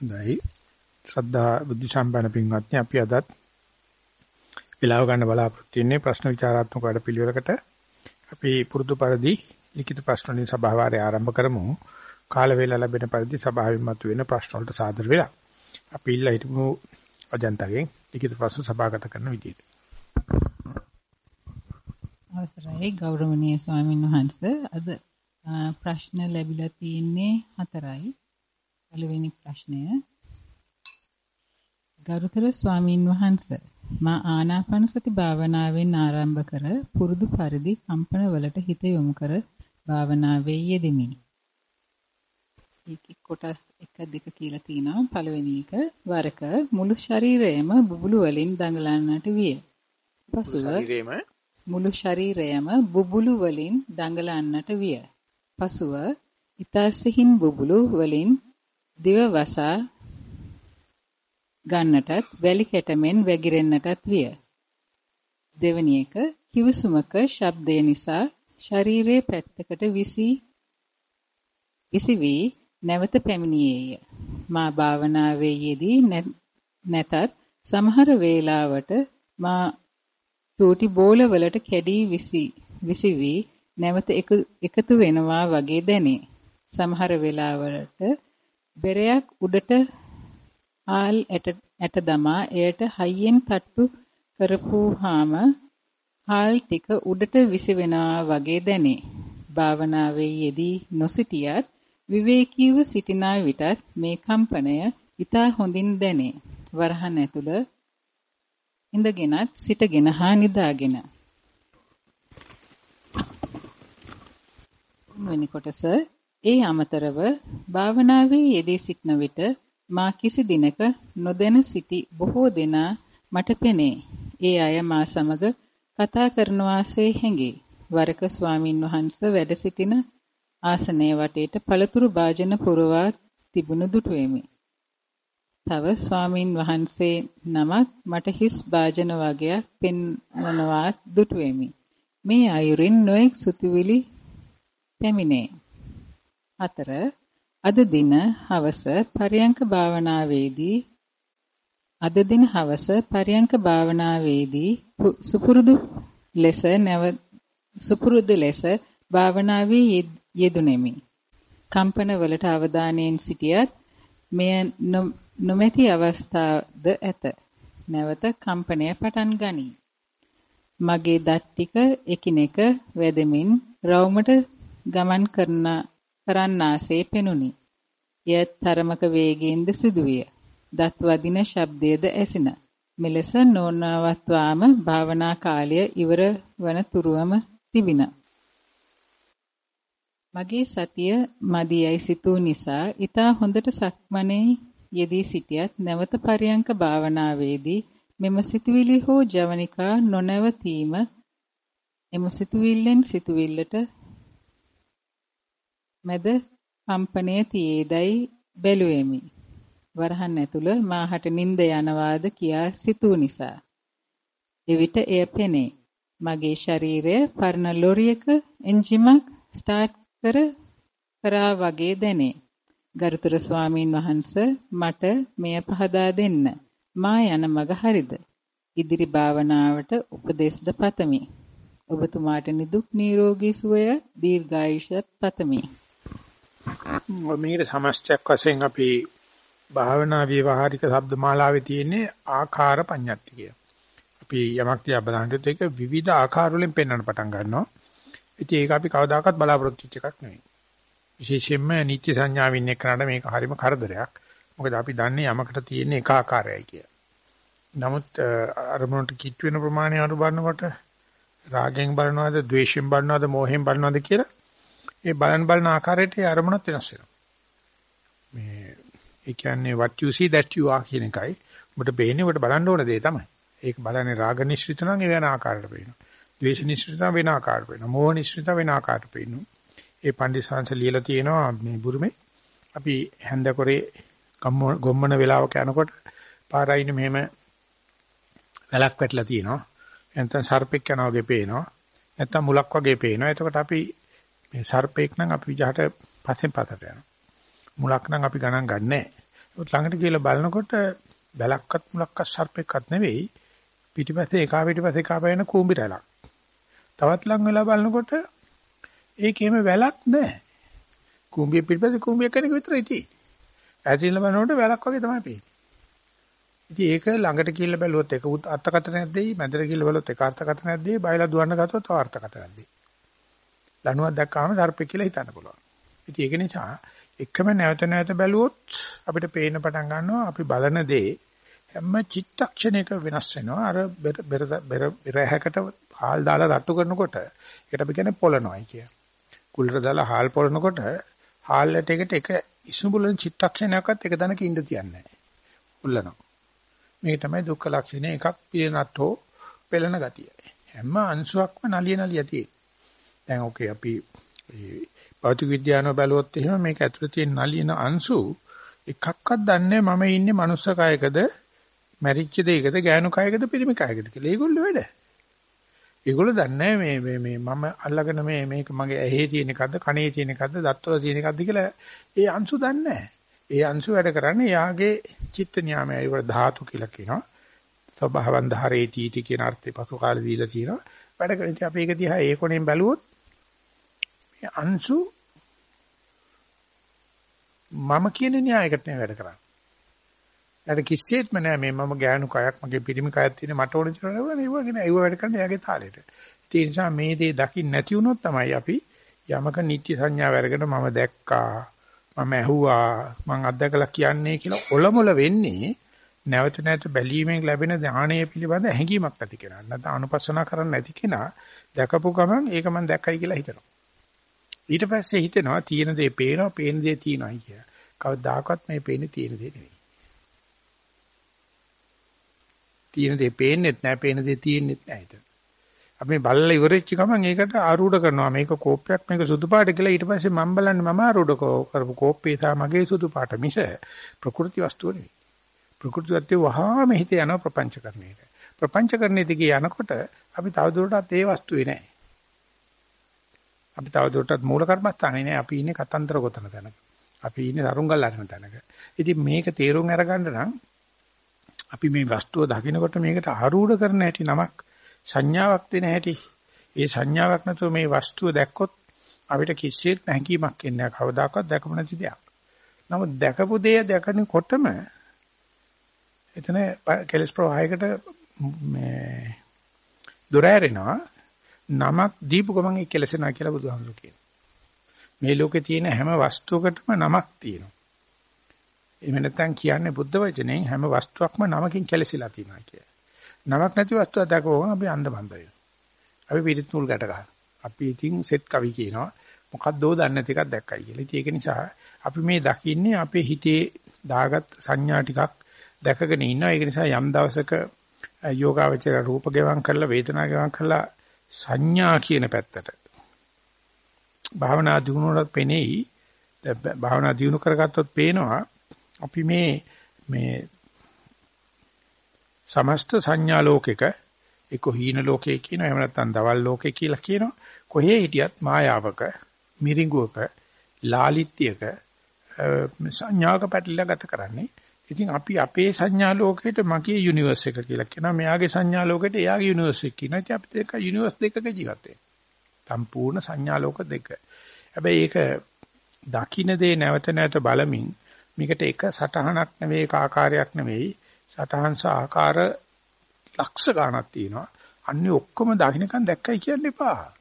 හොඳයි. ශ්‍රද්ධා බුද්ධ සම්පන්න පින්වත්නි අපි අදත් විලාව ගන්න බලාපොරොත්තු වෙන්නේ ප්‍රශ්න විචාරාත්මක වැඩපිළිවෙලකට. අපි පුරුදු පරිදි ලිඛිත ප්‍රශ්න වලින් සභාවාරය ආරම්භ කරමු. කාල වේලා ලැබෙන පරිදි සභාවෙන් මතුවෙන ප්‍රශ්න වලට සාදර වෙලා. අපි ඉල්ලා හිටමු අජන්තගෙන් ලිඛිත ප්‍රශ්න සභාගත කරන විදියට. අවසරයි ගෞරවනීය ස්වාමින් වහන්සේ අද ප්‍රශ්න ලැබිලා තියෙන්නේ හතරයි. පළවෙනි ප්‍රශ්නය ගරුතර ස්වාමින් වහන්සේ මා ආනාපාන සති භාවනාවෙන් ආරම්භ කර පුරුදු පරිදි කම්පන වලට හිත යොමු කර භාවනාවේ යෙදෙමි. ඒකේ කොටස් 1 2 කියලා තියෙනවා. පළවෙනි එක වරක මුළු ශරීරයම බුබුලු වලින් දඟලන්නට විය. පසුව මුළු ශරීරයම බුබුලු වලින් දඟලන්නට විය. පසුව ඊතා සිහින් බුබුලු වලින් දිව වසා ගන්නටත් වැලි කැටමෙන් වැగిරෙන්නටත් විය. දෙවැනි එක කිවිසුමක ශබ්දය නිසා ශරීරයේ පැත්තකට විසි විසිවි නැවත පැමිණියේය. මා භාවනාවේ යෙදී නැතත් සමහර වේලාවට මා චූටි බෝල වලට කැඩී විසි විසිවි නැවත එකතු වෙනවා වගේ දැනේ. සමහර වෙලාවලට බෙරයක් උඩට ආල් ඇට දමා එයට හයියෙන් තට්ටු කරපුවාම හාල් ටික උඩට විසවෙනවා වගේ දැනේ. භාවනාවේ යෙදී නොසිටියත් විවේකීව සිටින විටත් මේ කම්පනය ඉතා හොඳින් දැනේ. වරහන් ඇතුළ ඉඳගෙනත් සිටගෙන හා නිදාගෙන. වෙනි කොටස ඒ අමතරව භාවනාවේ යෙදී සිටන විට මා කිසි දිනක නොදැන සිටි බොහෝ දෙනා මට පෙනේ. ඒ අය මා සමග කතා කරන වාසේ හැඟේ. වරක ස්වාමින් වහන්සේ වැඩ සිටින ආසනයේ වටේට පළතුරු භාජන පුරවා තිබුණු දුටුවෙමි. තව ස්වාමින් වහන්සේ නමක් මට හිස් භාජන වගයක් පෙන්වනවා දුටුවෙමි. මේ අයුරින් නොඑක් සුතුවිලි පැමිණේ. අතර අද දින හවස පරියංක භාවනාවේදී අද දින හවස පරියංක භාවනාවේදී සුපුරුදු ලෙස නැව සුපුරුදු ලෙස භාවනාවේ යෙදුණෙමි. කම්පන වලට අවධානයෙන් සිටියත් මෙය නොමැති අවස්ථාද ඇත. නැවත කම්පනය පටන් ගනී. මගේ දත් ටික එකිනෙක වැදෙමින් රවුමට ගමන් කරන කරන්නාසේ පෙනුනි. එය තරමක වේගයෙන්ද සිදුවිය. දත් වදින ශබ්දයේද ඇසින. මෙලෙස නොනවත්වාම භාවනා කාලය ඉවර වන තුරුවම තිබින. මගේ සතිය මදියයි සිතූ නිසා ඊතා හොඳට සක්මනේ යෙදී සිටියත් නැවත පරියංක භාවනාවේදී මෙම සිතුවිලි හෝ ජවනිකා නොනවතීම එම සිතුවිල්ලෙන් සිතුවිල්ලට මැද කම්පණය තියේදයි බැලුවෙමි. වරහන් ඇතුළ මාහට නිින්ද යනවාද කියා සිතූ නිසා. එවිට එය පෙනේ. මගේ ශරීරය පරණ ලොරියක එන්ජිමක් ස්ටාර්ට් කර කරා වගේ දැනේ. ගරුතර ස්වාමීන් වහන්ස මට මෙය පහදා දෙන්න. මා යන මග හරිද? ඉදිරි භාවනාවට උපදෙස්ද පතමි. ඔබතුමාට නිදුක් නිරෝගී සුවය දීර්ඝායුෂත් පතමි. මේකට සමස්තයක් වශයෙන් අපි භාවනා විවහාරික શબ્ද මාලාවේ තියෙන්නේ ආකාර පඤ්ඤාති කිය. අපි යමක් තියා බලනකොට ඒක විවිධ ආකාර වලින් පෙන්වන්න පටන් ගන්නවා. ඉතින් ඒක අපි කවදාකවත් බලාපොරොත්තු වෙච්ච එකක් නෙවෙයි. විශේෂයෙන්ම නිත්‍ය සංඥාවින් එක්කනට මේක හරිම කරදරයක්. මොකද අපි දන්නේ යමකට තියෙන එක ආකාරයයි කිය. නමුත් අරමුණට කිට් වෙන ප්‍රමාණය අනු බලනකොට රාගෙන් බලනවද, ද්වේෂයෙන් බලනවද, මෝහෙන් බලනවද කියලා ඒ බලන බලන ආකාරයට ඒ අරමුණත් වෙනස් වෙනවා. මේ ඒ කියන්නේ what you see that you are කියන එකයි. ඔබට පේන්නේ ඔබට බලන්න ඕන දේ තමයි. ඒක බලන්නේ රාග නිශ්චිත නම් ඒ වෙන ආකාරයට පේනවා. ද්වේෂ නිශ්චිත නම් වෙන ආකාරයට පේනවා. මෝහ නිශ්චිත වෙන ආකාරයට පේනවා. ඒ පණ්ඩිසංශ ලියලා තියෙනවා මේ බුරුමේ. අපි හැන්දකොරේ ගොම්මන වෙලාවක යනකොට පාරයින් මෙහෙම වැලක් වැටලා තියෙනවා. නැත්නම් සර්පෙක් යනවා වගේ පේනවා. නැත්නම් මුලක් වගේ පේනවා. එතකොට අපි මේ සර්පෙක් නම් අපි විජහට පස්සෙන් පතට යනවා. මුලක් නම් අපි ගණන් ගන්නෑ. ළඟට කියලා බලනකොට බැලක්වත් මුලක්වත් සර්පෙක්වත් නෙවෙයි පිටිපස්සේ එකා පිටිපස්සේ එකා පයන කූඹි රැලක්. තවත් ලඟ වෙලා බලනකොට ඒකේම වැලක් නැහැ. කූඹිය පිටිපස්සේ කූඹිය කෙනෙක් විතරයි තියෙන්නේ. ඇසිල්ල බලනකොට වැලක් වගේ තමයි පේන්නේ. ඉතින් ඒක ළඟට කියලා බැලුවොත් ඒක අර්ථකථනයක් දෙයි, මැදට කියලා බැලුවොත් ඒක අර්ථකථනයක් දෙයි, බයලා දුවන්න ගත්තොත් තව අර්ථකථනයක් දෙයි. ලණුවක් දැක්කාම සර්පෙක් කියලා හිතන්න පුළුවන්. ඉතින් ඒක නිසා එකම නැවත නැවත බැලුවොත් අපිට පේන්න පටන් ගන්නවා අපි බලන දේ හැම චිත්තක්ෂණයක වෙනස් වෙනවා. අර බෙර බෙර බෙරහැකට හාල් දාලා රට්ටු කරනකොට ඒකට අපි කියන්නේ පොළනොයි කිය. කුල්ලට දාලා හාල් පොළනකොට හාල් ඇටයකට එක ඉසුඹුලන චිත්තක්ෂණයක්වත් එක දණක ඉඳ තියන්නේ නැහැ. උල්ලනවා. මේක තමයි දුක්ඛ ලක්ෂණය එකක් පිළිනත්ෝ පෙළෙන ගතිය. හැම අංශුවක්ම නලිය නලිය තියෙන. දැන් ඔකේ අපි භෞතික විද්‍යාවන බලුවොත් එහෙම මේක ඇතුළේ තියෙන නලියන අංශු එකක්වත් දන්නේ මම ඉන්නේ මනුස්ස කයකද මැරිච්ච දෙයකද ගෑනු කයකද පිරිමි කයකද කියලා. ඒගොල්ලෝ වැඩ. ඒගොල්ලෝ දන්නේ මේ මේ මේ මම අල්ලගෙන මේ මේක මගේ ඇහි තියෙන එකක්ද කනේ තියෙන එකක්ද දත්වල තියෙන එකක්ද කියලා ඒ අංශු දන්නේ ඒ අංශු වැඩ කරන්නේ යාගේ චිත්ත නියාමය ඒවල ධාතු කියලා කියනවා. ස්වභාවන් ධාරේති इति කියන අර්ථය පසු කාලේ දීලා තියෙනවා. වැඩ කරන්නේ අපි ඒක දිහා ඒ කොනෙන් බැලුවොත් මේ අංශු මම කියන න්‍යායකට නේ වැඩ කරන්නේ. ඊට කිසිසේත්ම නෑ මේ මම ගෑනු කයක් මගේ පිරිමි කයක් තියෙන මට ඕන විදිහට නෙවෙයි ඒව ගෙන ඒව වැඩ කරන්නේ එයාගේ තාලෙට. ඒ නිසා මේ දේ දකින්න නැති වුණොත් තමයි අපි යමක නිත්‍ය සංඥාව අරගෙන මම දැක්කා මම ඇහුවා මම අත්දකලා කියන්නේ කියලා ඔලමුල වෙන්නේ නැවත නැවත බැලීමෙන් ලැබෙන ඥානය පිළිබඳ හැඟීමක් නැති කෙනා. නැත්නම් අනුපස්සනා කරන්න නැති කෙනා දැකපු ගමන් ඒක මම දැක්කයි කියලා හිතනවා. ඊට පස්සේ හිතෙනවා තියෙන දේ පේනවා, පේන දේ තියෙනවායි කියලා. කවදාකවත් මේ පේන්නේ තියෙන දේ නෙවෙයි. තියෙන දේ පේන්නෙත් නැහැ, පේන දේ තියෙන්නෙත් නැහැ හිතන. අපි බලලා ඉවරෙච්ච ගමන් ඒකට ආරූඪ කරනවා. මේක කෝප්පයක් මේක සුදු පාට කියලා ඊට පස්සේ මම බලන්නේ මම ආරූඪ කරපු කෝප්පේ තා මගේ සුදු පාට මිස ප්‍රകൃති වස්තුව නෙවෙයි. ප්‍රകൃති වස්තුව වහාම හිත යනවා ප්‍රපංචකරණයට. ප්‍රපංචකරණයේ දිගේ යනකොට අපි තවදුරටත් ඒ වස්තුවේ නැහැ. අපි තවදුරටත් මූල කර්මස්ථානේ නෑ අපි ඉන්නේ කතන්දර ගොතන තැනක. අපි ඉන්නේ තරුංගල් අරන තැනක. ඉතින් මේක තේරුම් අරගන්න නම් අපි මේ වස්තුව දකිනකොට මේකට ආරූඪ කරන හැටි නමක් සංඥාවක් දෙන හැටි. ඒ සංඥාවක් නැතුව මේ වස්තුව දැක්කොත් අපිට කිසිසේත් නැහැකීමක් එන්නේ නැහැ. කවදාකවත් දැකපු නැති දෙයක්. නමුත් දැකපු දේ දැකනකොටම එතන කෙලස් ප්‍රවාහයකට මේ දොර ඇරෙනවා නමක් දීපු ගමන් ඒ කෙලසෙනවා කියලා බුදුහාමුදුරු කියනවා. මේ ලෝකේ තියෙන හැම වස්තුවකටම නමක් තියෙනවා. එහෙම නැත්නම් කියන්නේ බුද්ධ වචනයෙන් හැම වස්තුවක්ම නමකින් කෙලසිලා තියෙනවා කියලා. නමක් නැති වස්තුවක් දැකවම අපි අන්ධබන්ද වෙනවා. අපි පිළිත් මුල් ගැට ගන්නවා. අපි ඉතින් සෙත් කවි කියනවා. මොකද්දෝ දන්නේ නැති එකක් දැක්කයි කියලා. ඉතින් ඒක නිසා අපි මේ දකින්නේ අපේ හිතේ දාගත් සංඥා ටිකක් දැකගෙන ඉන්නවා. ඒක නිසා යම් දවසක යෝගාවචර රූප ගෙවම් කරලා වේදනා ගෙවම් කරලා සංඥා කියන පැත්තට. භාවනා දිනුනොත් පෙනෙයි. භාවනා දිනු කරගත්තොත් පේනවා අපි මේ මේ සමස්ත සංඥා ලෝකෙක එක්ක හීන ලෝකේ කියන එහෙම නැත්නම් දවල් ලෝකේ කියලා කියනවා. කොහේ හිටියත් මායාවක මිරිඟුවක ලාලිත්‍යක සංඥාක පැටලලා ගත කරන්නේ ඉතින් අපි අපේ සංඥා ලෝකෙට මගේ යුනිවර්ස් එක කියලා කියනවා. මෙයාගේ සංඥා ලෝකෙට එයාගේ යුනිවර්ස් එක කියනවා. ඉතින් අපි දෙක යුනිවර්ස් දෙකක ජීවත් වෙනවා. සම්පූර්ණ සංඥා ලෝක දෙක. හැබැයි ඒක දකින්න දේ නැවත නැවත බලමින් මේකට එක සටහනක් නෙවෙයි එක ආකාරයක් නෙවෙයි සටහන් සහ ආකාර ලක්ෂ ගණක් තියෙනවා. අන්නේ ඔක්කොම දකින්නකන් දැක්කයි කියන්න එපා.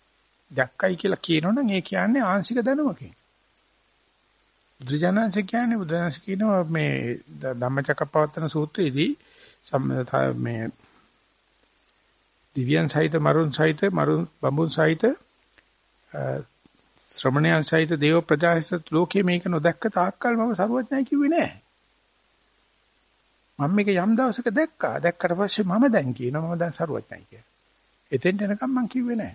දැක්කයි කියලා කියනවනම් ඒ කියන්නේ ආංශික දැනුමකින්. බුදුජානක කියන්නේ බුදුජානක කියනවා මේ ධම්මචක්කපවත්තන සූත්‍රයේදී මේ දිව්‍යයන් සහිත මරුන් සහිත මරුන් බඹුන් සහිත ශ්‍රමණයන් සහිත දේව ප්‍රජාහිත ලෝකේ මේක නොදැක්ක තාක්කල් මම සරුවඥයි කිව්වේ නෑ. මම මේක යම් දවසක දැක්කා. දැක්කට පස්සේ මම දැන් කියනවා මම දැන් සරුවඥයි කියලා. එතෙන්ට එනකම් මම කිව්වේ නෑ.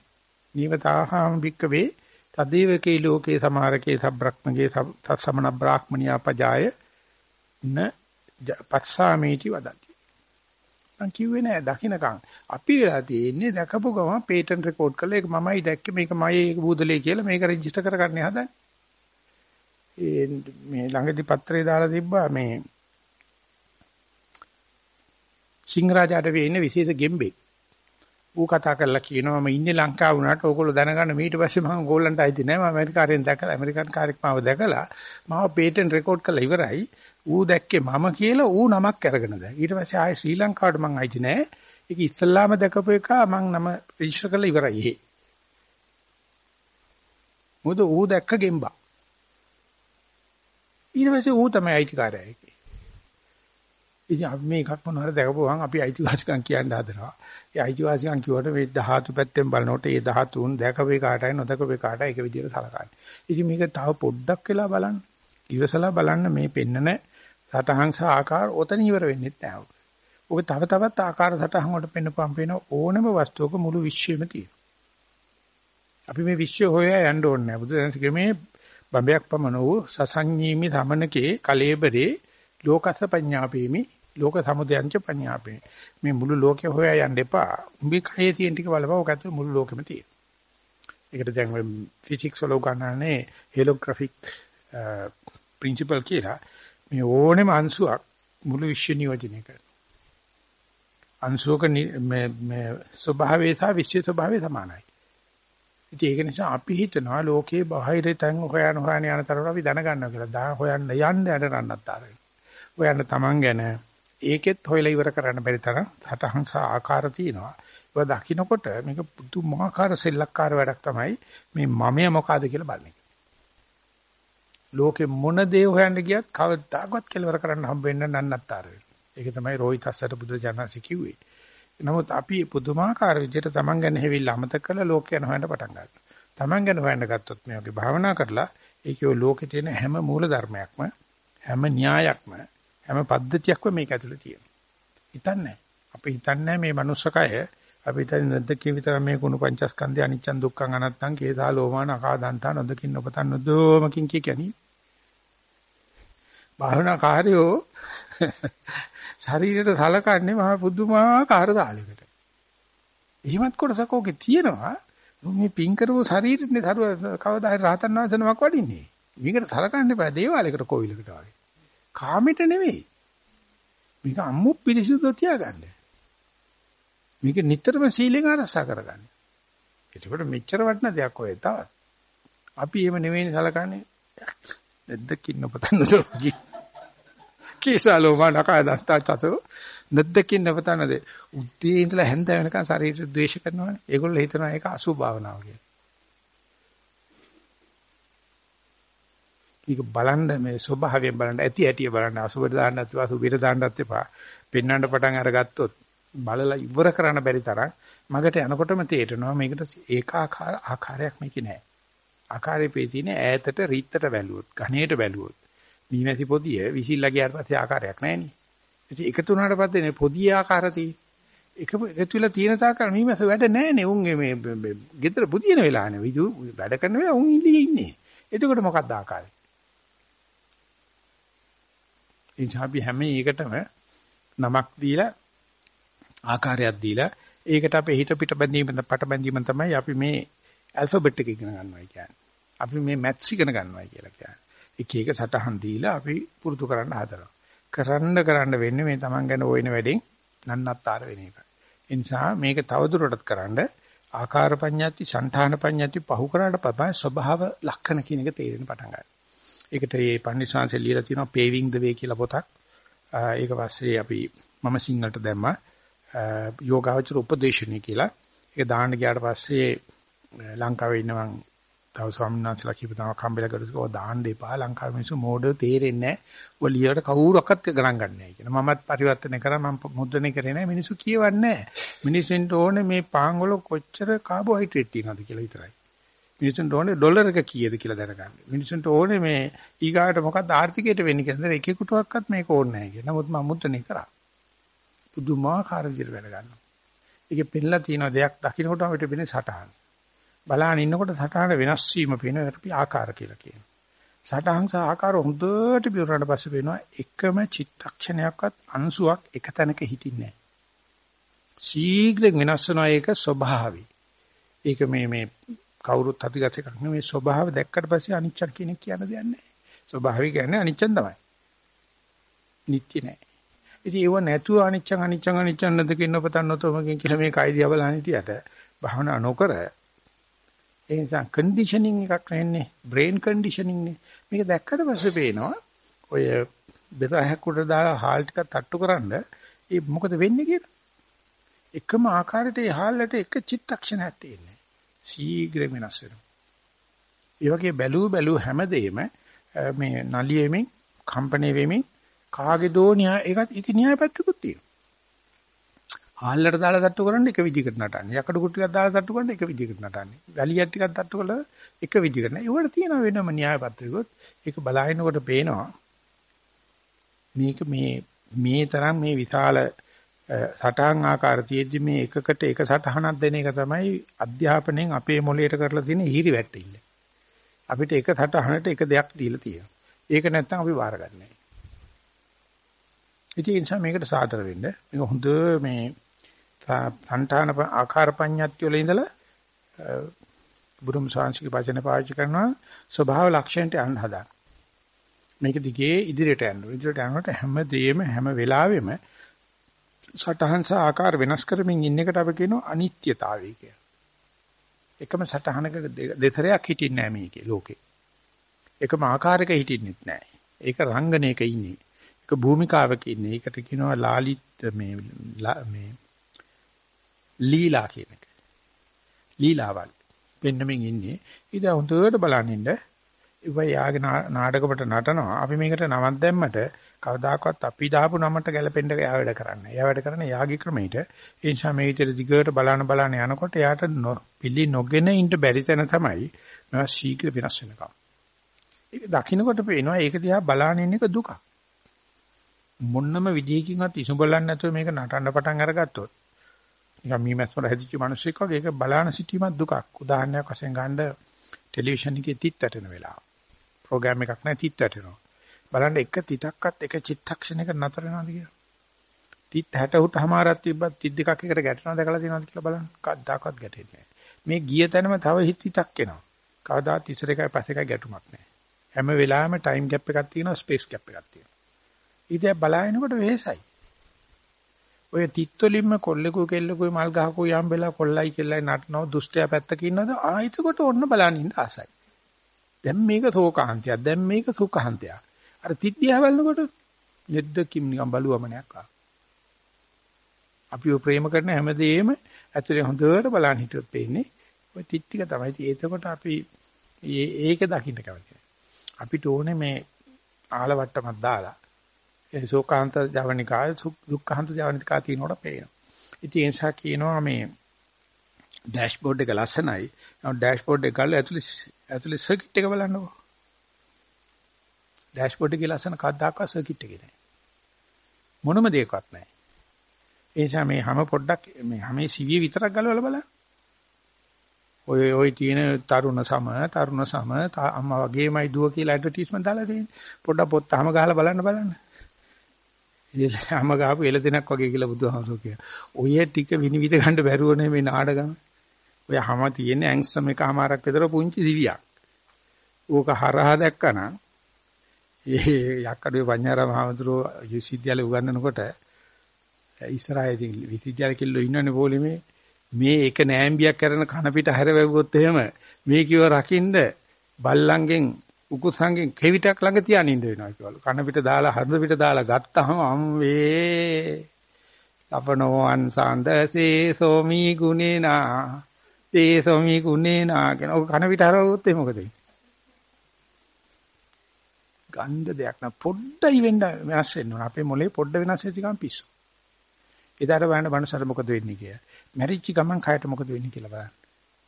නීවතාහාම භික්කවේ තදේවකේ ලෝකේ සමාරකේ සබ්‍රක්මගේ සමන බ්‍රාහ්මණියා පජාය න පස්සාමේටි වදති. මං කිව්වේ නෑ දකින්නකම් අපි වෙලා තියෙන්නේ දැකපු ගම පේටන්ට් රෙකෝඩ් කරලා ඒක මමයි දැක්කේ මේක මගේ බූදලේ කියලා මේක රෙජිස්ටර් කරගන්නේ හදන්නේ. ඒ මේ ළඟදි පත්‍රේ දාලා තිබ්බා මේ සිංහරාජාට වෙන්නේ විශේෂ ගෙම්බෙක්. ඌ කතා කරලා කියනවා මම ඉන්නේ ලංකාව වුණාට ඕගොල්ලෝ දැනගන්න ඊට පස්සේ මම ඕගොල්ලන්ට අයිති නෑ. මම ඇමරිකාවෙන් දැකලා ඇමරිකන් කාර්යයක් මාව දැකලා මාව පේටන්ට් රෙකෝඩ් කරලා ඉවරයි. ඌ දැක්කේ මම කියලා ඌ නමක් අරගෙන දැන්. ඊට පස්සේ ආයේ ශ්‍රී ලංකාවට මං අයිති නෑ. ඒක ඉස්සල්ලාම දැකපු එක මං නම රෙජිස්ටර් කරලා ඉවරයි එහෙ මොකද ඌ දැක්ක ගෙම්බා. ඊට පස්සේ ඌ තමයි අයිතිකාරයා. ඉතින් අපි මේ එකක් මොනවාර දැකපුවාම අපි අයිතිවාසිකම් කියන්න හදනවා. ඒ අයිතිවාසිකම් කිව්වට මේ ධාතු පැත්තෙන් බලනකොට ඒ ධාතුන් දැකපේ කාටයි නොදකපේ කාටයි එක විදිහට සලකන්නේ. ඉතින් මේක තව පොඩ්ඩක් වෙලා බලන්න. ඉවසලා බලන්න මේ පෙන්නන සටහන් සහ ආකාර ඔතන ඉවර වෙන්නේ නැහැ. ඔක තව තවත් ආකාර සටහන් වලට පෙන්නපම් පේන ඕනම වස්තුවක මුළු විශ්වෙම තියෙනවා. අපි මේ විශ්වය හොයා යන්න ඕනේ නැහැ. බුදුදහම මේ බඹයක් පමණ වූ සසංඤීමි සමනකේ කලේබරේ ලෝකස්ස පඤ්ඤාපේමි ලෝක සමුදයන්ච පඤ්ඤාපේ මේ මුළු ලෝකේ හොයා යන්න එපා උඹේ කයේ තියෙන ටික බලපුවා ඔක ඇතුලේ මුළු ලෝකෙම තියෙන. ඒකට දැන් ෆිසික්ස් වල උගන්වන්නේ හෙලෝග්‍රැෆික් ප්‍රින්සිපල් කියලා මේ ඕනෙම අංශුවක් මුළු විශ්ව නියෝජනය කරනවා. අංශුවක මේ මේ ස්වභාවය සහ විශ්ව ස්වභාවය සමානයි. ඉතින් ඒක නිසා අපි හිතනවා ලෝකේ බාහිර තැන් හොයන හොයන යන තරම අපි දැනගන්නවා කියලා. දා හොයන්න යන්න යන්න රන්නත් ආරයි. හොයන්න Taman ගැන ඒකෙත් හොයලා ඉවර කරන්න බැරි තරම් සටහන් සහ ආකාර තියෙනවා. ඒක දකින්නකොට මේක පුදුමාකාර සෙල්ලක්කාර වැඩක් තමයි මේ මමය මොකಾದ කියලා බලන්නේ. ලෝකෙ මොන දේ හොයන්න ගියත් කවදාකවත් කෙලවර කරන්න හම්බ වෙන්න නන්නත්තර වෙනවා. ඒක තමයි රෝහිතස්සට බුදු ජානසි කිව්වේ. නමුත් අපි පුදුමාකාර විදිහට Taman ගැන හැවිල්ලා අමතක කරලා ලෝකයන් හොයන්න පටන් ගන්නවා. Taman ගැන හොයන්න ගත්තොත් මේ වගේ භාවනා කරලා ඒකේ ලෝකේ තියෙන හැම මූල ධර්මයක්ම හැම න්‍යායක්ම හැම පද්ධතියක්ම මේක ඇතුළේ තියෙනවා. හිතන්නේ අපි හිතන්නේ මේ manussකය අපි හිතන්නේ නැද්ද විතර මේ කුණු පංචස්කන්ධය අනිච්චන් දුක්ඛං අනත්තං කේසා ලෝමාන අකාදන්තා නොදකින් ඔබතන් නොදෝමකින් කියකනි. භාවනා කාර්යෝ ශරීරයට සලකන්නේ මහා පුදුමාකාර දාලයකට. එහෙමත් කොටසක් ඕකේ තියෙනවා. මේ පින් කරපු ශරීරෙන්නේ සරුව කවදා හරි රහතන් වහන්සේ නමක් වඩින්නේ. මේකට සලකන්න එපා දේවාලයකට කොවිලකට වගේ. කාමෙට නෙවෙයි. මේක අම්මු පිරිසිදු තියාගන්න. මේක නිතරම සීලෙන් ආරසා කරගන්න. එතකොට මෙච්චර වටින දෙයක් ඔය තවත්. අපි එහෙම නෙවෙයි සලකන්නේ. නැද්දකින් ඔපතන්නද කීසාලෝ මනකා දත්තා චතෝ නැද්දකින් ඔපතන්නද උද්දී ඉඳලා හැන්ද වෙනකන් ශරීරය ද්වේෂ කරනවනේ. ඒගොල්ලෝ හිතනවා ඒක අසුභ භාවනාව කියලා. ඒක බලන්න මේ ස්වභාවයෙන් බලන්න ඇති ඇටිය බලන්න අසුබට දාන්නත් එපා සුබිර දාන්නත් එපා. පෙන්වන්න පටන් අරගත්තොත් බලලා ඉවර කරන්න බැරි තරම් මගට යනකොටම තේරෙනවා මේකට ඒකාකාර ආකාරයක් මේකේ නැහැ. ආකාරයේ පේ තියෙන ඈතට රීත්තට බැලුවොත් ඝණයට බැලුවොත් මීමැසි පොදිය විසිල්ලා ගියාට පස්සේ ආකාරයක් නැහැ නේ. ඉතින් එකතු වුණාට පස්සේ නේ පොදිය ආකාර තියෙන්නේ. එක එකතු වෙලා තියෙන තාකර මීමැස වැඩ නැහැ නේ. උන් මේ ගෙදර පුදියන වෙලානේ විදු වැඩ කරන වෙලාව උන් ඉල්ලී ඉන්නේ. එතකොට මොකක්ද ආකාරය? ඒ නිසා අපි හැම එකටම නමක් දීලා ආකාරයක් දීලා ඒකට අපේ හිත පිට බැඳීම පට බැඳීම තමයි අපි මේ ඇල්ෆබෙට් එක ඉගෙන ගන්නවා කියන්නේ. අපි මේ මැත්ස් ඉගෙන ගන්නවා කියලා කියන්නේ. එක එක සටහන් දීලා අපි පුරුදු කරන්න හදනවා. කරන්න කරන්න වෙන්නේ මේ Taman ගැන ඕින වැඩෙන් නන්නත්තර වෙන එක. ඒ නිසා මේක තවදුරටත් කරන්න ආකාර පඤ්ඤාති, సంఠාන පඤ්ඤාති පහු කරාට පස්සේ ස්වභාව ලක්ෂණ කියන එක තේරෙන්න පටන් ගන්නවා. ඒකට මේ පන්සිංශය ලියලා තියෙනවා paving the way කියලා පොතක්. ඒක පස්සේ අපි මම සිංහලට දැම්මා යෝගාවචර උපදේශනය කියලා. ඒක දාන්න ගියාට පස්සේ ලංකාවේ ඉන්න මං තව ස්වාමීන් වහන්සේලා කීප තමයි කම්බල කරුසකෝ දාන්න එපා ලංකාවේ මිනිස්සු මෝඩ තේරෙන්නේ නැහැ. ඔය ලියට කවුරක්වත් ගණන් ගන්න නැහැ කියන. මමත් පරිවර්තනය කරා මම මුද්‍රණය කරේ නැහැ. මිනිස්සු කියවන්නේ නැහැ. මිනිස්සුන්ට ඕනේ මේ පාන් වල කොච්චර කාබෝහයිඩ්‍රේට් තියෙනවද කියලා විතරයි. මිනිසුන්ට ඕනේ ඩොලර් එක කීයද කියලා දැනගන්න. මිනිසුන්ට ඕනේ මේ ඊගාට මොකක්ද ආර්ථිකයට වෙන්නේ කියලා. එකෙකුටවත් මේක ඕනේ නැහැ කියලා. නමුත් මම මුද්‍රණය කරා. පුදුමාකාර විදිහට වැඩ ගන්නවා. ඒකේ පෙන්ලා තියෙන දෙයක් දකින්නකොට අපිට වෙන්නේ සටහන. බලහන් ඉන්නකොට සටහන වෙනස් වීම පේනවා. ඒකට අපි ආකාර කියලා කියනවා. සටහන් සහ ආකාර හොඳට බිවරණ පස්සේ වෙනවා එකම චිත්තක්ෂණයක්වත් අංශුවක් එක තැනක හිටින්නේ නැහැ. ශීඝ්‍රයෙන් වෙනස් වෙන එක ස්වභාවයි. ඒක මේ මේ කවුරුත් අතිගත එකක් නෙමෙයි ස්වභාව දැක්කට පස්සේ අනිච්ච කියන කියන දෙයක් නැහැ. ස්වභාවය කියන්නේ අනිච්චන් තමයි. නිට්ටය නැහැ. ඉතින් ඒව නැතුව අනිච්චං අනිච්චං අනිච්චං නද කියන පතන්නතොමකින් කියලා මේ කයිදියා බලන්න හිටියට භාවනා නොකර ඒ නිසා කන්ඩිෂනින් එකක් නැන්නේ බ්‍රේන් කන්ඩිෂනින් නේ මේක දැක්කට පස්සේ පේනවා ඔය බෙරහක් උඩ දාලා හාල් ටික තට්ටු කරන්න ඒ මොකද වෙන්නේ කියලා එකම ආකාරයට ඒ හාල්ලට එක චිත්තක්ෂණයක් තියෙන්නේ සීඝ්‍ර වෙනස් වෙනවා ඒ වගේ බැලූ බැලූ හැමදේම මේ නලියෙමින් කම්පණය වෙමින් කාගේ දෝ න්‍යාය ඒකත් ඒක න්‍යාය පැත්තකුත් තියෙනවා. හාල්ලට දාලා තට්ටු කරන්න එක විදිහකට නටන්නේ. යකඩ කුටි ටිකක් දාලා තට්ටු කරන්න එක විදිහකට නටන්නේ. ගලියක් ටිකක් තට්ටු කළා එක විදිහකට නෑ. ඒවට තියෙන වෙනම න්‍යාය පත්‍රයකොත් ඒක බලහිනකොට පේනවා. මේක මේ මේ තරම් මේ විශාල සටහන් ආකාර තියෙද්දි මේ එකකට එක සටහනක් දෙන එක තමයි අධ්‍යාපනයෙන් අපේ මොළයට කරලා තියෙන හිරි වැටෙilla. අපිට එක සටහනට එක දෙයක් දීලා තියෙනවා. ඒක නැත්තම් අපි බාරගන්නේ නැහැ. ඉතින් ඒ නිසා මේකට සාතර වෙන්න මේක හොඳ මේ සංඨාන ආකාර පඤ්ඤාත්ති වල ඉඳලා බුදුම සාංශික වචන පාවිච්චි කරනවා ස්වභාව ලක්ෂණයට යන්න හදා. මේක දිගේ ඉදිරියට යන්න. ඉදිරියට යනකොට හැමදේම හැම වෙලාවෙම සටහන් සහ ආකාර වෙනස් කරමින් ඉන්න එකට අපි කියනවා අනිත්‍යතාවය කියලා. එකම සටහනක දෙතරයක් හිටින්නේ නැහැ මේකේ ලෝකේ. එකම ආකාරයක හිටින්නෙත් නැහැ. ඒක රංගනයක ඉන්නේ. ඒක භූමිකාවක ඉන්නේ. ඒකට කියනවා ලාලිත් මේ මේ ලීලා කියන එක. ලීලාවල්. පෙන්නමින් ඉන්නේ. ඉතින් හොඳට බලන් ඉන්න. ඉවය යාගේ නාටකමට නටනවා. අපි මේකට නමක් දැම්මට කවදාකවත් අපි දාපු නමට ගැලපෙන්න එයා වැඩ කරන්නේ. එයා වැඩ කරන්නේ යාගේ ක්‍රමයට. ඒ නිසා මේ විතර දිගට බලන බලන යනකොට එයාට පිළි නොගෙන ඉන්න බැරි තැන තමයි මේවා ශීඝ්‍ර වෙනස් වෙනකම්. ඒක දකින්නකොට පේනවා ඒක දිහා බලාගෙන ඉන්න එක දුකක්. මොන්නම විදිහකින්වත් ඉසුඹලන්නේ නැතුව මේක නටන්න පටන් අරගත්තොත් නිකන් මීමැස් වල හැදිච්ච මිනිස්සෙක් වගේ ඒක බලාන සිටීමත් දුකක්. උදාහරණයක් වශයෙන් ගන්න ටෙලිවිෂන් එකේ තිත් වැටෙන වෙලාව. ප්‍රෝග්‍රෑම් එකක් නැහැ තිත් වැටෙනවා. බලන්න එක තිතක්වත් එක චිත්තක්ෂණයක නතර වෙනවද කියලා. තිත් 60 උට හමාරක් තිබ්බත් තිත් දෙකක් එකට ගැටෙනවද දැකලා තියෙනවද කියලා බලන්න. කවදාකවත් ගැටෙන්නේ මේ ගිය තැනම තව හිත තිතක් එනවා. කවදාත් ඉස්සර එකයි පස්ස එකයි ගැටුමක් නැහැ. හැම වෙලාවෙම ටයිම් ગેප් එකක් තියෙනවා ස්පේස් ગેප් එකක් තියෙනවා. ඉතින් බලනකොට වෙහසයි. ඔය තිත්වලින්ම කොල්ලෙකු කෙල්ලෙකු මල් ගහකෝ යම් වෙලා කොල්ලයි කෙල්ලයි නටනව දුෂ්ටයා පැත්තක ඉන්නවද ආයිතකොට ඔන්න බලන් ඉන්න ආසයි. දැන් මේක ශෝකාන්තයක් දැන් මේක සුඛාන්තයක්. අර තිත්දියා බලනකොට නෙද්දකින් නිකන් බලුවමනයක් ආ. අපිව ප්‍රේම කරන හැමදේම ඇතුලේ හොඳට බලන් හිටියොත් පේන්නේ ඔය තිත් ටික තමයි. ඒකකොට අපි ඒක දකින්න කැමතියි. අපිට ඕනේ මේ ආලවට්ටමක් දාලා ඒ ශෝකාන්ත ජවනිකා දුක්ඛාන්ත ජවනිකා තියෙනකොට පේනවා. ඉතින් ඒ නිසා කියනවා මේ ඩෑෂ්බෝඩ් එක ලස්සනයි. නමුත් ඩෑෂ්බෝඩ් එක ගාලා ඇතුලේ ඇතුලේ සර්කිට් එක බලන්නකෝ. ඩෑෂ්බෝඩ් එකේ ලස්සන කද්දාකවත් සර්කිට් එකේ නැහැ. මොනම දෙයක්වත් නැහැ. ඒ නිසා මේ හැම පොඩ්ඩක් මේ හැමේ සිවිය විතරක් ගලවලා බලන්න. ඔය ඔය තියෙන තරුණ සම තරුණ සම අම්මා වගේමයි දුව කියලා ඇඩ්වර්ටයිස්මන්ට් දාලා තියෙන්නේ. පොඩ්ඩක් පොත් අහම ගහලා බලන්න බලන්න. එලම ගහපු එළ දෙනක් වගේ කියලා බුදුහාමසෝ කියනවා. ඔය ටික විනිවිද ගන්න බැරුවනේ මේ නාඩගම. ඔය හැම තියෙන ඇන්ග්ස්ට්‍රම් එකමාරක් විතර පුංචි දිවියක්. ඕක හරහා දැක්කනම් ඒ යක්කඩේ පඤ්ඤාරාම මහමඳුරෝ විශ්වවිද්‍යාලේ උගන්වනකොට ඉස්සරහදී විශ්වවිද්‍යාල කිල්ලෝ ඉන්නනේ පොලිමේ මේ එක නෑම්බියක් කරන කන පිට හැර වැවුවොත් එහෙම මේ කිව රකින්න බල්ලන්ගෙන් උකුසංගෙන් කෙවිතක් ළඟ තියාගෙන ඉඳ වෙනවා කියවලු. කන පිට දාලා හරද පිට දාලා ගත්තහම අම්වේ අපනෝවන් සඳසේ සෝමි ගුණේනා තේ සෝමි ගුණේනා කියන ඔක කන පිට හරවුවොත් එහෙම මොකද වෙන්නේ? ගන්ධ දෙයක් නා පොඩ්ඩයි වෙන්න වෙනස් වෙන්න ඕන. අපේ මොලේ පොඩ්ඩ වෙනස් වෙච්ච ගමන් පිස්සු. ඊට බලන්න මනසට මොකද වෙන්නේ කියලා. මැරිච්ච ගමන් කයට මොකද වෙන්නේ කියලා බලන්න.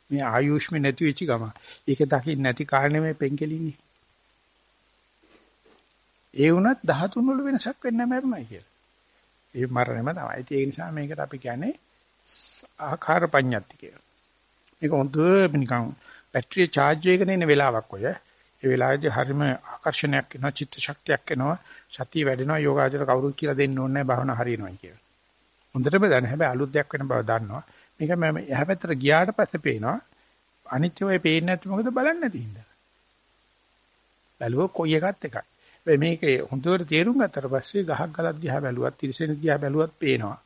මේ ආයුෂ්මේ නැති වෙච්ච ගමන්. ඒක දකින්න නැති කාරණේ මේ පෙන්කෙලින්නේ. ඒ වුණත් 13 වල වෙනසක් වෙන්නේ නැහැ මරණයි කියලා. ඒ මරණයම තමයි. ඒ නිසා මේකට අපි කියන්නේ ආකාර පඤ්ඤාති කියලා. මේක හොඳ නිකන් බැටරිය charge වෙගෙන ඉන්න වෙලාවක් ඔය. ඒ වෙලාවේදී හරිම ආකර්ෂණයක් එනවා, චිත්ත ශක්තියක් එනවා, සතිය වැඩෙනවා, යෝගාචර කවුරුත් කියලා දෙන්න ඕනේ නැහැ, භාවනා හරියනවා කියලා. හොඳටම දන්න හැබැයි අලුත් දෙයක් වෙන බව දන්නවා. මේක මම එහා පැත්තට ගියාට පස්සේ පේනවා අනිත්‍ය වෙයි පේන්නේ නැති මොකද බලන්නේ නැති හින්දා. බැලුවොත් කොයි එකත් එකයි. වෙයි මේකේ හොඳට තේරුම් ගත්තට පස්සේ ගහක් ගලක් දිහා බැලුවත්, තිරසෙන දිහා බැලුවත් පේනවා.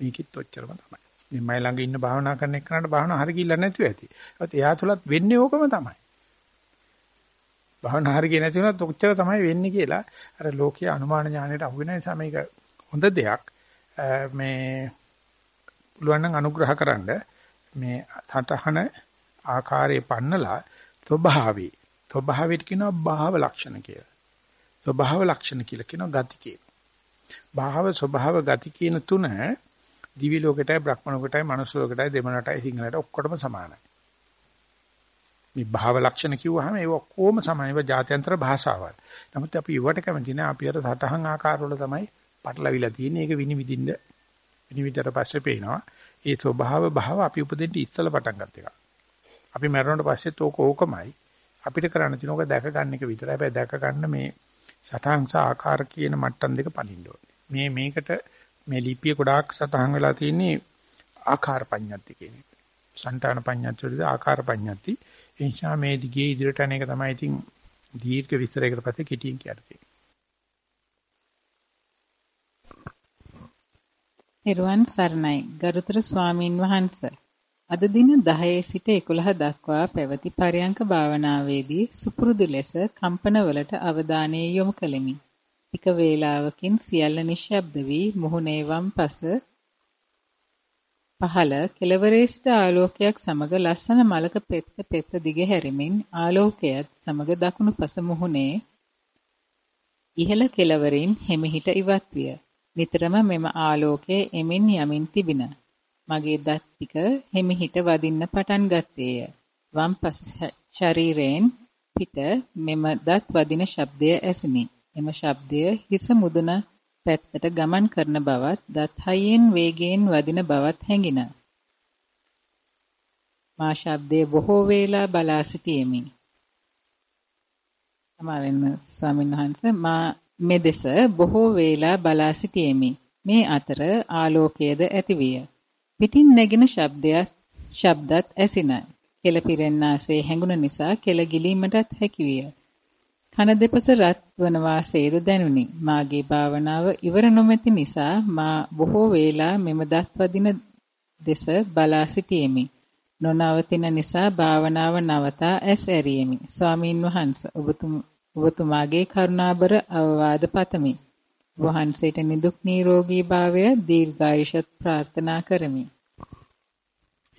මේකෙත් ඔච්චරම තමයි. මේ මයි ළඟ ඉන්න භාවනා කරන එක්කනට භාවනා හරි කිල්ල නැතුව ඇති. ඒත් එයා තුලත් වෙන්නේ ඕකම තමයි. භාවනා හරි කිය නැති වුණත් ඔච්චර තමයි වෙන්නේ කියලා අර ලෝකීය අනුමාන ඥාණයට අහු වෙන නිසා මේක හොඳ දෙයක්. මේ පුළුවන් නම් අනුග්‍රහකරනද මේ සටහන ආකාරයේ පන්නලා ස්වභාවී ස්වභාවයට කියනවා භාව ලක්ෂණ කියලා. ස්වභාව ලක්ෂණ කියලා කියනවා ගති කියලා. භාව ස්වභාව ගති කියන තුන දිවි ලෝකයටයි බ්‍රහ්ම ලෝකයටයි මනුස්ස ලෝකයටයි දෙමළටයි සිංහලට ඔක්කොටම සමානයි. මේ භාව ලක්ෂණ කිව්වහම ඒ ඔක්කොම සමානව ජාත්‍යන්තර භාෂාවල්. නමුත් අපි ඒවට කැමති නෑ. අපි අර සටහන් ආකාරවල තමයි පටලවිලා තියෙන්නේ. ඒක විනිවිදින්න විනිවිදතර පස්සේ පේනවා. ඒ ස්වභාව භාව අපි උපදින්න ඉස්සල පටන් ගත් එක. අපි මැරුණට පස්සෙත් ඕක ඕකමයි. අපිට කරන්න තියෙන ඕක දැක ගන්න එක විතරයි. හැබැයි දැක ගන්න මේ සටහන් සහ ආකාර කියන මට්ටම් දෙක පනින්න ඕනේ. මේ මේකට මේ ලිපිය ගොඩාක් සටහන් වෙලා තියෙන්නේ ආකාර පඤ්ඤාති කියන්නේ. සංඨාන පඤ්ඤාති වලදී ආකාර පඤ්ඤාති ඒ නිසා මේ දිගේ ඉදිරියට යන එක තමයි ඉතින් දීර්ඝ විස්තරයකට පස්සේ කෙටියෙන් කියන්නේ. එරුවන් සරණයි ගරුතර ස්වාමින් වහන්සේ අද දින 10 සිට 11 දක්වා පැවති පරයන්ක භාවනාවේදී සුපුරුදු ලෙස කම්පනවලට අවධානය යොමු කළෙමි. ටික වේලාවකින් සියල්ල නිශ්ශබ්ද වී මුහුණේ වම් පස පහළ කෙළවරේ සිට ආලෝකයක් සමග ලස්සන මලක පෙත්ත පෙත්ත දිග හැරිමින් ආලෝකයත් සමග දකුණු පස මුහුණේ ඉහළ කෙළවරින් හිමිහිට ඉවත් විය. නිතරම මෙම ආලෝකය එමින් යමින් තිබින. මගේ දත් ටික හිමිහිට වදින්න පටන් ගත්තේය. වම් පස ශරීරයෙන් පිට මෙම දත් වදින ශබ්දය ඇසිනි. එම ශබ්දය හිස මුදුන පැත්තට ගමන් කරන බවත් දත් හයියෙන් වේගයෙන් වදින බවත් හැඟින. මා ශබ්දයේ බොහෝ වේලා බලා සිටියෙමි. සමාවෙන්න ස්වාමීන් වහන්සේ මා මෙදෙස බොහෝ වේලා බලා සිටියෙමි. මේ අතර ආලෝකයේද ඇතිවිය. පිටින් නැගෙන ශබ්දයක් ශබ්දත් ඇසින. කෙල පිරෙන්නාසේ හැඟුණ නිසා කෙල ගිලීමටත් හැකිවිය. කන දෙපස රත් වන වාසයේද දැනුනි. මාගේ භාවනාව ඉවර නොමැති නිසා මා බොහෝ වේලා මෙම දත් වදින දෙස බලා සිටියෙමි. නොනවතින නිසා භාවනාව නවතා ඇස් ඇරියෙමි. ස්වාමීන් වහන්සේ ඔබතුමාගේ කරුණාබර අවවාද පතමි. වහන්සේට නිදුක් නිරෝගී භාවය දීර්ඝායුෂත් ප්‍රාර්ථනා කරමි.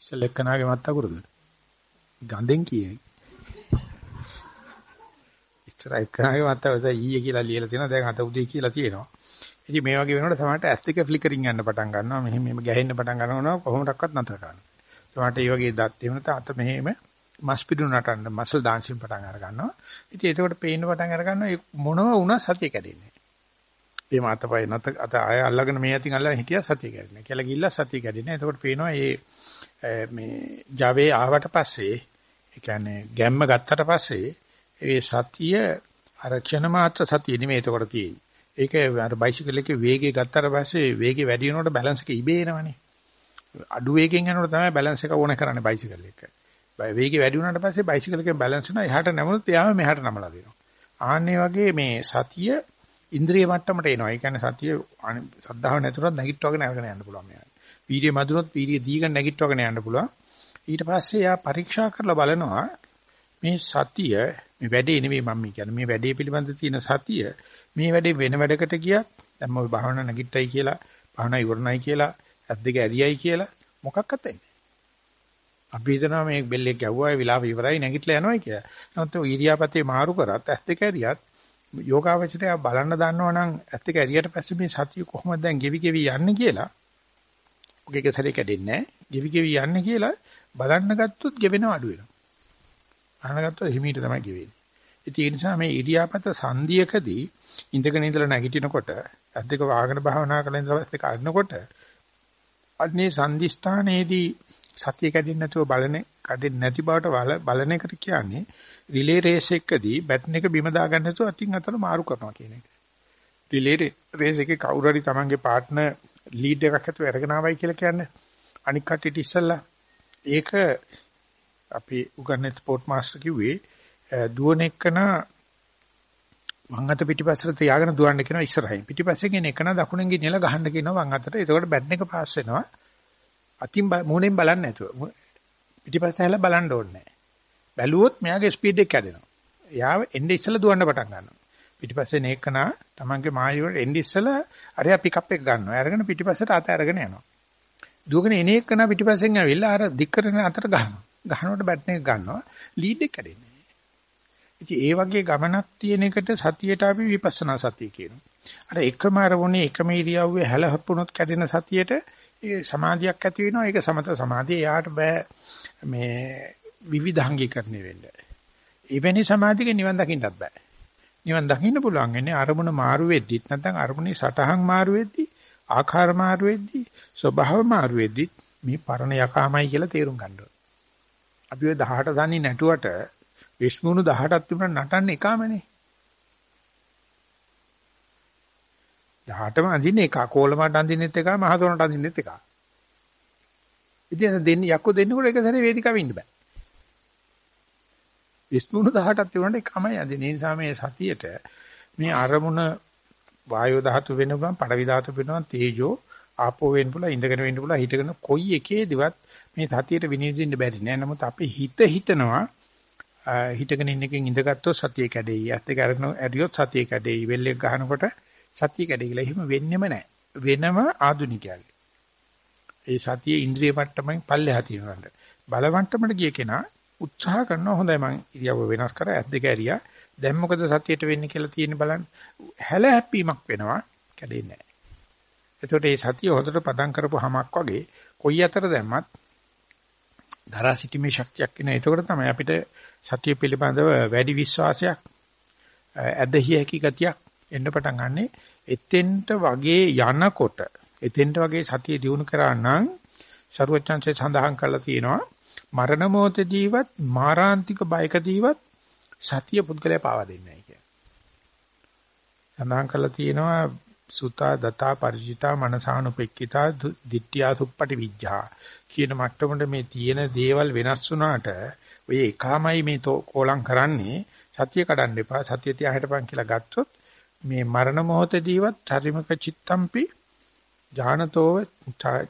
ඉස්සලෙක්කනාගේ මත්තකුරුද? ගඳෙන් කියයි. ඉස්සර එක්කනාගේ මත්තවද ඊයේ කියලා ලියලා තියෙනවා දැන් අත උදේ කියලා තියෙනවා. ඉතින් මේ වගේ වෙනකොට සමහරට ඇස් දෙක ෆ්ලිකරින් යන්න පටන් ගන්නවා. මෙහෙම මෙහෙම ගැහෙන්න පටන් ගන්නවා කොහොමඩක්වත් නැතර කරන්න. සමහරට මේ වගේ දත් එහෙම නැත්නම් අත මෙහෙම මස් පිටු නටන්න මසල් ඩාන්සින් පටන් අර ගන්නවා. ඉතින් එතකොට පේන්න පටන් අර ගන්නවා මොනව වුණත් සතිය කැඩෙන්නේ. මේ මාතපය නැත අත ආය අල්ලගෙන මේ අතින් අල්ලගෙන හිටියා සතිය කැඩෙන්නේ. කියලා ගිල්ල සතිය කැඩෙන්නේ. එතකොට පේනවා මේ මේ Java ආවට පස්සේ ඒ කියන්නේ ගැම්ම ගත්තට පස්සේ ඒ සතිය අර ක්ෂණ මාත්‍ර සතිය නෙමෙයි එතකොට තියෙන්නේ. ඒක අර බයිසිකල් එකේ වේගය ගත්තට පස්සේ වේගය වැඩි වෙනකොට බැලන්ස් එක ඉබේ එනවනේ. අඩු වේගෙන් යනකොට තමයි බැලන්ස් එක ඕන කරන්නේ බයිසිකල් එක. වේගය වැඩි වුණාට පස්සේ බයිසිකල් එකෙන් බැලන්ස් වෙනවා එහාට නැමුණොත් එයාම මෙහාට නමලා දෙනවා. ආන්නේ වගේ මේ සතිය ඉන්ද්‍රිය මට්ටමට එනවා. ඒ කියන්නේ සතිය සද්ධාව නැතුනොත් නැගිටවගෙන යන්න යන්න පුළුවන් මෙයාට. වීර්ය මදුනොත් වීර්ය දීගෙන නැගිටවගෙන යන්න පුළුවන්. ඊට පස්සේ එයා පරීක්ෂා කරලා බලනවා මේ සතිය මේ වැඩේ නෙවෙයි මම කියන්නේ මේ වැඩේ පිළිබඳ තියෙන සතිය මේ වැඩේ වෙන වැඩකට ගියත් දැන් මම භාවනා නැගිට්ටයි කියලා භාවනා ඉවරණයි කියලා ඇස් දෙක ඇරියයි කියලා මොකක්වත් වෙන්නේ අපි හිතනවා මේ බෙල්ලෙක් ගැව්වා විලාප ඉවරයි නැගිටලා යනවා කියලා. නමුත් ඔය ඉරියාපතේ මාරු කරත් ඇස් දෙක ඇරියත් යෝගාවචරය බලන්න දන්නවනම් ඇස් දෙක ඇරියට පස්සේ මේ සතිය කොහොමද දැන් ගෙවි ගෙවි යන්නේ කියලා. ඔකේක සැරේ කැඩෙන්නේ නැහැ. ගෙවි ගෙවි යන්නේ කියලා බලන්න ගත්තොත් ගෙවෙනව අඩු වෙනවා. අහන ගත්තොත් හිමීට තමයි ගෙවෙන්නේ. ඒ නිසා මේ ඉරියාපත සංධියකදී ඉඳගෙන ඉඳලා නැගිටිනකොට ඇස් දෙක වාගෙන භාවනා කරලා ඉඳලා ඇස් දෙක අරිනකොට අන්නේ සංදිස්ථානයේදී සතිය කැඩෙන්නේ නැතුව බලන කැඩෙන්නේ නැති බවට බලන එකට කියන්නේ රිලේ රේස් එකකදී බැටන් එක බිම දාගන්න නැතුව අතින් අතට මාරු කරනවා කියන එක. රිලේ රේස් එකේ කවුරු හරි තමන්ගේ පාර්ට්නර් ලීඩ් එකක් ඇතුව අරගෙන ආවයි කියලා කියන්නේ අනික් කට්ටියට ඉස්සල්ලා ඒක අපි උගන්වන ස්පෝර්ට් මාස්ටර් කිව්වේ දුවන එක්කන වම් අත පිටිපස්සට තියාගෙන දුවන්න කියනවා ඉස්සරහින්. පිටිපස්සේ කියන එකන දකුණෙන් ගෙනියලා ගහන්න කියනවා වම් අතට. එතකොට බැට් එක පාස් වෙනවා. අතින් මූණෙන් බලන්නේ නැතුව. පිටිපස්ස හැල බලන්න ඕනේ නැහැ. බැලුවොත් මෙයාගේ ස්පීඩ් එක කැඩෙනවා. එයාව එන්නේ ඉස්සලා දුවන්න පටන් ගන්නවා. පිටිපස්සේ නේකන තමන්ගේ මායිවට එන්නේ ඉස්සලා අරයා පිකප් එක ගන්නවා. අරගෙන පිටිපස්සට අත අරගෙන යනවා. දුවගෙන එන එකන පිටිපස්සෙන් ඇවිල්ලා අර දික් කරන අතට ගහනවා. ගහනකොට බැට් එක ගන්නවා. ලීඩ් එක කැඩෙන්නේ. ඉතින් ඒ වගේ ගමනක් තියෙන එකට සතියට අපි විපස්සනා සතිය කියනවා. අර එකම අරමුණේ එකම ඉරියව්වේ හැලහප්පුණොත් කැඩෙන සතියට ඒ සමාධියක් ඇති වෙනවා. ඒක සමත සමාධිය. එයාට බෑ මේ විවිධාංගීකරණය වෙන්න. එවැනි සමාධියක නිවන් දකින්නත් බෑ. නිවන් දකින්න පුළුවන් වෙන්නේ අරමුණ මාරු වෙද්දිත් නැත්නම් අරමුණේ සටහන් මාරු වෙද්දි ආකාර මාරු වෙද්දි ස්වභාව මාරු වෙද්දි මේ පරණ යකාමයි කියලා තේරුම් ගන්න ඕනේ. අපි ඔය 18 දන්නේ නැටුවට විශ්මුණු 18ක් තිබුණා නටන්න එකාමනේ. 18ම අඳින්නේ එක කෝලමට අඳින්නෙත් එක මහතොනට අඳින්නෙත් එක. ඉතින් දෙන්නේ යක්කෝ දෙන්නකොට එක සැරේ වේදිකාවේ ඉන්න බෑ. විශ්මුණු 18ක් තිබුණාට එකමයි අඳින්නේ. ඒ නිසා මේ සතියට මේ අරමුණ වායෝ ධාතු වෙන ගමන් පඩවි ධාතු වෙනවා තේජෝ ආපෝ වෙන්න පුළුවන් ඉඳගෙන වෙන්න පුළුවන් හිටගෙන කොයි එකේදිවත් මේ සතියට විනිවිදින්න බැරි නෑ. නමුත් අපි හිත හිතනවා හිටගෙන ඉන්න එකෙන් ඉඳගත්තොත් සතිය කැඩෙයි. ඇත්ත ඒක අරගෙන ඇරියොත් සතිය කැඩෙයි. වෙල්ලෙක් ගහනකොට සතිය කැඩෙයි කියලා. එහෙම වෙන්නෙම නැහැ. වෙනම ආදුනිකයගේ. ඒ සතිය ඉන්ද්‍රිය මට්ටමෙන් පල්ලෙහා තියෙනවා. බල මට්ටමට ගිය කෙනා උත්සාහ කරනවා හොඳයි මං ඉරියව්ව වෙනස් කරා ඇස් දෙක ඇරියා. දැන් මොකද සතියට වෙන්නේ කියලා තියෙන බලන්න. හැල හැප්පීමක් වෙනවා. කැඩෙන්නේ නැහැ. එතකොට මේ සතිය හොඳට පදම් කරපු හැමක් වගේ කොයි අතර දැම්මත් දරා සිටීමේ ශක්තියක් එන. එතකොට තමයි අපිට සතිය පිළිබඳව වැඩි විශ්වාසයක් ඇදහිය හැකි ගතියක් එන්න පටන් ගන්නෙ. එතෙන්ට වගේ යනකොට එතෙන්ට වගේ සතිය දිනු කරා නම් ਸਰුවචන්සේ සඳහන් කරලා තියෙනවා මරණ මොහොතදීවත් මාරාන්තික බයකදීවත් සතිය පුද්ගලයා පාවා දෙන්නේ නැහැ කියලා. සඳහන් කරලා තියෙනවා සුතා දතා පරිචිතා මනසානුපෙක්කිතා දිට්ඨියා සුප්පටි විඥා කියන මට්ටමට මේ තියෙන දේවල් වෙනස් වුණාට ඔය එකමයි මේ කොලම් කරන්නේ. සතිය කඩන්න එපා. සතිය තියා හිටපන් කියලා ගත්තොත් මේ මරණ මොහොතදීවත් ධර්මක චිත්තම්පි ඥානතෝව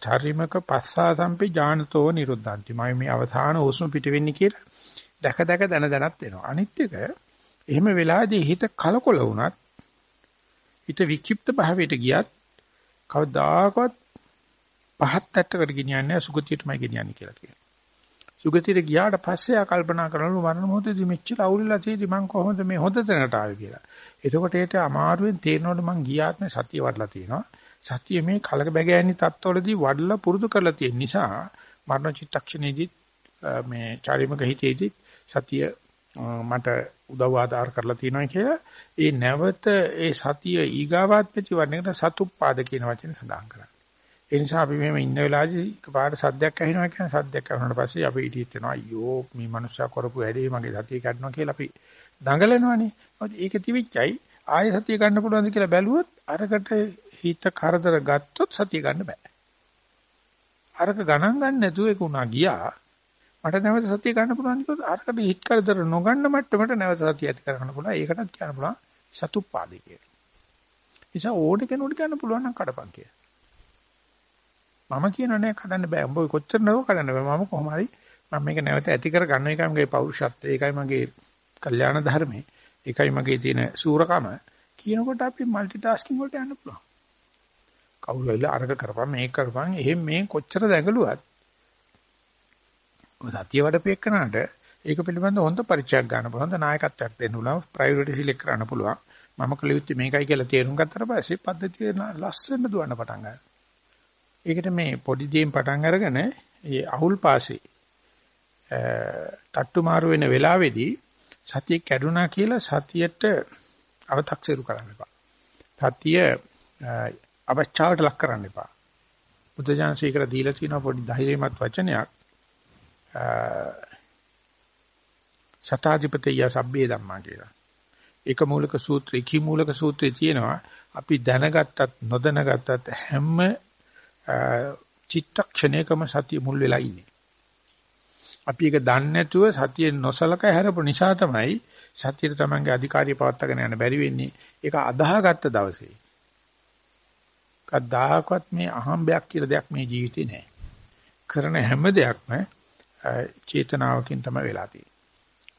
ධර්මක පස්සාසම්පි ඥානතෝව නිරුද්ධාන්ති. මම මේ අවසාන උසුම පිට වෙන්නේ කියලා දැක දැක දන දනත් වෙනවා අනිත් එක එහෙම වෙලාදී හිත කලකොල වුණත් හිත වික්ෂිප්ත භාවයට ගියත් කවදාකවත් පහත් පැත්තකට ගෙනියන්නේ සුගතියටමයි ගෙනියන්නේ කියලා කියනවා සුගතියට ගියාට පස්සේ ආ කල්පනා කරනලු මරණ මොහොතේදී මෙච්චර අවුල්ලා තියෙදි මං කොහොමද මේ හොඳ තැනට ආවේ කියලා. එතකොට ඒට අමාරුවෙන් තේරෙනවලු මං ගියාත්මේ සතිය වඩලා තියෙනවා. සතිය මේ කලක බැගෑනි තත්ත්වවලදී වඩලා පුරුදු කරලා තියෙන නිසා මරණ චිත්තක්ෂණයේදී මේ චාරිමක හිතේදී සතිය මට උදව් ආධාර කරලා තියෙනවා කියලා ඒ නැවත ඒ සතිය ඊගාවත් ප්‍රතිවර්ණයකට සතුප්පාද කියන වචනේ සඳහන් කරා. ඒ නිසා අපි මෙහෙම ඉන්න වෙලාවේදී එකපාරට සද්දයක් ඇහෙනවා කියන සද්දයක් ඇහුනට පස්සේ අපි ඊටිත් වෙනවා අයියෝ මේ මනුස්සයා කරපු වැඩේ මගේ සතිය කඩනවා කියලා අපි දඟලනවනේ. මොකද ඒක තිබිච්චයි ආයෙ සතිය ගන්න පුළුවන්ද කියලා බැලුවොත් අරකට හිත කරදර ගත්තොත් සතිය ගන්න බෑ. අරක ගණන් ගන්න නැතුව ඒක උනා ගියා. මට නැවත සතිය ගන්න පුළුවන් කිව්වොත් අරකට හිත කරදර නොගන්න මට්ටමට නැවත සතිය ඇති කරගන්න පුළුවන්. ඒකටත් කියන්න පුළුවන් සතුප්පාදේ කියලා. නිසා ඕනේ කෙනෙකුට ගන්න පුළුවන් නම් කඩපන් කියලා. මම කියනවා නෑ කඩන්න බෑ. උඹ කොච්චර නෝ කඩන්න බෑ. මම කොහොම හරි මම මේක නැවත ඇති කර ගන්න එකයි මගේ පෞරුෂත්වය. ඒකයි මගේ කල්යාණ ධර්මයේ. ඒකයි මගේ තියෙන සූරකම. කියනකොට අපි মালටි ටාස්කින් වලට යන්න පුළුවන්. කවුරු වෙලා අරක කරපන් මේක කරපන් එහෙම මේ කොච්චර දැඟලුවත් සතිය වඩපෙන්නට ඒක පිළිබඳව හොඳ පරිචයක් ගන්න පුළුවන්. හොඳ නායකත්වයක් දෙන්න පුළුවන්. ප්‍රයොරිටි සිලෙක්ට් කරන්න පුළුවන්. මම කළ යුත්තේ මේකයි කියලා තේරුම් ගත්තට පස්සේ පද්ධතිය ලස්සන දුවන්න පටන් ගන්නවා. ඒකට මේ පොඩි දෙයින් පටන් අරගෙන ඒ අහුල් පාසේ තට්ටු මාරු වෙන වෙලාවේදී සතිය කැඩුනා කියලා සතියට අව탁සිරු කරන්න එපා. සතිය අවචාවට ලක් කරන්න එපා. බුද්ධජානසීකර දීලා තියෙන පොඩි ධෛර්යමත් වචනයක් සතාධිපතිය සබ්බේ ධම්මා කියලා. ඒක මූලික සූත්‍රය, කී මූලික සූත්‍රය තියෙනවා. අපි දැනගත්තත් නොදැනගත්තත් හැම චිත්තක්ෂණයකම සතිය මුල් වෙලා ඉන්නේ. අපි ඒක දන්නේ නැතුව සතිය නොසලක හැරපු නිසා තමයි සතියේ තමන්ගේ අධිකාරිය පවත්වාගෙන යන්න බැරි වෙන්නේ ඒක අදාහගත්ත දවසේ. කවදාකවත් මේ අහම්බයක් කියලා දෙයක් මේ ජීවිතේ නැහැ. කරන හැම දෙයක්ම චේතනාවකින් තමයි වෙලා තියෙන්නේ.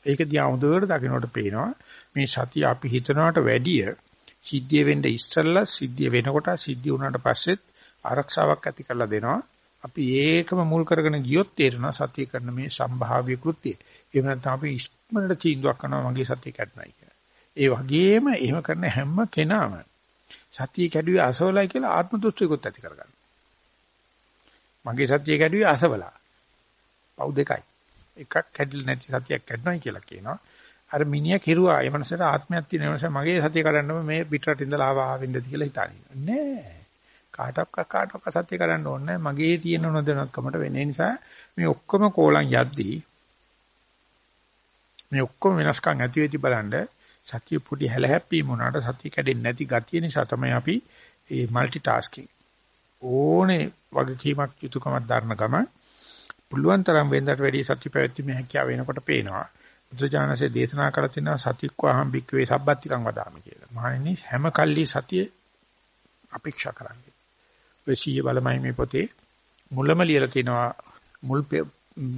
ඒක දිහා හොඳට දකින්නට පේනවා මේ සතිය අපි හිතනවට වැඩිය සිද්ධිය වෙන්න ඉස්සෙල්ලා සිද්ධිය වෙනකොට සිද්ධිය වුණාට පස්සෙත් ආරක්ෂාවක් ඇති කරලා දෙනවා. අපි ඒකම මුල් කරගෙන ගියොත් තේරෙනවා සතිය කරන මේ සම්භාව්‍ය කෘත්‍යය. එහෙම නැත්නම් අපි ඉස්මනට තීන්දුවක් කරනවා මගේ සතිය කැඩනයි කියලා. ඒ වගේම එහෙම කරන හැම කෙනාම සතිය කැඩුවේ අසවලයි කියලා ආත්ම දෘෂ්ටියකුත් ඇති කරගන්නවා. මගේ සතිය කැඩුවේ අසවලා. පව් දෙකයි. එකක් කැඩිලා නැති සතියක් කැඩනයි කියලා කියනවා. අර මිනිහා කිරුවා. ඒ මනසට ආත්මයක් තියෙන නිසා මගේ සතිය කඩන්නම මේ පිටරට ඉඳලා ආවා ආවෙන්නද කියලා හිතන්නේ. නෑ. කාටවත් කාටවත් සත්‍ය කරන්න ඕනේ මගේ තියෙන නොදැනුවත්කමට වෙන නිසා මේ ඔක්කොම කෝලම් යද්දී මේ ඔක්කොම වෙනස්කම් ඇති වෙති බලන්න සත්‍ය පුටි හැලහැප්පීම උනාට සත්‍ය කැඩෙන්නේ නැති ගතිය නිසා තමයි අපි මේ মালටි ටාස්කින් ඕනේ වගකීමක් යුතුයකමක් දරන ගම පුළුවන් තරම් වෙනදට වැඩි සත්‍ය පැවැත්මේ හැකියාව වෙනකොට පේනවා බුදුජානසේ දේශනා කළ තියෙනවා සතික්වාහම් බික්කවේ සබ්බත්තිකං වදාමි කියලා. මහණෙනි හැම කල්ලි සතිය අපේක්ෂා කරන්නේ. වෙසිය බලමයි මේ පොතේ මුලම ලියලා තිනවා මුල්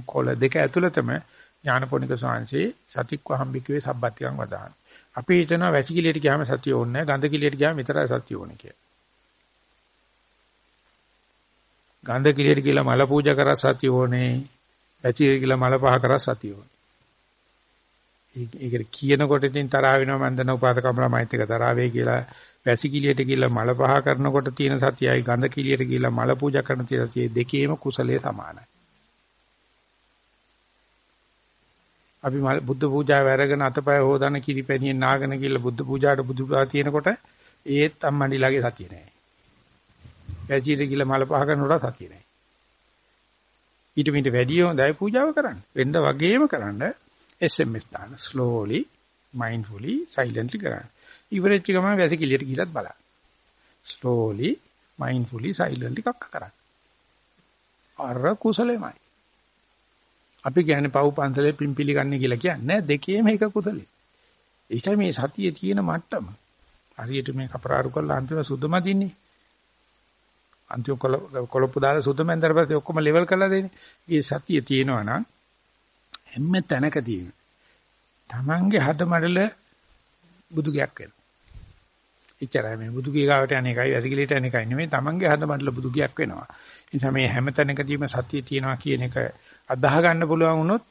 කොළ දෙක ඇතුළතම ඥානපෝනික සාංශේ සතික්වාහම් බික්කවේ සබ්බත්තිකං වදාමි. අපි හිතනවා වැසිකිළියට ගියාම සතිය ඕනේ නැහැ. ගඳ කිළියට ගියාම විතරයි සතිය ඕනේ කියලා. ගඳ කිළියට ගිහලා මල පූජා කරා සතිය ඕනේ. වැසිකිළියට ගිහලා මල පහ කරා සතිය ඕනේ. ඒකට කියනකොට ඉතින් තරහ වෙනවා මම දන්න උපාසකම්ලා මයිත් එක තරහ වෙයි කියලා වැසිකිළියට ගිහලා මල පහ කරනකොට තියෙන සතියයි ගඳ කිළියට ගිහලා මල පූජා කරන තියෙන සතිය දෙකේම කුසලයේ සමානයි. අපි බුද්ධ පූජාව අරගෙන අතපය හොදන කිරිපැණියෙන් නාගෙන ගිහලා බුද්ධ පූජාවට බුදුපා තියෙනකොට ඒත් අම්මණිලාගේ සතිය නෑ. වැසිකිළියට ගිහලා මල පහ කරනකොට සතිය නෑ. ඊට මිට වැඩි හොඳයි පූජාව කරන්න. වෙන්න වගේම කරන්න SMS දාන්න slowly mindfully silently කරන්න. ඉවරෙච්ච ගමන් වැසිකිළියට ගිහලත් බලන්න. slowly mindfully silently කක්ක කරන්න. අර කුසලෙමයි. අපි කියන්නේ පව් පන්සලේ පිම්පිලි ගන්න කියලා කියන්නේ දෙකේම එක කුසලෙ. ඒකයි මේ සතියේ තියෙන මට්ටම. හරියට මේ කපරාරු කරලා අන්තිම සුදුම දින්නේ. අන්තිම කොලොප්පු දාලා සුදුම ඇන්දර පස්සේ ඔක්කොම ලෙවල් කරලා දෙන්නේ. මේ සතිය තියෙනවා නම් හැම තැනකදීම තමන්ගේ හද මඩල බුදු ගයක් වෙනවා. එච්චරයි මේ බුදු ගියාවට අනේකයි වැසිකිලියට අනේකයි නෙමෙයි තමන්ගේ හද මඩල බුදු ගයක් වෙනවා. ඒ නිසා මේ හැම තැනකදීම සතිය තියෙනවා කියන එක අදාහ ගන්න පුළුවන් වුණොත්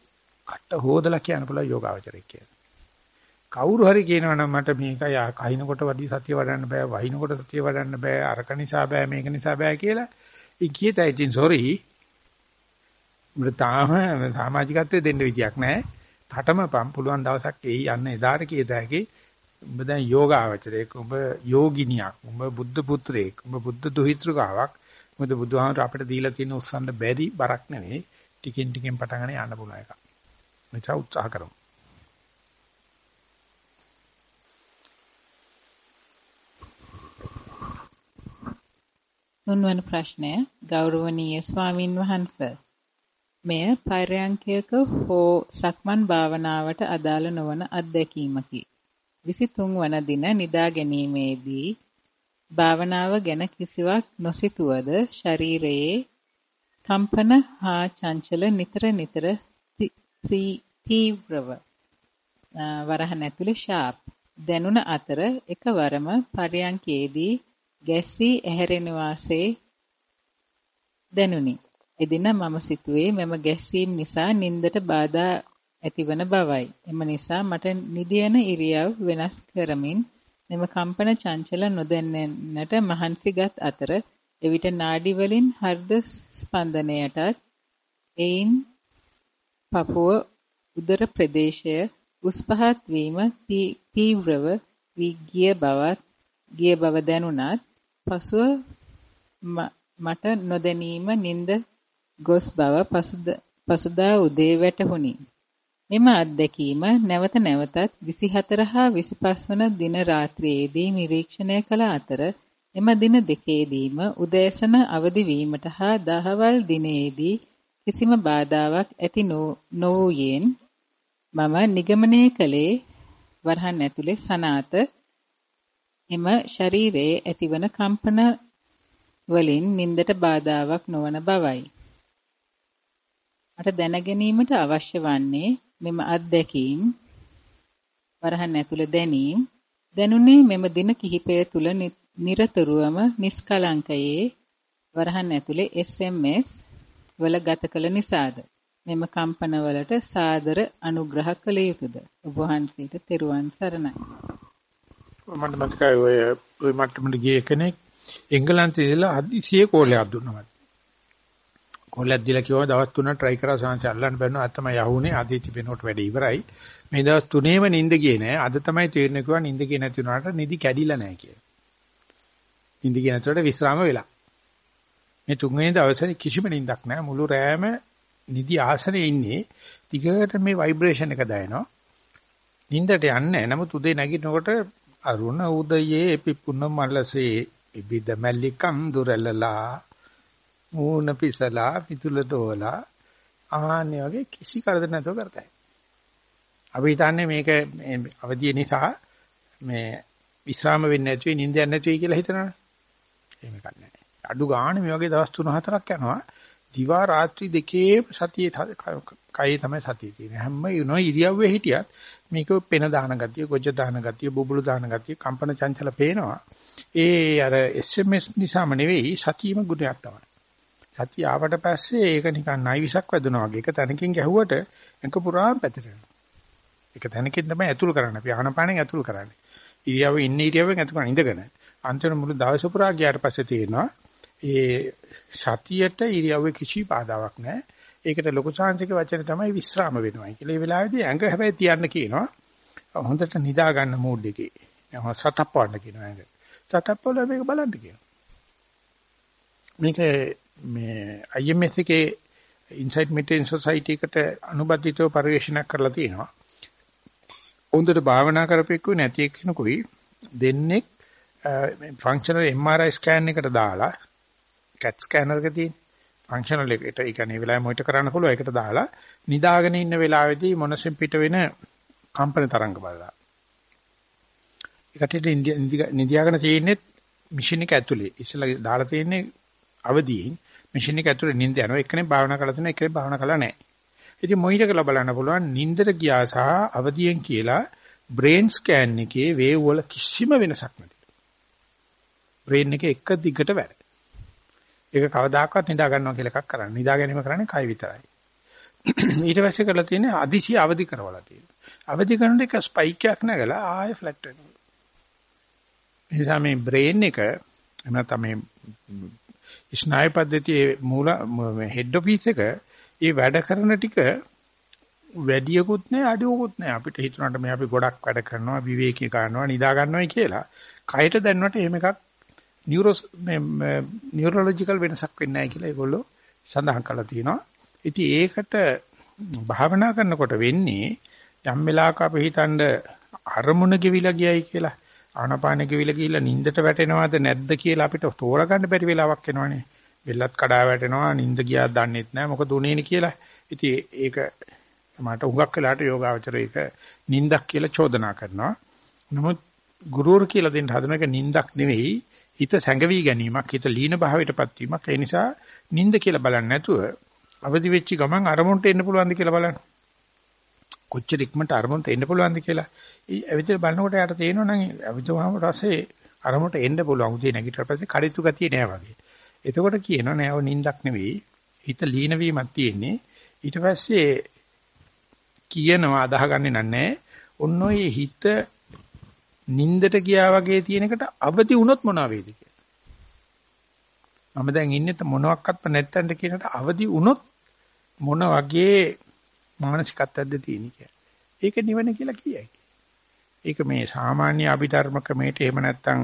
කට හොදලා කියන්න පුළුවන් යෝගාවචරයක් කියලා. කවුරු හරි කියනවා නම් මට මේක කහිනකොට වැඩි සතිය වඩන්න බෑ වහිනකොට සතිය වඩන්න බෑ අරක නිසා බෑ මේක නිසා බෑ කියලා. ඒ කීයතයි ඉතින් සෝරි උඹට තාම සමාජිකත්වයේ දෙන්න විදියක් නැහැ. තටමපම් පුළුවන් දවසක් එයි යන්න එදාට කීයද හැකි. උඹ දැන් යෝගාවචරයක උඹ යෝගිනියක් උඹ බුද්ධ පුත්‍රයෙක් උඹ බුද්ධ දුහිතෘකාවක් මොකද බුදුහාමර අපිට දීලා තියෙන උස්සන්න බැරි බරක් නෙවෙයි ටිකෙන් ටිකෙන් පටන් ගන්න යන්න පුළුවන් එකක්. මෙචා උත්සාහ කරමු. තුන්වන ප්‍රශ්නය ගෞරවනීය ස්වාමින් වහන්සේ මෙය පර්යංකයක හෝ සක්මන් භාවනාවට අදාළ නොවන අත්දැකීමකි. 23 වන දින නිදා ගැනීමේදී භාවනාව ගැන කිසිවක් නොසිතුවද ශරීරයේ කම්පන හා චංචල නිතර නිතර තීව්‍රව වරහන් ඇතුලේ ෂාප් දැනුණ අතර එකවරම පර්යංකයේදී ගැස්සී ඇහැරෙන වාසේ දැනුනි. එදින මම සිතුවේ මෙම ගැස්සීම් නිසා නින්දට බාධා ඇතිවන බවයි. එම නිසා මට නිදියන ඉරියව් වෙනස් කරමින් මෙම කම්පන චංචල නොදැනෙන්නට මහන්සිගත් අතර එවිට නාඩි වලින් හෘද ස්පන්දනයටත් එයින් පපුව උදර ප්‍රදේශය උස් පහත් වීම තීව්‍රව වී ගිය බවත් ගිය බව දැනුණත් පසුව මට නොදැනීම නිନ୍ଦ ගොස් බව පසුදා උදේ වැටහුණි. මෙම අත්දැකීම නැවත නැවතත් 24 හා 25 වන දින රාත්‍රියේදී නිරීක්ෂණය කළ අතර එම දින දෙකේදීම උදෑසන අවදි වීමට හා දහවල් දිනේදී කිසිම බාධාවක් ඇති නොවූයෙන් මම නිගමනය කළේ වරහන් ඇතුලේ සනාත එම ශරීරයේ ඇතිවන කම්පන වලින් නින්දට බාධාවක් නොවන බවයි. මට දැනගැනීමට අවශ්‍ය වන්නේ මෙම අත්දැකීම් වරහන් ඇතුළේ දැනීම් දැනුනේ මෙම දින කිහිපය තුල නිරතුරුවම නිස්කලංකයේ වරහන් ඇතුලේ SMS වල ගත කළ නිසාද? මෙම කම්පනවලට සාදර අනුග්‍රහ කළ යුතුයද ඔබ වහන්සේට තෙරුවන් සරණයි. මට මතකයි ඔය ඔය මට්ටමට ගිය කෙනෙක් එංගලන්තයේ ඉඳලා හදිසියෙ කෝලයක් දුන්නා මට. කෝලයක් දීලා කිව්වා දවස් තුනක් try කරා සංච අල්ලන්න බැන්නා අද තමයි යහුනේ අදී තිබෙනකොට වැඩ ඉවරයි. මේ දවස් තුනේම නිින්ද ගියේ නෑ. අද තමයි තීරණය කිව්වා නිින්ද ගියේ නැති වුණාට නිදි කැඩිලා නෑ කියලා. නිින්ද ගියේ නැතුවට විශ්‍රාම වෙලා. මේ තුන්වෙනි දවසේ කිසිම නිින්දක් නෑ. මුළු රෑම නිදි ආසනේ ඉන්නේ. ටිකට මේ ভাইබ්‍රේෂන් එක දැනෙනවා. නිින්දට යන්නේ නැහැ. නමුත් උදේ නැගිටිනකොට අරුණ උදයේ පිපුණ මලසේ ඉබිද මල්ලිකම් දුරලලා මූණ පිසලා පිටුල දෝලා ආන්නේ වගේ කිසි කරදර නැතුව කරතයි. අපි හිතන්නේ මේක අවදිය නිසා මේ විශ්‍රාම වෙන්නේ නැති වෙයි නිින්ද යන්නේ නැති වෙයි කියලා හිතනවනේ. එහෙම එකක් නැහැ. අඩු ගානේ මේ වගේ දවස් 3-4ක් යනවා. දිවා රාත්‍රී දෙකේ සතියේ කයේ තමයි සතිය තියෙන්නේ. හැම යුනෝ ඉරියව්වේ හිටියත් මේක පෙන දාන ගතිය, ගොජ දාන ගතිය, බුබුලු දාන ගතිය, කම්පන චංචල පේනවා. ඒ අර SMS නිසාම නෙවෙයි සතියම ගුණයක් තමයි. සතිය ආවට පස්සේ ඒක නිකන් නයිවිසක් වැදුනා වගේ. එක තැනකින් ගැහුවට එක පුරාම පැතිරෙනවා. එක තැනකින් තමයි ඇතුල් කරන්නේ. අපි ආනපානෙන් ඇතුල් කරන්නේ. ඉරියව්ව ඉන්න ඉරියව්වෙන් ඇතුල් කරන ඉඳගෙන. අන්තිම මුළු දවස පුරා ගියාට පස්සේ තියෙනවා ඒ සතියට ඉරියව්වේ කිසි බාධාවක් නැහැ. ඒකට ලොකු සාංශික වචන තමයි විස්්‍රාම වෙනවයි කියලා. ඒ වෙලාවේදී ඇඟ හැබැයි තියන්න කියනවා. හොඳට නිදා ගන්න මූඩ් එකේ. සතප්පවන්න කියනවා ඇඟ. සතප්පවල මේක බලන්න කියනවා. මේක මේ IMS එකේ Insight Meditation Society එකට අනුබද්ධිතව පරිශීලනයක් කරලා තියෙනවා. හොඳට භාවනා කරපෙක්කු නැති එක්කෙනෙකුයි දෙන්නෙක් ෆන්ක්ෂනල් MRI ස්කෑන් එකට දාලා CAT ස්කෑනර් එක තියෙන ෆන්ක්ෂනල් එකට ඒ කියන්නේ වෙලාවෙ මොනිටර් කරන්න පුළුවන් ඒකට දාලා නිදාගෙන ඉන්න වෙලාවේදී මොනසෙන් පිට වෙන කම්පන තරංග බලලා. ඒකට නිදියාගෙන තියෙන්නේ මැෂින් එක ඇතුලේ. ඉස්සලා දාලා තියෙන්නේ අවදියෙන් මැෂින් එක ඇතුලේ නිින්ද යනවා. එක්කෙනෙක් භාවනා කරලා තියෙනවා එක්කෙනෙක් භාවනා කරලා නැහැ. ඉතින් මොහිට කරලා බලන්න පුළුවන් නිින්දට ගියා සහ අවදියෙන් කියලා බ්‍රේන් ස්කෑන් එකේ වේව් වල කිසිම වෙනසක් නැති. බ්‍රේන් එකේ එක දිගට වැඩ. ඒක කවදාකවත් නිදා ගන්නවා කියලා එකක් කරන්නේ. නිදා ගැනීම කරන්නේ කය විතරයි. ඊට පස්සේ කරලා තියෙන්නේ අදිසි අවදි කරවලා තියෙනවා. අවදි කරන එක ස්පයික් එකක් නැගලා ආයෙ ෆ්ලැට් වෙනවා. එනිසා මේ බ්‍රේන් එක නැත්නම් මේ ස්නායු පද්ධතියේ මූල හෙඩ් ඔෆිස් එක ඒ වැඩ කරන ටික වැඩියකුත් නැහැ අඩුවකුත් නැහැ අපිට හිතුණාට මේ අපි ගොඩක් වැඩ කරනවා විවේකී කරනවා නිදා ගන්නවායි කියලා කයට දැන්නට එහෙම එකක් නියුරෝස් මේ නියුරොලොජිකල් වෙනසක් වෙන්නේ නැහැ කියලා ඒගොල්ලෝ සඳහන් කරලා තියෙනවා. ඉතින් ඒකට භාවනා කරනකොට වෙන්නේ යම් වෙලාවක අපි හිතනද අරමුණ ගෙවිලා ගියයි කියලා ආනපාන ගෙවිලා ගිහිල්ලා නිින්දට වැටෙනවද නැද්ද කියලා අපිට තෝරගන්න බැරි වෙලාවක් එනවනේ. වෙල්ලත් කඩා වැටෙනවා නිින්ද ගියා දන්නෙත් නැහැ මොකද උනේනි කියලා. ඉතින් ඒක මට උඟක් වෙලාට යෝගාවචර ඒක නිින්දක් කියලා චෝදනා කරනවා. නමුත් ගුරුවරු කියලා දෙන්න හදන එක නිින්දක් නෙවෙයි හිත සැඟවි ගැනීමක් හිත ලීන භාවයටපත් වීමක්. ඒ නිසා නිින්ද කියලා බලන්නේ නැතුව අවදි වෙච්ච ගමන් අරමුණට එන්න පුළුවන්ද කියලා බලන්න. කොච්චර ඉක්මනට අරමුණට එන්න පුළුවන්ද කියලා. ඒ ඇවිත් බලනකොට යාට තේරෙනවා නම් අවිදවහම රසේ අරමුණට එන්න පුළුවන්. උදේ නැගිටලා පස්සේ කඩਿੱතු ගතිය නෑ වගේ. එතකොට කියනවා නෑ ඔය නිින්දක් නෙවෙයි. හිත ලීන වීමක් තියෙන්නේ. ඊට පස්සේ කියනවා අදහගන්නේ නැහැ ඔන්න ඔය හිත නින්දට ගියා වගේ තියෙන එකට අවදි වුණොත් මොනවා වේද කියලා. මම දැන් ඉන්නේ මොනවත්ක්වත් නැත්තඳ කියනට අවදි වුණොත් මොන වගේ මානසිකත්වයක්ද තියෙන්නේ කියලා. ඒක නිවන කියලා කියයි. ඒක මේ සාමාන්‍ය අභිධර්ම ක්‍රමයට එහෙම නැත්තම්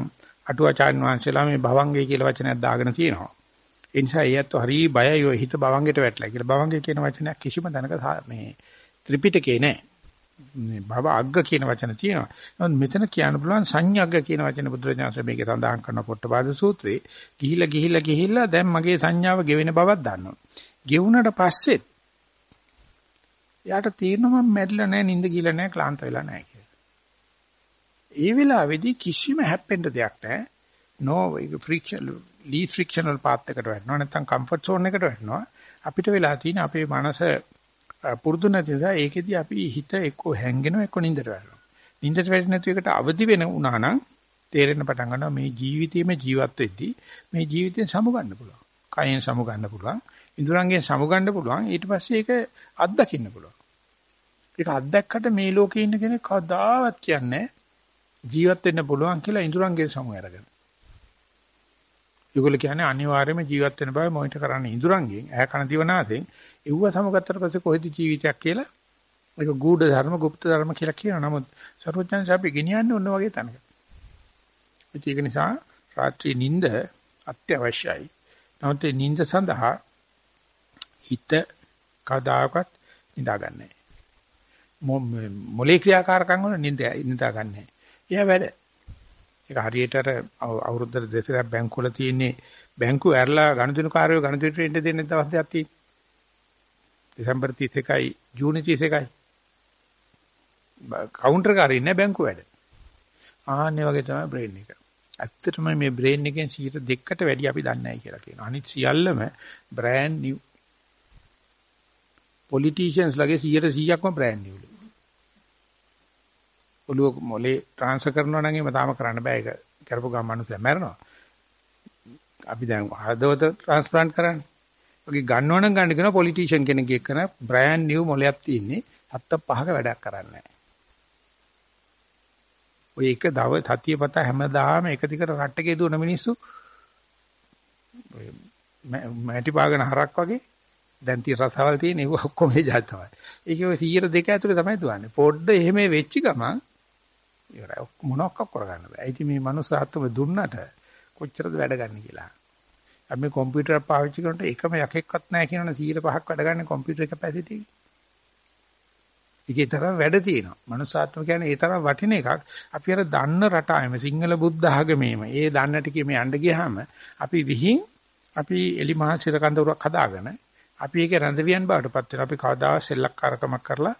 අටුවාචාන් වහන්සේලා මේ භවංගේ කියලා වචනයක් දාගෙන තියෙනවා. ඒ නිසා ඒත් හරි බයයි ඔය හිත භවංගයට වැටලා කියලා. භවංගේ කියන වචනයක් කිසිම තැනක මේ ත්‍රිපිටකේ නැහැ. භව අග්ග කියන වචන තියෙනවා. නමුත් මෙතන කියන්න පුළුවන් සංඥග්ග කියන වචන බුදුරජාණන් මේකේ සඳහන් කරන පොට්ටපාද සූත්‍රයේ ගිහිලා ගිහිලා ගිහිල්ලා දැන් මගේ සංඥාව ගෙවෙන බවක් දන්නවා. ගෙවුනට පස්සෙත් යාට තීරණ මම මැරිලා නැහැ නිින්ද ගිහලා නැහැ ක්ලාන්ත වෙලා නැහැ කියලා. ඒ වෙලාවේදී කිසිම හැප්පෙන්න දෙයක් නැහැ. no friction least frictional path එකට වැටෙනවා නැත්නම් comfort zone එකට වැටෙනවා. අපිට වෙලා තියෙන අපේ මනස පුරුදු නැති නිසා ඒකෙදි අපි හිත එක්ක හැංගෙනවා එක්ක නින්දට වැටෙනවා. නින්දට වැටෙන නැතු එකට අවදි වෙන උනා නම් තේරෙන්න පටන් ගන්නවා මේ ජීවිතයේම ජීවත් වෙද්දී මේ ජීවිතෙන් සමු ගන්න පුළුවන්. කයෙන් සමු ගන්න පුළුවන්. ඉඳුරංගෙන් සමු ගන්න පුළුවන්. ඊට පස්සේ ඒක අත්දකින්න පුළුවන්. ඒක අත්දැක්කට මේ ලෝකේ ඉන්න කෙනෙක් කවදාවත් කියන්නේ ජීවත් වෙන්න පුළුවන් කියලා ඉඳුරංගෙන් සමු අරගෙන. ඒගොල්ලෝ කියන්නේ අනිවාර්යයෙන්ම ජීවත් වෙන බව මොනිටර් කරන්න ඉඳුරංගෙන් ඈ කන දිවනාසෙන් එව්ව සමගත්තට පස්සේ කොහෙද ජීවිතයක් කියලා ඒක ගුඪ ධර්ම গুপ্ত ධර්ම කියලා කියනවා. නමුත් සර්වඥයන් අපි ගෙනියන්නේ ඔන්න වගේ තැනක. ඒක නිසා රාත්‍රී නිින්ද අත්‍යවශ්‍යයි. නමුත් ඒ නිින්ද සඳහා හිත කදාකත් නිදාගන්නේ. මොලේ ක්‍රියාකාරකම් වල නිින්ද නිදාගන්නේ. එයා වැඩ. ඒක හරියට අර අවුරුද්දට දෙසරක් බැංකුවල තියෙන්නේ බැංකුව ඇරලා ගණිතන කාර්යය ගණිතයට එන්න දෙන්න දවස් දෙකක් තියෙන්නේ. දෙසැම්බර් 31යි ජූනි 31යි. කවුන්ටර් කාරේ ඉන්නේ බැංකුව වැඩ. ආන්නේ වගේ තමයි බ්‍රේන් එක. ඇත්තටම මේ බ්‍රේන් එකෙන් 102කට වැඩි අපි දන්නේ නැහැ කියලා කියනවා. අනිත් සියල්ලම බ්‍රෑන්ඩ් නිව්. පොලිටිෂියන්ස් ලගේ 100%ක්ම බ්‍රෑන්ඩ් නිව්. ඔළුව මොලේ ට්‍රාන්ස්ෆර් කරනවා නම් එහෙම තාම කරන්න බෑ. ඒක කරපු ගමන් මිනිස්සු මැරෙනවා. අපි දැන් හදවත ට්‍රාන්ස්ප්ලාන්ට් කරන්නේ. ඔගේ ගන්නවනම් ගන්න කියන පොලිටිෂියන් කෙනෙක් එක්කන බ්‍රෑන්ඩ් නිව් මොලයක් තියෙන්නේ. හත්ත පහක වැඩක් කරන්නේ නැහැ. ඔය එක දව සතිය පත හැමදාම එක දිගට රට්ටකේ දුවන මිනිස්සු මැටි පාගන හරක් වගේ දැන් තිය රසවල් තියෙන ඒව ඔක්කොම ඒ જાත් තමයි. ඒකේ ඔය 102 ඇතුලේ තමයි දුවන්නේ. පොඩ්ඩ එහෙම වෙච්ච ගමන් ඉවරයි. මොනවක් කරගන්න බෑ. ඉතින් මේ මනුස්සහත්වම දුන්නට කොච්චරද වැඩ ගන්න කියලා. අපි මේ කම්පියුටර් පාවිච්චි කරනකොට එකම යකෙක්වත් නැහැ කියනවනේ 105ක් වැඩ ගන්න කම්පියුටර් කැපැසිටි එක. ඒකේ තරම් වැඩ තියෙනවා. මනුස්සාත්ම කියන්නේ ඒ තරම් වටින එකක්. අපි අර දන්න රටාවෙම සිංහල බුද්ධ ආගමේම ඒ දන්න ටිකේ මේ යන්න ගියාම අපි විහිං අපි එලි මහ සිර කඳවුරක් හදාගෙන අපි ඒකේ රැඳවියන් බවටපත් වෙනවා. අපි කවදා සෙල්ලක්කාරකමක් කරලා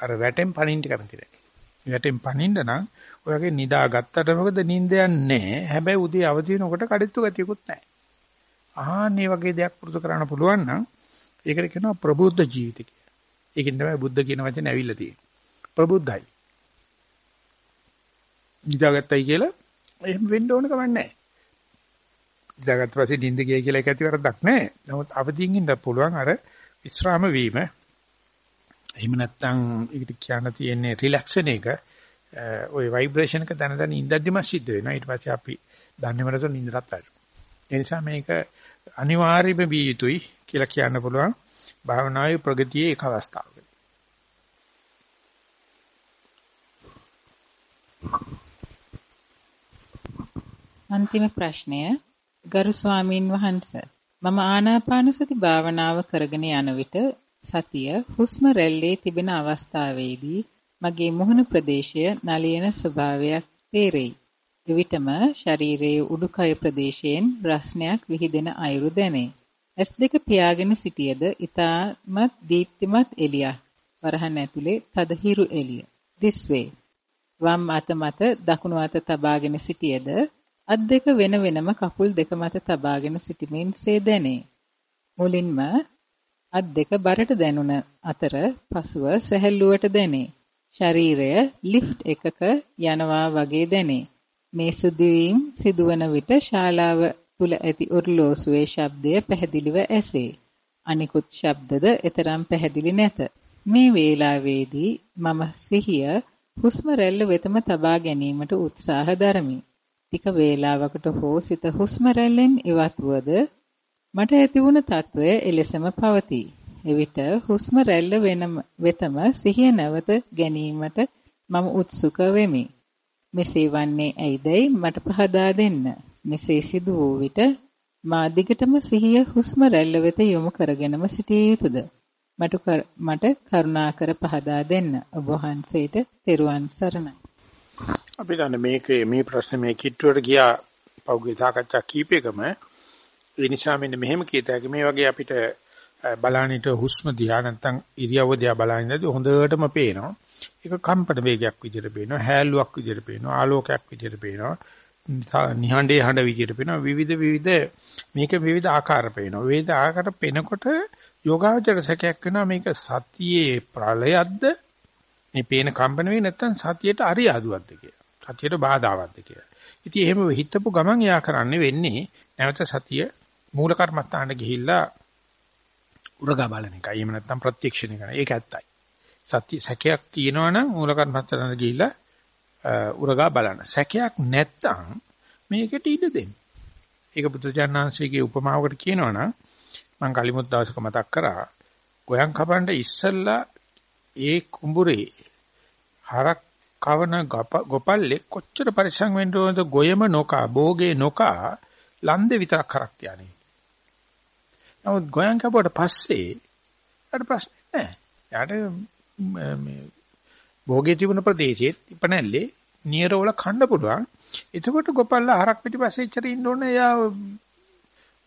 අර වැටෙන් පණින්න කැමති නැහැ. වැටෙන් පණින්න නම් ඔයගේ නිදා ගත්තට මොකද නිින්දයක් නැහැ. හැබැයි උදේ අවදි වෙනකොට කඩਿੱත්තු ගතියකුත් නැහැ. ආන්නේ වගේ දෙයක් පුරුදු කරන්න පුළුවන් නම් ඒකට කියනවා ප්‍රබුද්ධ ජීවිත කියලා. ඒකෙන් තමයි බුද්ධ කියන වචනේ ඇවිල්ලා තියෙන්නේ. ප්‍රබුද්ධයි. නිදාගත්තයි කියලා එහෙම වෙන්න ඕන කමක් නැහැ. නිදාගත්ත පස්සේ නිින්ද ගිය කියලා ඒක ඇති වරදක් නැහැ. නමුත් අවදිින් ඉන්න පුළුවන් අර විශ්‍රාම වීම. එහෙම නැත්නම් ඒකට කියන්න තියෙන්නේ රිලැක්සන් එක. ওই ভাইබ්‍රේෂන් එක දැන දැන ඉඳද්දිම සිද්ධ වෙනවා. ඊට පස්සේ අපි දන්නේ නැතුව නිින්දටත් වැටෙනවා. ඒ නිසා මේක අනිවාර්යයෙන්ම විය යුතුයි කියලා කියන්න පුළුවන්. භාවනාවේ ප්‍රගතියේ එක අවස්ථාවක. අන්තිම ප්‍රශ්නය ගරු ස්වාමින් වහන්සේ මම ආනාපාන සති භාවනාව කරගෙන යන විට සතිය හුස්ම රැල්ලේ තිබෙන අවස්ථාවේදී මගේ මුහුණ ප්‍රදේශය නලියන ස්වභාවයක් තේරෙයි. එවිටම ශරීරයේ උඩුකය ප්‍රදේශයෙන් රස්නයක් විහිදෙන අයුරු දැනේ. ඇස් දෙක පියාගෙන සිටියද ඊටමත් දීප්තිමත් එළියක්. වරහන් ඇතුලේ තද හිරු එළිය. this way. වම් අත මත දකුණු අත තබාගෙන සිටියද අත් දෙක වෙන වෙනම කකුල් දෙක මත තබාගෙන සිටීමෙන් සේ දැනේ. මුලින්ම අත් දෙක බරට දැනුණ අතර පසුව සැහැල්ලුවට දැනේ. ශරීරය ලිෆ්ට් එකක යනවා වගේ දැනේ. මේ සිදුවීම් සිදුවන විට ශාලාව තුල ඇති ඔර්ලෝසුවේ ශබ්දය පැහැදිලිව ඇසේ. අනිකුත් ශබ්දද එතරම් පැහැදිලි නැත. මේ වේලාවේදී මම සිහිය හුස්ම රැල්ල වෙතම තබා ගැනීමට උත්සාහ දරමි. ටික වේලාවකට හෝ සිත හුස්ම රැල්ලෙන් ඉවත් වුවද මට ඇති වුණ తত্ত্বය එලෙසම පවතී. එවිට හුස්ම රැල්ල වෙනම වෙතම සිහිය නැවත ගැනීමට මම උත්සුක වෙමි. මෙසේ වන්නේ ඇයිදයි මට පහදා දෙන්න. මෙසේ සිදු වූ විට මා දිගටම සිහිය හුස්ම රැල්ල වෙත යොමු කරගෙනම සිටිය යුතුයද? මට මට කරුණාකර පහදා දෙන්න. ඔබ වහන්සේට තෙරුවන් සරණයි. අපි දන්නේ මේකේ මේ ප්‍රශ්නේ මේ කිට්ටුවට ගියා පෞගේ සාකච්ඡා කීපයකම ඒ නිසා මෙන්න මෙහෙම කීතයක මේ වගේ අපිට බලන්නට හුස්ම දිහා නැත්නම් ඉරියව්ව දිහා බලනදී හොඳටම පේනවා. ඒක කම්පන වේගයක් විදිහට පේනවා, හැලුවක් විදිහට පේනවා, ආලෝකයක් විදිහට පේනවා. නිහඬේ හඬ විදිහට පේනවා විවිධ විවිධ මේක විවිධ ආකාර පේනවා. විවිධ ආකාර පේනකොට යෝගාවචර සැකයක් වෙනවා. මේක සතියේ ප්‍රලයක්ද මේ පේන කම්පන වේ නැත්නම් සතියට අරියාදුවක්ද කියලා. සතියට බාධාවක්ද කියලා. ඉතින් එහෙම හිතපු ගමන් එයා කරන්නේ වෙන්නේ නැවත සතිය මූල කර්මස්ථානට ගිහිල්ලා උරගා බලන එකයි. එහෙම නැත්නම් ප්‍රත්‍යක්ෂණය කරන ඒක ඇත්තයි. සත්‍ය සැකයක් තියෙනවනම් මූල කර්මස්ථානට ගිහිල්ලා උරගා බලන්න. සැකයක් නැත්තම් මේකට ඉඩ දෙන්න. ඒක පුත්‍රජානංශයේ උපමාවකට කියනවනම් මම කලිමුත් දවසක මතක් කරා ගෝයන් කපන්න ඉස්සල්ලා ඒ කුඹුරේ හරක් කවන ගොපල්ලේ කොච්චර පරිස්සම් වෙන්න ඕනද ගොයම නොකා භෝගේ නොකා ලන්දේ විතරක් කරක් තියානේ. නමුත් ගෝයන් කපුවට පස්සේ අර ප්‍රශ්නේ නැහැ. යාට මේ භෝගේ තිබුණ ප්‍රදේශයේ ඉපනැල්ලේ නියරවල කන්න පුළුවන්. එතකොට ගොපල්ලා හරක් පිටිපස්සේ ඉච්චර ඉන්න ඕනේ. එයා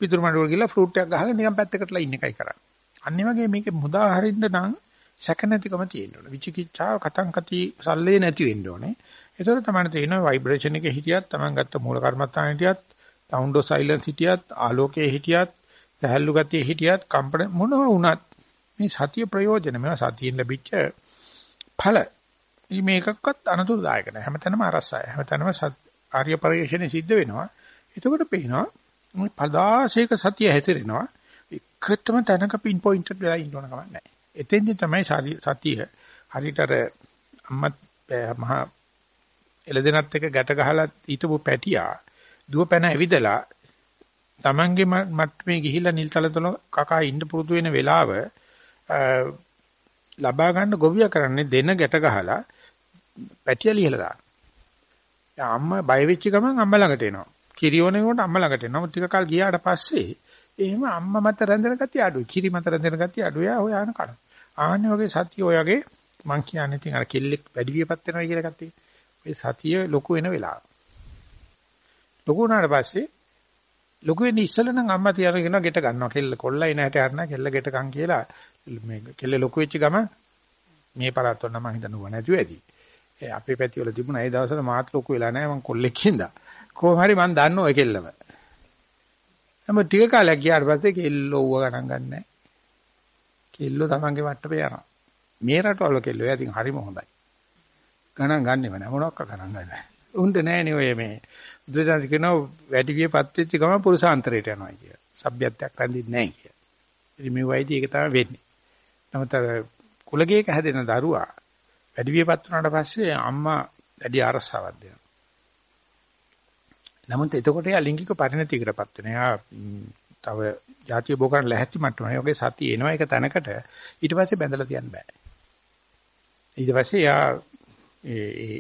පිටුරු මඩවල ගිහලා ෆ්‍රූට් එකක් ගහගෙන නිකන් පැත්තකටලා ඉන්න එකයි කරන්නේ. අනිත් වගේ මේකේ මුදා හරින්න නම් සැක නැතිකම තියෙන්න ඕනේ. විචිකිච්ඡාව කතං කති සල්ලේ නැති වෙන්න ඕනේ. ඒතර තමයි තේරෙනවා ভাইබ්‍රේෂන් එකේ හිටියත් Taman ගත්ත මූල කර්මත්තාන හිටියත් සවුන්ඩ් ඔෆ් සයිලන්ස් හිටියත් ආලෝකයේ හිටියත් සහැල්ලු ගතියේ හිටියත් කම්පන මොනවා වුණත් මේ සතිය ප්‍රයෝජන මේවා සතියෙන් ලැබිච්ච ඵල මේකක්වත් අනතුරුදායක නැහැ. හැමතැනම අරසය. හැමතැනම ආර්ය පරිශ්‍රණය සිද්ධ වෙනවා. එතකොට පේනවා මේ පදාසයක සතිය හැසිරෙනවා. එකතම තැනක පින් පොයින්ට් වෙලා ඉන්න ඕන කමක් නැහැ. එතෙන්දි තමයි සතිය හරියට අර අම්මත් මහා එළදෙනත් එක ගැට ගහලා ඊටපු පැටියා දුව පැන ඇවිදලා Tamange මට්ටමේ ගිහිල්ලා නිල්තලතල කකා ඉන්න පුරුදු වෙන වෙලාව ලබා ගන්න ගොවියා කරන්නේ දෙන ගැට ගහලා පැටිය ලිහලා දාන. දැන් අම්මා බය වෙච්ච ගමන් අම්මා ළඟට එනවා. කිරියෝනේකට අම්මා ළඟට එනවා. ටික කල් ගියාට පස්සේ එහෙම අම්මා මත රැඳෙන ගතිය අඩුයි. කිරි මත රැඳෙන ගතිය අඩුයි. ආ ඔය ආන කන. ආන්නේ වගේ සතිය ඔයගේ මං කියන්නේ ඉතින් අර කෙල්ලෙක් වැඩි වියපත් වෙනවා කියලා එකක් තියෙනවා. ඒ සතිය ලොකු වෙන වෙලාව. ලොකු වුණාට පස්සේ ලොකු වෙන්නේ ඉස්සල නම් අම්මා තියරගෙන ගෙට ගන්නවා. කෙල්ල කොල්ලයි නැහැට යන්න කෙල්ල ගෙට කන් කියලා මේ කෙල්ල ලොකු වෙච්ච ගමන් මේ පළාත් වන්න මං හිතනවා නැතුව ඇති. ඒ අපේ පැති වල තිබුණා ඒ දවස්වල මාත් ලොකු වෙලා නැහැ මං කොල්ලෙක් හින්දා. කොහොම හරි මං දන්න ඔය කෙල්ලම. නමුත් ටික කාලයක් ගියාට පස්සේ කෙල්ලෝ ඌව ගණන් ගන්නෑ. කෙල්ලෝ තමන්ගේ වට්ටපේ යනවා. මේ රටවල කෙල්ලෝ එයා ඉතින් හරිම හොඳයි. ගණන් ගන්නෙම නෑ මොනක්ක ගණන් ගන්නෑ. උන්ට නෑනේ ඔය මේ බුදුදහම කියනවා වැඩි වියපත් වෙච්ච ගමන් පුරුෂාන්තරයට යනවා කිය. සભ્યත්වයක් රැඳින්නේ නෑ කිය. ඉතින් මේ වයිදී ඒක තමයි වෙන්නේ. නමුත් කුලගේක හැදෙන දරුවා වැඩි වියපත් වුණාට පස්සේ අම්මා වැඩි ආරස්සාවක් දෙනවා. නමුත් එතකොට එයා ලිංගික පරිණතියකටපත් වෙනවා. එයා තව ಜಾතිය බෝ කරන්න ලැහැත්ති මට්ටමයි. ඔගේ සතිය එනවා එක තැනකට ඊට පස්සේ බැඳලා තියන්න බෑ. ඊට පස්සේ එයා ඒ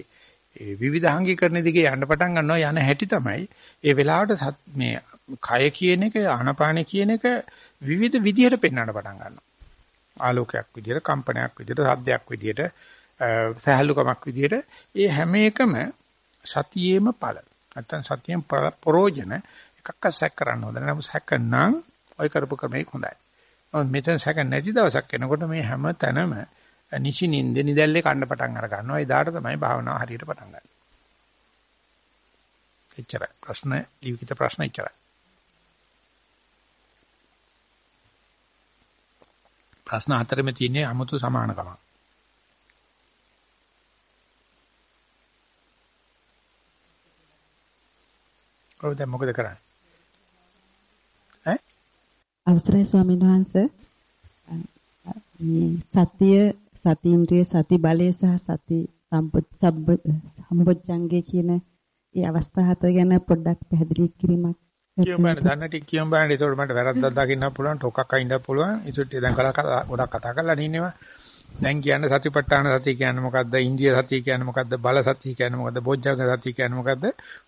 ඒ විවිධාංගීකරණ දිගේ යන්න පටන් ගන්නවා යන හැටි තමයි ඒ වෙලාවට මේ කය කියන එක ආනපාන කියන එක විවිධ විදිහට පෙන්වන්න පටන් ගන්නවා. ආලෝකයක් විදිහට, කම්පනයක් විදිහට, සද්දයක් විදිහට, සහැල්ලුකමක් විදිහට ඒ හැම එකම සතියේම ඵල. නැත්තම් සතියෙන් ප්‍රෝජන එකක් සැක කරන්න හොඳ නැහැ. සැක නම් ඔය කරපු ක්‍රමයේ හොඳයි. නමුත් මෙතන සැක නැති දවසක් එනකොට මේ හැම තැනම නිසි නින්ද නිදැල්ලේ කන්න පටන් අර ගන්නවා. එදාට තමයි භාවනාව හරියට පටන් ගන්නේ. එච්චරයි. ප්‍රශ්න ලිඛිත ප්‍රශ්න එච්චරයි. ප්‍රශ්න හතරෙම තියෙන්නේ 아무තු සමානකමක්. ඔව් දැන් මොකද කරන්නේ? ඈ? අවසරයි ස්වාමීන් වහන්සේ. මේ සතිය සතීන්ද්‍රිය සති බලය සහ සති සම්බොච්චංගේ කියන ඒ අවස්ථා හතර ගැන පොඩ්ඩක් පැහැදිලි කිරීමක් කියමු බෑනේ දන්න ටික කියමු බෑනේ ඒකට මට වැරද්දක් දකින්න පුළුවන් ටොකක් අයින්න පුළුවන් ඒසුත් දැන් කතා ගොඩක් කතා කරලා ඉන්නවා දැන් කියන්නේ සතිපට්ඨාන සතිය කියන්නේ මොකද්ද? ඉන්දිය සතිය කියන්නේ මොකද්ද? බල සතිය කියන්නේ මොකද්ද? බොජ්ජංග සතිය කියන්නේ මොකද්ද?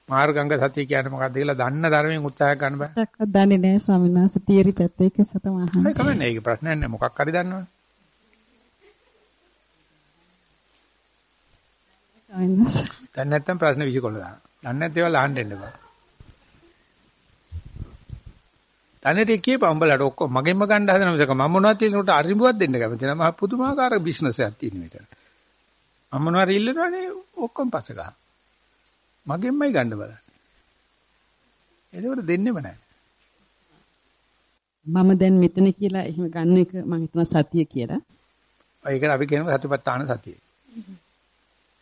මාර්ගංග සතිය කියන්නේ මොකද්ද කියලා දන්න ධර්මයෙන් උත්සාහ ගන්න බෑ. එකක් දන්නේ නැහැ ස්වාමීන් වහන්සේ තියරි පැත්ත එක සතම අහන්න. ඒක කමන්නේ. ඒක ප්‍රශ්නයක් නෑ. මොකක් හරි දන්නවනේ. දැන් නැත්තම් ප්‍රශ්න විසිකොල්ල දාන්න. දන්නේ නැත්නම් ඒවා අහන්න එන්න බෑ. තනට කියපන් උඹලට ඔක්කොම මගෙන්ම ගන්න හදන මිසක මම මොනවද තියෙනකොට අරිඹුවක් දෙන්න කැමති නෑ මහ පුදුමාකාර බිස්නස් එකක් තියෙන මෙතන. මම මොනවාරි ඉල්ලනවනේ ඔක්කොම පස්ස ගන්න. මගෙන්මයි ගන්න බලන්නේ. එතකොට දෙන්නෙම නැහැ. මම දැන් මෙතන කියලා එහෙම ගන්න එක මම හිතනවා සතිය කියලා. ඒක අපි කියනවා සතිපට්ඨාන සතිය.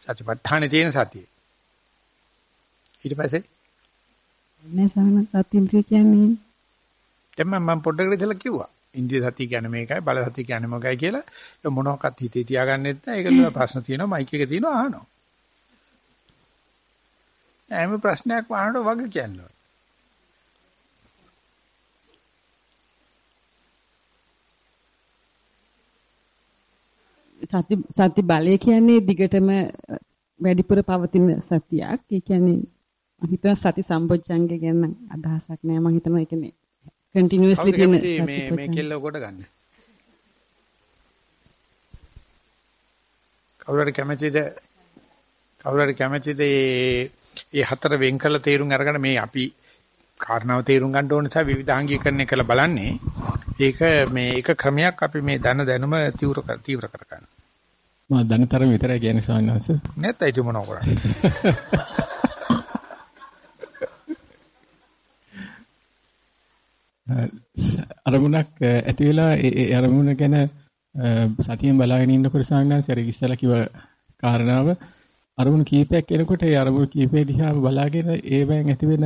සතිපට්ඨානේ තියෙන සතිය. ඊට පස්සේ නෑ සාන සතිය කියන්නේ දැන් මම පොඩ්ඩකට ඉතලා කිව්වා. ඉන්ද්‍රිය සතිය කියන්නේ මේකයි බල සතිය කියන්නේ මොකයි කියලා. ඒක මොනවාක්වත් හිතේ තියාගන්නෙත් නැහැ. ඒකල ප්‍රශ්න තියෙනවා මයික් එක තියෙනවා අහනවා. හැම ප්‍රශ්නයක් වහනකොට වගේ කියනවා. සති සති බලය කියන්නේ දිගටම වැඩිපුර පවතින සතියක්. ඒ කියන්නේ මම හිතන සති සම්බොජ්ජංගය ගැන අදහසක් නෑ මම හිතනවා ඒ කියන්නේ කන්ටිනියුස්ලි තියෙන මේ මේ කෙල්ල කොට ගන්න. කවුරු හරි කැමතිද කවුරු හරි කැමතිද මේ මේ හතර වෙන් කළ තේරුම් අරගෙන මේ අපි කාරණාව තේරුම් ගන්න ඕන නිසා විවිධාංගීකරණය කළ බලන්නේ ඒක මේ එක ක්‍රමයක් අපි මේ දන දැනුම තීව්‍ර කර තීව්‍ර කර ගන්න. මම දනතරම විතරයි කියන්නේ ස්වාමීන් වහන්සේ. නැත්නම් ඒක මොනව කරන්නේ? අරමුණක් ඇති වෙලා ඒ අරමුණ ගැන සතියෙන් බලාගෙන ඉන්නකොට සාංගාංශය අර ඉස්සලා කිව්ව කාරණාව අරමුණු කීපයක් එනකොට ඒ අරමුණු කීපේ දිහා බලාගෙන ඒවෙන් ඇති වෙන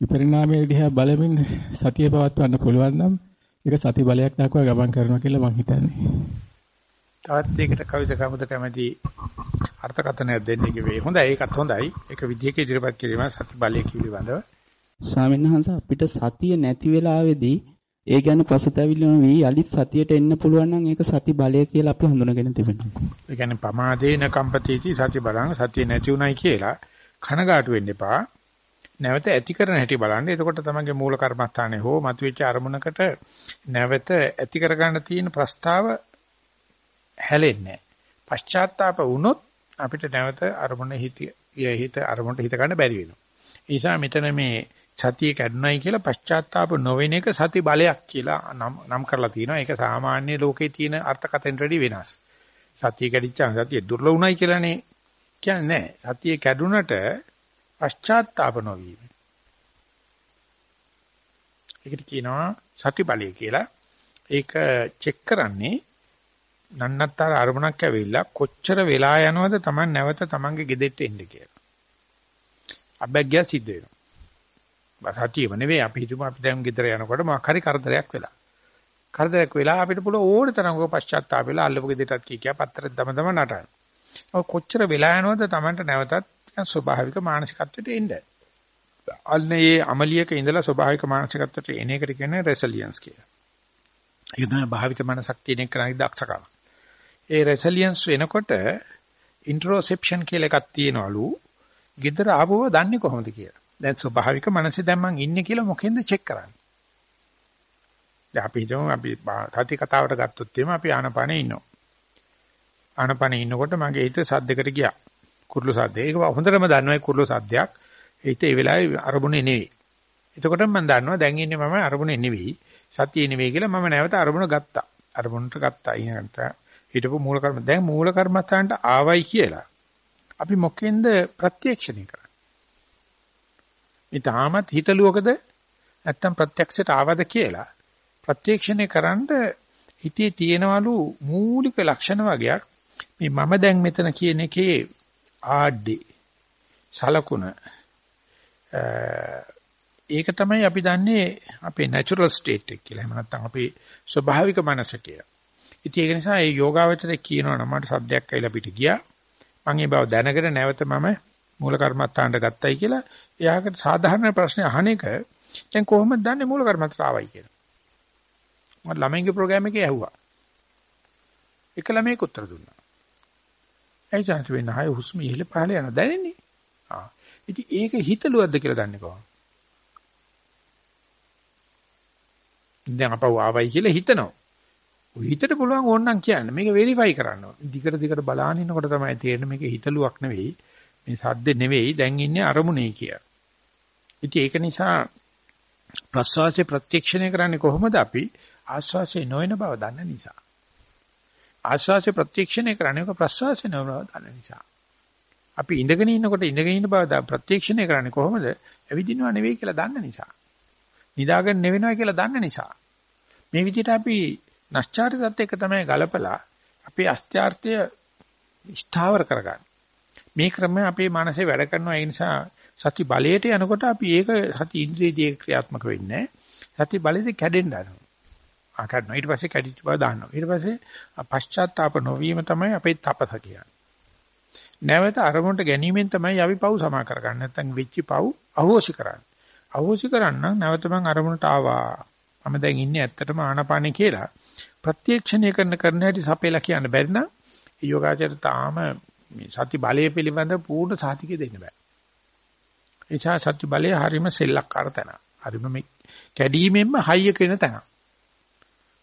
විපරිණාමයේ දිහා බලමින් සතිය පවත්වන්න පුළුවන් නම් ඒක සති බලයක් දක්වා ගමන් කරනවා කියලා මම හිතන්නේ. තවත් ඒකට කවිද කමුද කැමැති අර්ථකථනයක් දෙන්නේ කිව්වේ. හොඳයි ඒකත් හොඳයි. ඒක විදියක ඉදිරිපත් කිරීම සති බලය පිළිබඳව ස්වාමීන් වහන්සේ අපිට සතිය නැති වෙලාවේදී ඒ ගැන පසුතැවිලිම වී යලිත් සතියට එන්න පුළුවන් නම් ඒක සති බලය කියලා අපි හඳුනගෙන තිබෙනවා. ඒ කියන්නේ පමාදේන කම්පතිති සති බලං සතිය නැති උනායි කියලා කනගාටු වෙන්න එපා. නැවත ඇති කරන හැටි බලන්න. එතකොට තමන්ගේ මූල කර්මස්ථානයේ හෝ මතුවෙච්ච අරමුණකට නැවත ඇති කරගන්න තියෙන ප්‍රස්තාව හැලෙන්නේ පශ්චාත්තාප වුණොත් අපිට නැවත අරමුණ හිත හිත අරමුණට හිත ගන්න බැරි වෙනවා. ඒ නිසා මෙතන මේ සතිය කැඩුනයි කියලා පශ්චාත්තාප නොවෙන එක සති බලයක් කියලා නම් කරලා තිනවා. ඒක සාමාන්‍ය ලෝකේ තියෙන අර්ථකථන රෙඩි වෙනස්. සතිය කැඩිච්චාම සතිය දුර්ලභ උනායි කියලානේ කියන්නේ නැහැ. සතිය කැඩුනට පශ්චාත්තාප නොවීම. ඒකට කියනවා සති බලය කියලා. ඒක චෙක් කරන්නේ නන්නත්තර අරමුණක් ඇවිල්ලා කොච්චර වෙලා යනවද Taman නැවත Tamanගේ ගෙදෙට්ට එන්න කියලා. අබැග්ගය සිද්ධ වෙනවා. සතියම නෙවෙයි අපි හිතමු අපි දැන් ගෙදර යනකොට මොකක් හරි කරදරයක් වෙලා. කරදරයක් වෙලා අපිට පුළුවන් ඕන තරම් ඔය පශ්චාත්තාප වෙලා අල්ලපු ගෙදරටත් කී කියා පත්තරෙත් දම දම නටන. ඔය කොච්චර වෙලා යනවද Tamanට නැවතත් ස්වභාවික මානසිකත්වයට එන්න. අල්නේ අමලියක ඉඳලා ස්වභාවික මානසිකත්වයට එන එකට කියන්නේ රෙසිලියන්ස් කියලා. ඒක තමයි භාවික මනසක් තියෙන එක කරන්නේ දක්ෂකම. ඒ රෙසිලියන්ස් වෙනකොට ඉන්ට්‍රොසෙප්ෂන් කියලා එකක් තියෙනවලු. gedara ආවව දන්නේ කොහොමද කියලා. දැන් ස්වභාවික මනසේ දැන් මං ඉන්නේ කියලා මොකෙන්ද චෙක් කරන්නේ? දැන් අපි හිතමු අපි සති කතාවට ගත්තොත් එimhe අපි ආනපනේ ඉන්නවා. ආනපනේ ඉන්නකොට මගේ හිත සද්දයකට ගියා. කුරුළු සද්දේ. ඒක හොඳටම දන්නවා ඒ කුරුළු සද්දයක්. හිත ඒ වෙලාවේ අරමුණේ නෙවෙයි. එතකොට මම දන්නවා දැන් ඉන්නේ මම අරමුණේ නෙවෙයි. සතියේ නෙවෙයි කියලා මම නැවත අරමුණ ගත්තා. අරමුණට ගත්තා. ඊනකට හිටපු මූල කර්ම දැන් මූල කර්මස්ථානට ආවයි කියලා. අපි මොකෙන්ද ප්‍රත්‍යක්ෂණය කරන්නේ? මේ තාමත් හිතලුවකද නැත්තම් ප්‍රත්‍යක්ෂයට ආවද කියලා ප්‍රත්‍යක්ෂණය කරන්න හිතේ තියෙනවලු මූලික ලක්ෂණ වගේක් මේ මම දැන් මෙතන කියන එකේ ආඩේ සලකුණ ඒක තමයි අපි දන්නේ අපේ natural state එක කියලා. එහෙම නැත්නම් අපේ ස්වභාවික මනස කියලා. ඉතින් ඒක නිසා මේ යෝගාවචරය කියනවා නම් මට සද්දයක් ඇවිල්ලා පිට ගියා. මම ඒ බව දැනගෙන නැවත මම මූල කර්මත්තාන්ට ගත්තයි කියලා එයාකට සාධාරණ ප්‍රශ්න අහන එක දැන් කොහොමද දන්නේ මූල කර්මත්ත ආවයි කියලා. මම ළමයින්ගේ ප්‍රෝග්‍රෑම් එකේ ඇහුවා. එක ළමයෙක් උත්තර දුන්නා. ඒ chance වෙන හය හුස්ම ඉහළ පහළ යන දැනෙන්නේ. ආ. ඉතින් ඒක හිතලුවද්ද කියලා දන්නේ කොහොමද? දැන් අපව ආවයි කියලා හිතනවා. හිතට පුළුවන් ඕනනම් කියන්න මේක වෙරිෆයි කරන්න ඕන. දිගට දිගට බලාගෙන ඉන්නකොට තමයි තේරෙන්නේ මේක හිතලුවක් නෙවෙයි. මේ සද්ද නෙවෙයි දැන් ඉන්නේ අරමුණේ කිය. ඉතින් ඒක නිසා ප්‍රස්වාසයේ ප්‍රත්‍යක්ෂණය කරන්නේ කොහොමද අපි ආස්වාසයේ නොවන බව දන්න නිසා. ආස්වාසේ ප්‍රත්‍යක්ෂණය කරන්නේ ඔක ප්‍රස්වාසය නවරව දන්න නිසා. අපි ඉඳගෙන ඉන්නකොට ඉඳගෙන ඉන්න බව ප්‍රත්‍යක්ෂණය කරන්නේ කොහොමද? ඇවිදිනව නෙවෙයි කියලා දන්න නිසා. නිදාගෙන නෙවෙනවා කියලා දන්න නිසා. මේ විදිහට අපි නැස්චාරිත එක තමයි ගලපලා අපේ අස්ත්‍යාර්ථය ස්ථාවර කරගන්න. මේ ක්‍රමය අපේ මනසේ වැඩ කරනවා ඒ නිසා සති බලයට යනකොට අපි ඒක සති ඉන්ද්‍රියදී ක්‍රියාත්මක වෙන්නේ සති බලයේදී කැඩෙන්න යනවා. ආ කඩනවා ඊට පස්සේ කැඩිච්ච බව දාන්නවා. ඊට පස්සේ පශ්චාත්තාප නොවීම තමයි අපේ තපස කියන්නේ. නැවත අරමුණට ගැනීමෙන් තමයි අපි පව් සමා කරගන්නේ. නැත්නම් වෙච්ච පව් අහෝසි කරන්නේ. අහෝසි කරන්න නැවත මං අරමුණට ආවා. මම දැන් ඉන්නේ ඇත්තටම ආනාපානේ කියලා. ප්‍රත්‍යක්ෂණය කරන කරන හැටි සපේලා කියන්න බැරි නම් යෝගාචර තාම මේ සති බලය පිළිබඳ පූර්ණ සාතිකය දෙන්න බෑ. එචා සති බලය හරීම සෙල්ලක්කාර තැන. හරීම මේ කැඩීමෙන්ම හයිය කෙන තැන.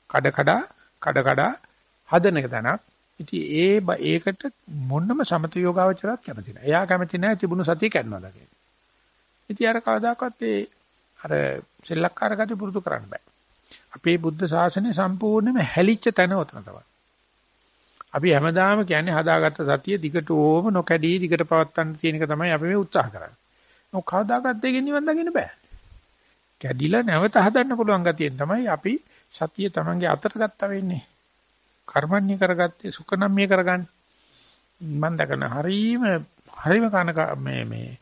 කඩ කඩ කඩ කඩ හදන එක තැනක්. ඉතින් ඒ ඒකට මොන්නම සමත යෝගාවචරات කැමති නැහැ. එයා කැමති නැහැ තිබුණු සතිය කැඩනවා දකින්න. ඉතින් අර කවදාකවත් ඒ අර සෙල්ලක්කාර ගති පුරුදු කරන්න බෑ. අපේ බුද්ධ ශාසනය සම්පූර්ණයෙන්ම හැලිච්ච තැන උතන තමයි. අපි හැමදාම කියන්නේ හදාගත්ත සතිය දිගට ඕම නොකැඩී දිගට පවත්වන්න තියෙන එක තමයි අපි මේ උත්සාහ කරන්නේ. මොක කවදාකවත් දෙකින් නිවන් දකින්න බෑ. කැඩිලා නැවත හදන්න පුළුවන් ගතියෙන් තමයි අපි සතිය තමන්ගේ අතට ගත්තා වෙන්නේ. කර්මන්නේ කරගත්තේ සුඛනම්මිය කරගන්නේ. මම දකන හරීම හරීම කන මේ මේ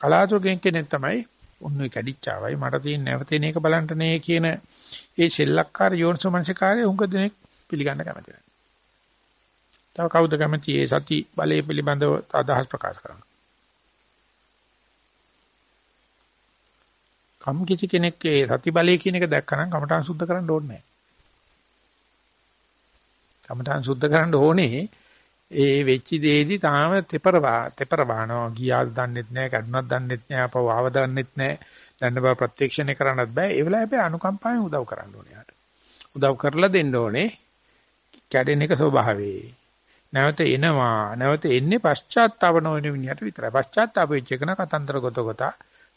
කලාතුරකින් කෙනෙක් තමයි ඔන්න කැඩිච්චාවයි මට තියෙන නැවතෙන එක බලන්න නේ කියන ඒ සෙල්ලක්කාර යෝනිසෝමනසිකාරය උඟ දෙනෙක් පිළිගන්න කැමති නැහැ. තව කවුද කැමති ඒ සති බලය පිළිබඳව අදහස් ප්‍රකාශ කරන්න? කම් කිසි කෙනෙක් ඒ සති බලය කියන එක දැක්කනම් කමඨාන් සුද්ධ කරන්න ඕනේ නැහැ. කමඨාන් සුද්ධ කරන්න ඕනේ ඒ වෙච්ච දෙයේදී තාම තෙපරවා තෙපරවානවා. ගියාද දන්නෙත් නැහැ කඩුණක් දන්නෙත් නැහැ අපව ආව දන්නෙත් නැහැ. දන්න බව ප්‍රත්‍යක්ෂණය කරන්නත් බෑ. ඒ වෙලාවේ අපි අනුකම්පාවෙන් උදව් කරන්න ඕනේ යාට. උදව් කරලා දෙන්න ඕනේ කැඩෙන එක ස්වභාවයේ. නැවත එනවා. නැවත එන්නේ පශ්චාත්තාව නොවන විනියට විතරයි. පශ්චාත්තාප වෙච්ච එක න කතන්දර ගොත ගොත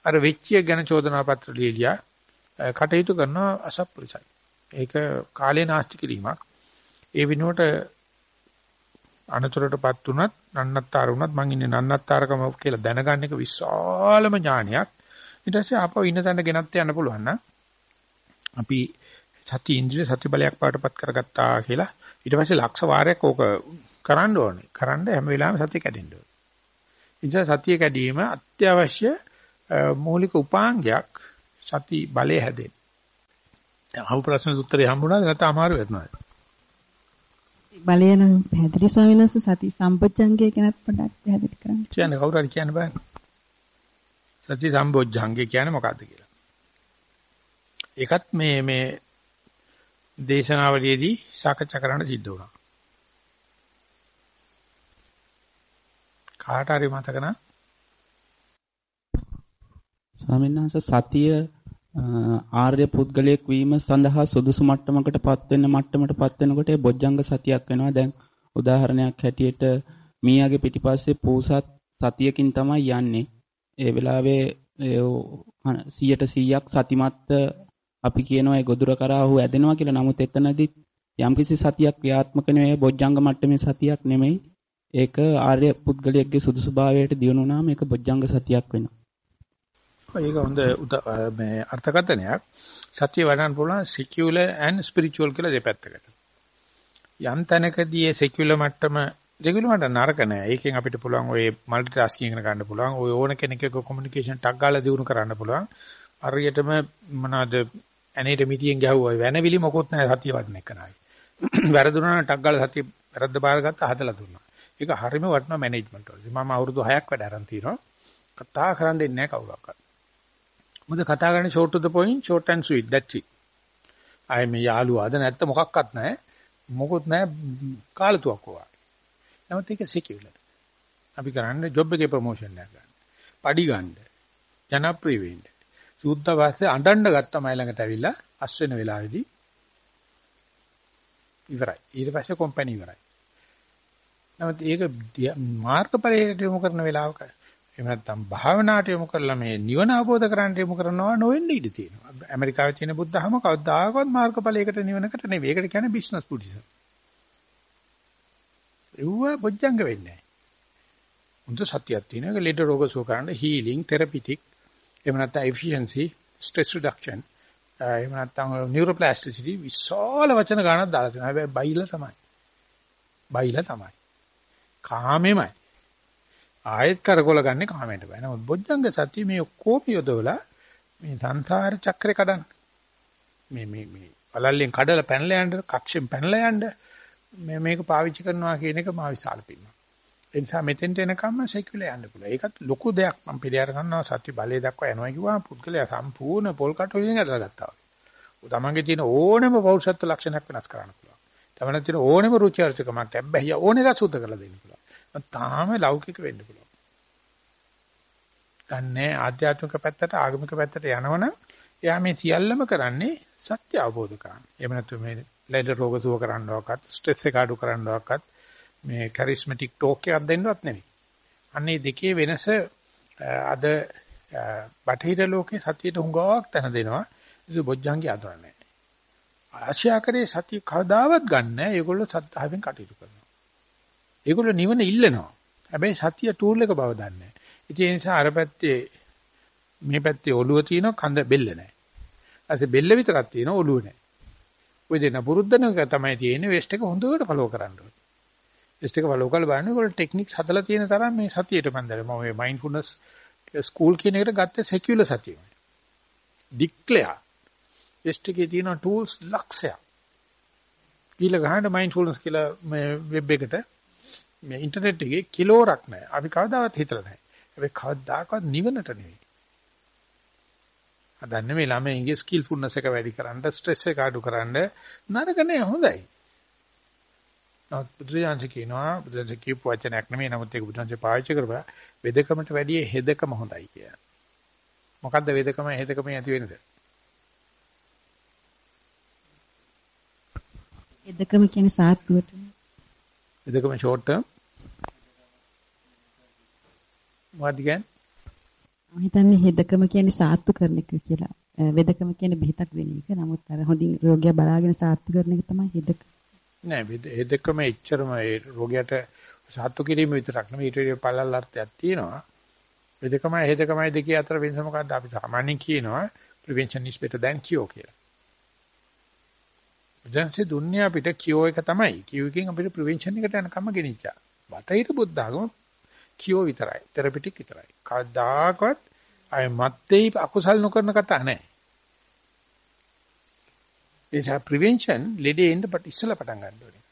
අර වෙච්ච ගැන චෝදනා පත්‍ර ලියලියා කටයුතු කරන අසප්පුරුසයි ඒක කාලේ නාස්ති කිරීමක් ඒ විනෝට අනතුරටපත් උනත් නන්නත්තර උනත් මං ඉන්නේ නන්නත්තරකම කියලා දැනගන්න එක විශාලම ඥානයක් ඊට පස්සේ ආපහු ඉන්න තැනට ගෙනත් යන්න පුළුවන් නම් අපි සති ඉන්ද්‍රිය සති බලයක් පාටපත් කරගත්තා කියලා ඊට පස්සේ ලක්ෂ වාරයක් ඕක කරන්න ඕනේ. කරන්න හැම වෙලාවෙම සතිය කැඩෙන්න ඕනේ. ඉතින් සතිය කැඩීම අත්‍යවශ්‍ය මූලික උපාංගයක් සති බලය හැදෙන්න. දැන් අහපු ප්‍රශ්න උත්තරේ හම්බුණාද නැත්නම් අමාරු වෙනවද? බලය නම් පැහැදිලි ස්වාමීන් වහන්සේ සති සම්පොච්චංගය ගැනත් පොඩ්ඩක් පැහැදිලි කරන්න. කියන්නේ කවුරු හරි කියන්න බෑ. සති සම්පොච්චංගය කියන්නේ මොකද්ද කියලා. ඒකත් මේ මේ දේශනාවලියේදී සාකච්ඡා කරන්න සිද්ධ වුණා. කාට හරි මතක නම් ස්වාමීන් වහන්සේ සතිය ආර්ය පුද්ගලයෙක් වීම සඳහා සුදුසු මට්ටමකටපත් වෙන්න මට්ටමටපත් වෙනකොට ඒ බොජ්ජංග සතියක් වෙනවා. දැන් උදාහරණයක් හැටියට මීයාගේ පිටිපස්සේ පූසත් සතියකින් තමයි යන්නේ. ඒ වෙලාවේ 100ට 100ක් සතිමත් අපි කියනවා ඒ ගොදුර කරා ඔහු ඇදෙනවා කියලා. නමුත් එතනදී යම්කිසි සතියක් ක්‍රියාත්මක නෙවෙයි බොජ්ජංග මට්ටමේ සතියක් නෙමෙයි. ඒක ආර්ය පුද්ගලයෙක්ගේ සුදුසුභාවයට දියුණු වුණාම ඒක බොජ්ජංග සතියක් වෙනවා. ඒක හොඳ මේ අර්ථකථනයක්. සත්‍ය වඩන්න පුළුවන් secular and spiritual කියලා දෙපැත්තකට. යම් තැනකදී ඒ secular මට්ටම දෙගුණ මට නරක නෑ. ඒකෙන් අපිට පුළුවන් ඔය মালටි ටාස්කින් එක ගන්න පුළුවන්. ඔය ඕන කෙනෙක් එක්ක කොමියුනිකේෂන් ටක් ගාලා දිනු කරන්න පුළුවන්. හරියටම මොනවාද ඇනේට මිටියෙන් ගැහුවා වෙනවිලි මොකොත් නෑ සතිය වඩන එක නයි. වැරදුනා නම් ටක් ගාලා සතිය වැරද්ද බාරගත්ත හදලා දුන්නා. ඒක හරියම වටිනා මැනේජ්මන්ට් වලදී. මම අවුරුදු 6ක් වැඩ අරන් තිනවා. කතා කරන්න දෙන්නේ නැහැ කවුරක්වත්. මොකද කතා කරන්නේ short to the point short and sweet that's it. ආයේ මේ යාළුවාද නැත්නම් මොකක්වත් නැහැ. මොකොත් නැහැ කාලතුවක් වගේ. නමුත් ඒක සිකියුලර්. අපි කරන්නේ ජොබ් එකේ ප්‍රොමෝෂන් එකක් ගන්න. පඩි ගන්න. ජනප්‍රිය වෙන්න. සූද්ද වාස්සේ අඬන්න ගත්තා මයි ළඟට ඇවිල්ලා අස් වෙන වෙලාවේදී ඉවරයි. ඊට පස්සේ කම්පැනි ඉවරයි. නමුත් ඒක මාර්ගපරයට යොමු කරන වෙලාවක එහෙම නැත්නම් භාවනාවට යොමු කරලා මේ නිවන අවබෝධ කරගන්න යොමු කරනවා නොවෙන්න ඉඩ තියෙනවා. ඇමරිකාවේ තියෙන බුද්ධහම කවදාකවත් මාර්ගඵලයකට නිවනකට නෙවෙයි. ඒකට කියන්නේ බිස්නස් බුද්ධිසම්. ඒව බොජ්ජංග වෙන්නේ නැහැ. උන්ට සත්‍යයක් තියෙනවා. ලෙඩ රෝග සුව කරන්න හීලින්, තෙරපිටික්, එහෙම නැත්නම් efficiency, stress reduction, එහෙම නැත්නම් neuroplasticity විශාල වචන ගණනක් දාලා තියෙනවා. හැබැයි බයිලා තමයි. බයිලා තමයි. කාමෙමයි. ආයෙත් කරකොල ගන්න කාමයට බෑ. නමුත් බොජ්ජංග සත්‍ය මේ ඔක්කොම යොදවලා මේ සංසාර චක්‍රේ කඩන්න. මේ මේ මේ පළල්ලෙන් කඩලා පැනලා යන්න, කක්ෂෙන් පැනලා යන්න මේ මේක පාවිච්චි කරනවා කියන එක මා විශාල පින්නක්. ඒ නිසා මෙතෙන්ට එනකම්ම සෙකියුලර් යන්න පුළුවන්. ඒකත් ලොකු දෙයක් මම පිළිඅර ගන්නවා සත්‍ය බලය දක්වා යනවා කිව්වම පුද්ගලයා සම්පූර්ණ පොල් කට වලින් ඇදලා ගත්තා. තමන්ගේ තියෙන ඕනම පෞරුෂත්ව ලක්ෂණයක් වෙනස් කරන්න පුළුවන්. තමන්ගේ තියෙන ඕනම රුචි අරුචිකමක් හැබැයි ඕන එක සුද්ධ කරලා දෙන්න පුළුවන්. තාම ලෞකික වෙන්න පුළුවන්. ගන්නේ ආධ්‍යාත්මික පැත්තට ආගමික පැත්තට යනවනම් එයා මේ සියල්ලම කරන්නේ සත්‍ය අවබෝධ කරගන්න. එහෙම නැත්නම් මේ ලෙඩ රෝග සුව කරන්නවක්වත් ස්ට්‍රෙස් එක අඩු කරන්නවක්වත් මේ කැරිස්මැටික් ටෝක් එකක් දෙන්නවත් නෙවෙයි. අන්නේ දෙකේ වෙනස අද බටහිර ලෝකේ සතියට හුඟක් තැන දෙනවා. ඒක බොජ්ජංගේ ආදරන්නේ. ආශ්‍යාකරේ සතිය කවදාවත් ගන්න නැහැ. ඒගොල්ලෝ සත්‍තාවෙන් කටයුතු කරනවා. ඒගොල්ලෝ නිවන ඉල්ලනවා. හැබැයි සතිය ටූල් එක බව දන්නේ නැහැ. ඒ නිසා අර පැත්තේ මේ පැත්තේ ඔළුව තියෙනවා කඳ බෙල්ල නැහැ. ඊපස්සේ බෙල්ල විතරක් තියෙනවා ඔළුව නැහැ. ඔය දෙන පුරුද්දනක තමයි තියෙන්නේ වෙස්ට් එක හොඳට ෆලෝ කරන්න ඕනේ. වෙස්ට් එක ෆලෝ කරලා බලන්න ඒගොල්ලෝ ටෙක්නික්ස් හදලා තියෙන තරම් මේ සතියේට මන්දර මම මේ මයින්ඩ්ෆුල්නස් ස්කූල් කියන එකට ගත්ත සෙකියුලර් සතිය. ඩික්ලෙයාර් වෙස්ට් එකේ තියෙන ටූල්ස් ලක්ෂයක්. ඊළ ගහන්න මයින්ඩ්ෆුල්නස් කියලා මේ වෙබ් එකට මේ ඉන්ටර්නෙට් එකේ කිලෝරක් නැහැ. අපි කවදාවත් හිතලා නැහැ. හැබැයි කවදාකවත් නිවනට නෙවෙයි. හදන්නේ මේ ළමයින්ගේ ස්කිල්ෆුල්නස් එක වැඩි කරන්න, ස්ට්‍රෙස් එක අඩු කරන්න නරක නෑ හොඳයි. නමුත් බුදුරජාණන් කියනවා බුදුරජාණන් කියපු වචනයක් නෙමෙයි නමුත් ඒක බුදුරජාණන් පාවිච්චි කරපුවා වෙදකමට වැඩිය හෙදකම හොඳයි කියලා. මොකද්ද වෙදකම හෙදකම ඇති වෙනස? හෙදකම කියන්නේ සාත්තුවට. වෙදකම ෂෝට් ටර්ම් මොකක්ද කියන්නේ? මම හිතන්නේ හෙදකම කියන්නේ සාත්තු කරන එක කියලා. වෙදකම කියන්නේ බෙහෙතක් දෙන එක. නමුත් අර හොඳින් රෝගියා බලාගෙන සාත්තු කරන එක තමයි හෙදක. නෑ හෙදකම එච්චරම ඒ රෝගියාට සාත්තු කිරීම විතරක් නෙමෙයි ඊට වඩා පළල් අර්ථයක් තියෙනවා. වෙදකමයි හෙදකමයි දෙකේ අතර වෙනස මොකක්ද? අපි සාමාන්‍යයෙන් කියනවා prevention is better than cure කියලා. දැන්සේ දුන්නේ අපිට cure එක තමයි. cure එකෙන් අපිට prevention එකට යනකම ගෙනිච්චා. බටහිර බුද්ධ ආගම කියෝ විතරයි. තෙරපිටික් විතරයි. කවදාකවත් අය මත්තේ අකුසල් නොකරන කතා නැහැ. ඒ නිසා ප්‍රිවෙන්ෂන් ලෙඩේ එන්න පට ඉස්සලා පටන් ගන්න ඕනේ.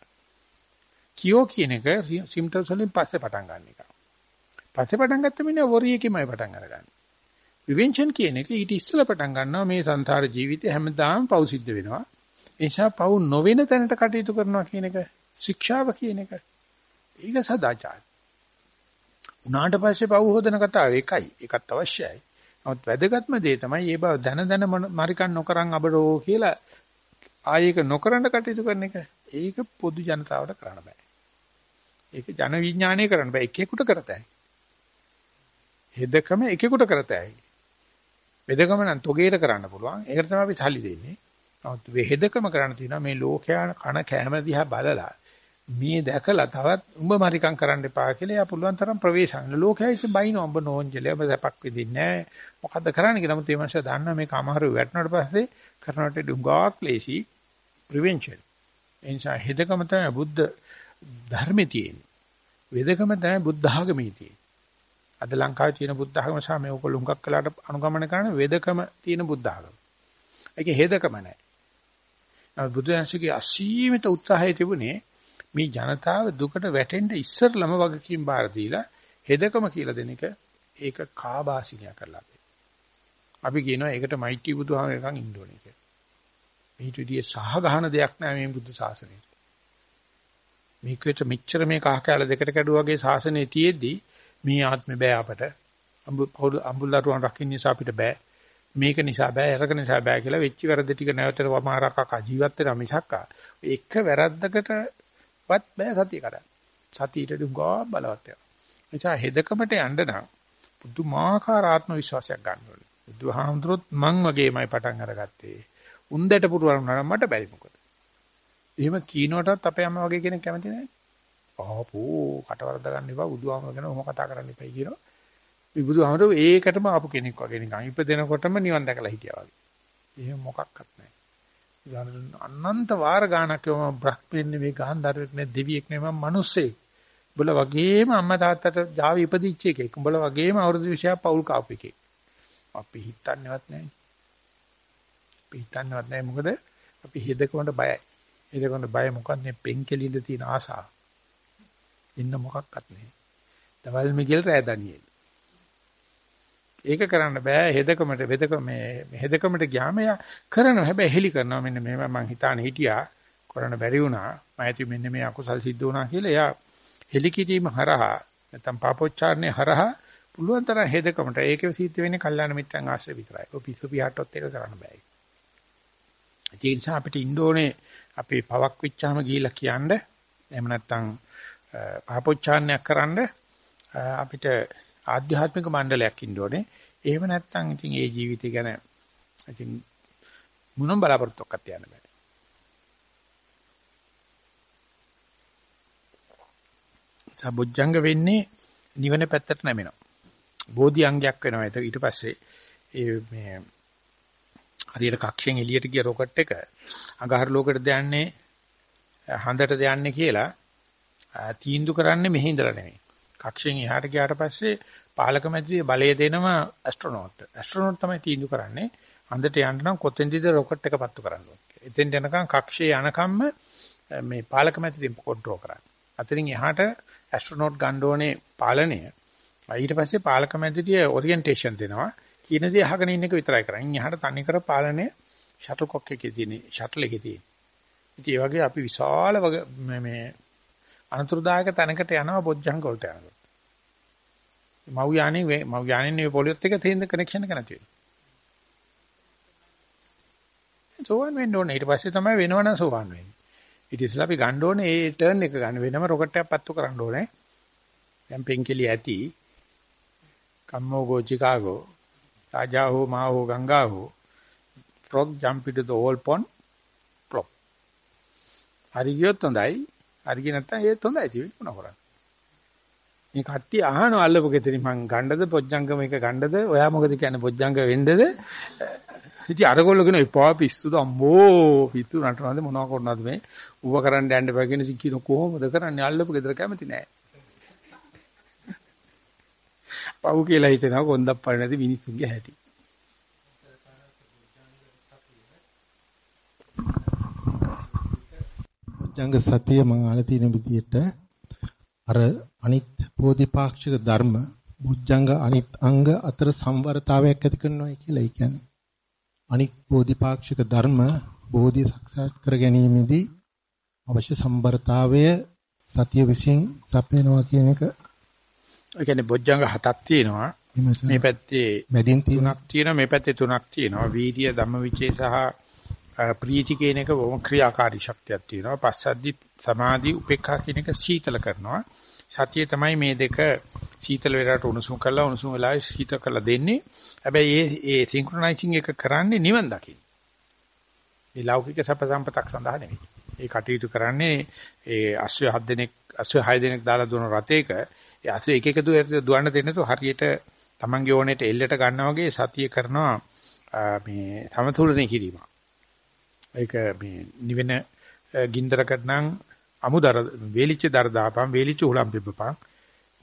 කියෝ කියන එක සිම්ප්ටම්ස් වලින් පස්සේ පටන් ගන්න එක. පස්සේ පටන් ගත්ත මිනිහ වොරියකමයි පටන් අරගන්නේ. ප්‍රිවෙන්ෂන් කියන එක ඊට ඉස්සලා පටන් ගන්නවා මේ සංසාර ජීවිතේ හැමදාම පව් සිද්ධ වෙනවා. ඒ නිසා පව් නොවෙන තැනට කටයුතු කරනවා කියන එක ශික්ෂාව කියන එක. ඒක සදාචාරය. උනාට පස්සේ පව් හොදන කතාව එකයි. ඒකත් අවශ්‍යයි. නමුත් වැදගත්ම දේ තමයි මේ බව දන දන මරිකන් නොකරන් අබරෝ කියලා ආයේක නොකරන කටයුතු කරන එක. ඒක පොදු ජනතාවට කරන්න බෑ. ඒක ජන විඥානය කරන්න බෑ. එකෙකුට කරතයි. හෙදකම එකෙකුට කරතයි. වෙදකම නම් තොගේට කරන්න පුළුවන්. ඒකට තමයි අපි සල්ලි දෙන්නේ. නමුත් වෙහෙදකම කරන්න තියෙනවා මේ ලෝකයා කන කැම දිහා බලලා මේ දැකලා තවත් උඹ මරිකම් කරන්න එපා කියලා එයා පුළුවන් තරම් ප්‍රවේශන ලෝකයේ ඉතින් බයින උඹ නෝන්ජලේ ඔබ සැපක් විඳින්නේ නැහැ. මොකද්ද කරන්නේ කියලා. නමුත් මේ මාස දන්නා මේක අමාරු වැටුණාට පස්සේ කරනට ඩුඟාක් ලේසි ප්‍රිවෙන්ෂන් එනිසා හිතකම තමයි බුද්ධ ධර්මයේ තියෙන්නේ. වේදකම තමයි බුද්ධ ආගමේ තියෙන්නේ. අද ලංකාවේ තියෙන බුද්ධ ආගම සහ මේ ඔක ලුඟක් කළාට අනුගමනය කරන වේදකම තියෙන බුද්ධ ආගම. ඒකේ හේදකම නැහැ. බුදුන්සේගේ අසීමිත උත්සාහය තිබුණේ මේ ජනතාව දුකට වැටෙන්න ඉස්සරළම වගකීම් බාර දීලා හෙදකම කියලා දෙන එක ඒක කාබාසිනිය කරලා අපි කියනවා ඒකට මෛත්‍රී බුදුහාම එකන් ඉන්න ඕනේ කියලා. මේට විදිය සහ ගහන දෙයක් නෑ මේ බුද්ධ ශාසනයේ. මේකට මෙච්චර මේ කහ කැල දෙකට කැඩුවා වගේ ශාසනයේ තියෙද්දි මේ ආත්මෙ බෑ අපට. අඹුල්ලරුවන් රකින්න නිසා අපිට බෑ. මේක නිසා බෑ, අරක නිසා බෑ කියලා වෙච්ච වැරද්ද ටික නැවතට වමාරකක ජීවත් වෙන මිසක්කා. එක වැරද්දකට වත් බෑ සතිය කඩන්න. සතියට දුඟා බලවත් වෙනවා. එනිසා හෙදකමට යන්න නම් පුදුමාකාර ආත්ම විශ්වාසයක් ගන්න ඕනේ. බුදුහාමුදුරුවොත් මං වගේමයි පටන් අරගත්තේ. උන්දට පුරුවන් නම් මට බැරි මොකද? එහෙම කීනවටත් අපේ අම්මා වගේ කෙනෙක් කැමති නැහැ. ආපෝ කටවරද ගන්න එපා බුදුහාමර ගැන ඔහොම කතා කරන්න එපයි කියනවා. මේ බුදුහාමර ඒකටම ආපු කෙනෙක් වගේ නිකන් ඉපදෙනකොටම නිවන් දැකලා හිටියා වගේ. එහෙම මොකක්වත් නැහැ. අනන්ත වාර ගානක් මම බ්‍රහ්මෙන්නේ මේ ගාන්ධාරෙක් නේ දෙවියෙක් නේ මම මිනිස්සෙක්. උඹලා වගේම අම්මා තාත්තට ජාවි ඉපදිච්ච එකෙක්. උඹලා වගේම අවුරුදු 20ක් පවුල් කාපු එකෙක්. අපි හිතන්නේවත් නැහැ. අපි හිතන්නේවත් නැහැ මොකද අපි හෙදකවන්න බයයි. හෙදකවන්න බය මොකක්ද මේ පෙන්කෙලින්ද තියෙන ආසාව. ඉන්න මොකක්වත් නැහැ. දවල් මිගෙල් රෑ දනියෙල්. ඒක කරන්න බෑ. හෙදකමට වෙදක මේ හෙදකමට ගියාම යා කරනවා. හැබැයි හෙලි කරනවා. මෙන්න මේව මං හිතාන හිටියා. කරන්න බැරි වුණා. මම ඇති මෙන්න මේ අකුසල් සිද්ධ වුණා කියලා එයා හෙලි කිරීම හරහා නැත්නම් පාපෝච්චාරණය හරහා පුළුවන් තරම් හෙදකමට ඒකේ සිද්ධ වෙන්නේ කල්යාණ මිත්‍රන් ආශ්‍රය විතරයි. ඔය පිස්සු පියාටවත් ඒක කරන්න බෑ. ඒ නිසා අපිට ඉන්ඩෝනේ අපේ පවක් විච්චාම ගිහිල්ලා කියන්නේ. එහෙම නැත්නම් පාපෝච්චාරණයක් කරන්න. අපිට ආධ්‍යාත්මික මණ්ඩලයක් ඉන්න ඕනේ. එහෙම නැත්නම් ඉතින් ඒ ජීවිතය ගැන ඉතින් මොනම් බලාපොරොත්තුවක් තියන්න බෑ. සබොජ්ජංග වෙන්නේ නිවන පැත්තට නැමෙනවා. බෝධි අංගයක් වෙනවා. ඒක ඊට පස්සේ ඒ මේ හරියට කක්ෂයෙන් එළියට ගිය රොකට් එක අඟහරු ලෝකෙට දයන්නේ හඳට දයන්නේ කියලා තීන්දුව කරන්නේ මෙහි ඉඳලා නෙමෙයි. කක්ෂයෙන් එහාට ගියාට පස්සේ පාලක මැදිරියේ බලය දෙනවා ඇස්ට්‍රොනෝට්. ඇස්ට්‍රොනෝට් තමයි තීන්දුව කරන්නේ. අන්දට යන්න නම් කොතෙන්දද රොකට් එක පත්තු කරන්න ඕනේ. එතෙන් යනකම් කක්ෂයේ යනකම්ම මේ පාලක මැදිරියෙන් කන්ට්‍රෝල් කරන්නේ. අතරින් එහාට ඇස්ට්‍රොනෝට් ගන්න ඕනේ පාලනය. ඊට පස්සේ පාලක මැදිරියේ ඔරියන්ටේෂන් දෙනවා. කියන දේ අහගෙන ඉන්න එක විතරයි කරන්නේ. එහාට තනි කර පාලනය ෂටල් කොක් එකේ තියෙන ෂටල් එකේ තියෙන. ඉතින් ඒ වගේ අපි විශාල මේ අනතුරුදායක තැනකට යනවා බොජ්ජංග වලට යනවා. මව් යානේ මව් යානේ නෙවෙයි පොලියොත් එක තේින්න කනෙක්ෂන් එක නැති වෙනවා. සෝවන් වෙන්න ඕනේ. ඊට පස්සේ තමයි වෙනවනම් සෝවන් වෙන්නේ. ඊට ඉස්සෙල්ලා අපි ගන්න ඕනේ ඒ ටර්න් එක ගන්න වෙනම රොකට් එකක් පත්තු කරන්න ඕනේ. දැන් පෙන්කෙලි ඇති. කම්මෝ ගෝ චිකාගෝ. රාජා හෝ මා හෝ ගංගා හෝ. frog jump into the old pond. plop. හරි ගියොත් හොඳයි. හරි ගියේ නැත්නම් ඒත් හොඳයි. ඉතින් මොන කරන්නේ? මේ කට්ටිය අහනවා අල්ලපු ගෙදරින් මං ගණ්ඩද පොජ්ජංගම එක ගණ්ඩද ඔයා මොකද කියන්නේ පොජ්ජංග වෙන්නද? ඉතින් අරගොල්ලෝ කියන එපා පිස්සුද? අම්මෝ පිස්සු නටනවාද? මොනවා කරනවද මේ? ඌව කරන්න යන්න බෑ කියන කින කොහොමද කරන්නේ? අල්ලපු ගෙදර කැමති නෑ. පව් කියලා හිතනවා කොන්දක් පරි නැති මිනිස්සුන්ගේ හැටි. පොජ්ජංග සතිය මම අහලා තියෙන විදිහට අර අනිත් බෝධිපාක්ෂික ධර්ම බුද්ධංග අනිත් අංග අතර සම්වරතාවයක් ඇති කරනවා කියලා ඒ කියන්නේ. අනිත් බෝධිපාක්ෂික ධර්ම බෝධිය සාක්ෂාත් කර ගැනීමේදී අවශ්‍ය සම්බරතාවය සතිය විසින් සපයනවා කියන එක ඒ කියන්නේ බොජ්ජංග හතක් තියෙනවා. මේ පැත්තේ මැදින් තුනක් තියෙනවා මේ පැත්තේ තුනක් තියෙනවා. වීර්ය ධම්මවිචේ සහ ප්‍රීති කියන එක බොහොම ක්‍රියාකාරී ශක්තියක් තියෙනවා. පස්සද්ධි සමාධි උපේක්ඛා කියන එක සීතල කරනවා සතිය තමයි මේ දෙක සීතල වෙලාවට උණුසුම් කරලා උණුසුම් වෙලාවේ සීතල කරලා දෙන්නේ. හැබැයි මේ ඒ සින්ක්‍රොනයිසිං එක කරන්නේ නිවන් දකින්න. මේ ලෞකික සප සම්පතක් සඳහා නෙවෙයි. ඒ කටයුතු කරන්නේ ඒ අශ්වය හත් දෙනෙක් අශ්වය හය දෙනෙක් දාලා දුවන රථයක ඒ අශ්වය එක එක දුවන්න දෙන්න තු හරියට Tamange ඕනෙට එල්ලට ගන්නවා වගේ සතිය කරනවා මේ සමතුලනය කිරීම. ඒක මේ නිවෙන ගින්දරකට නම් අමුදර වේලිච්ච දර දාපන් වේලිච්ච උලම් පිපපන්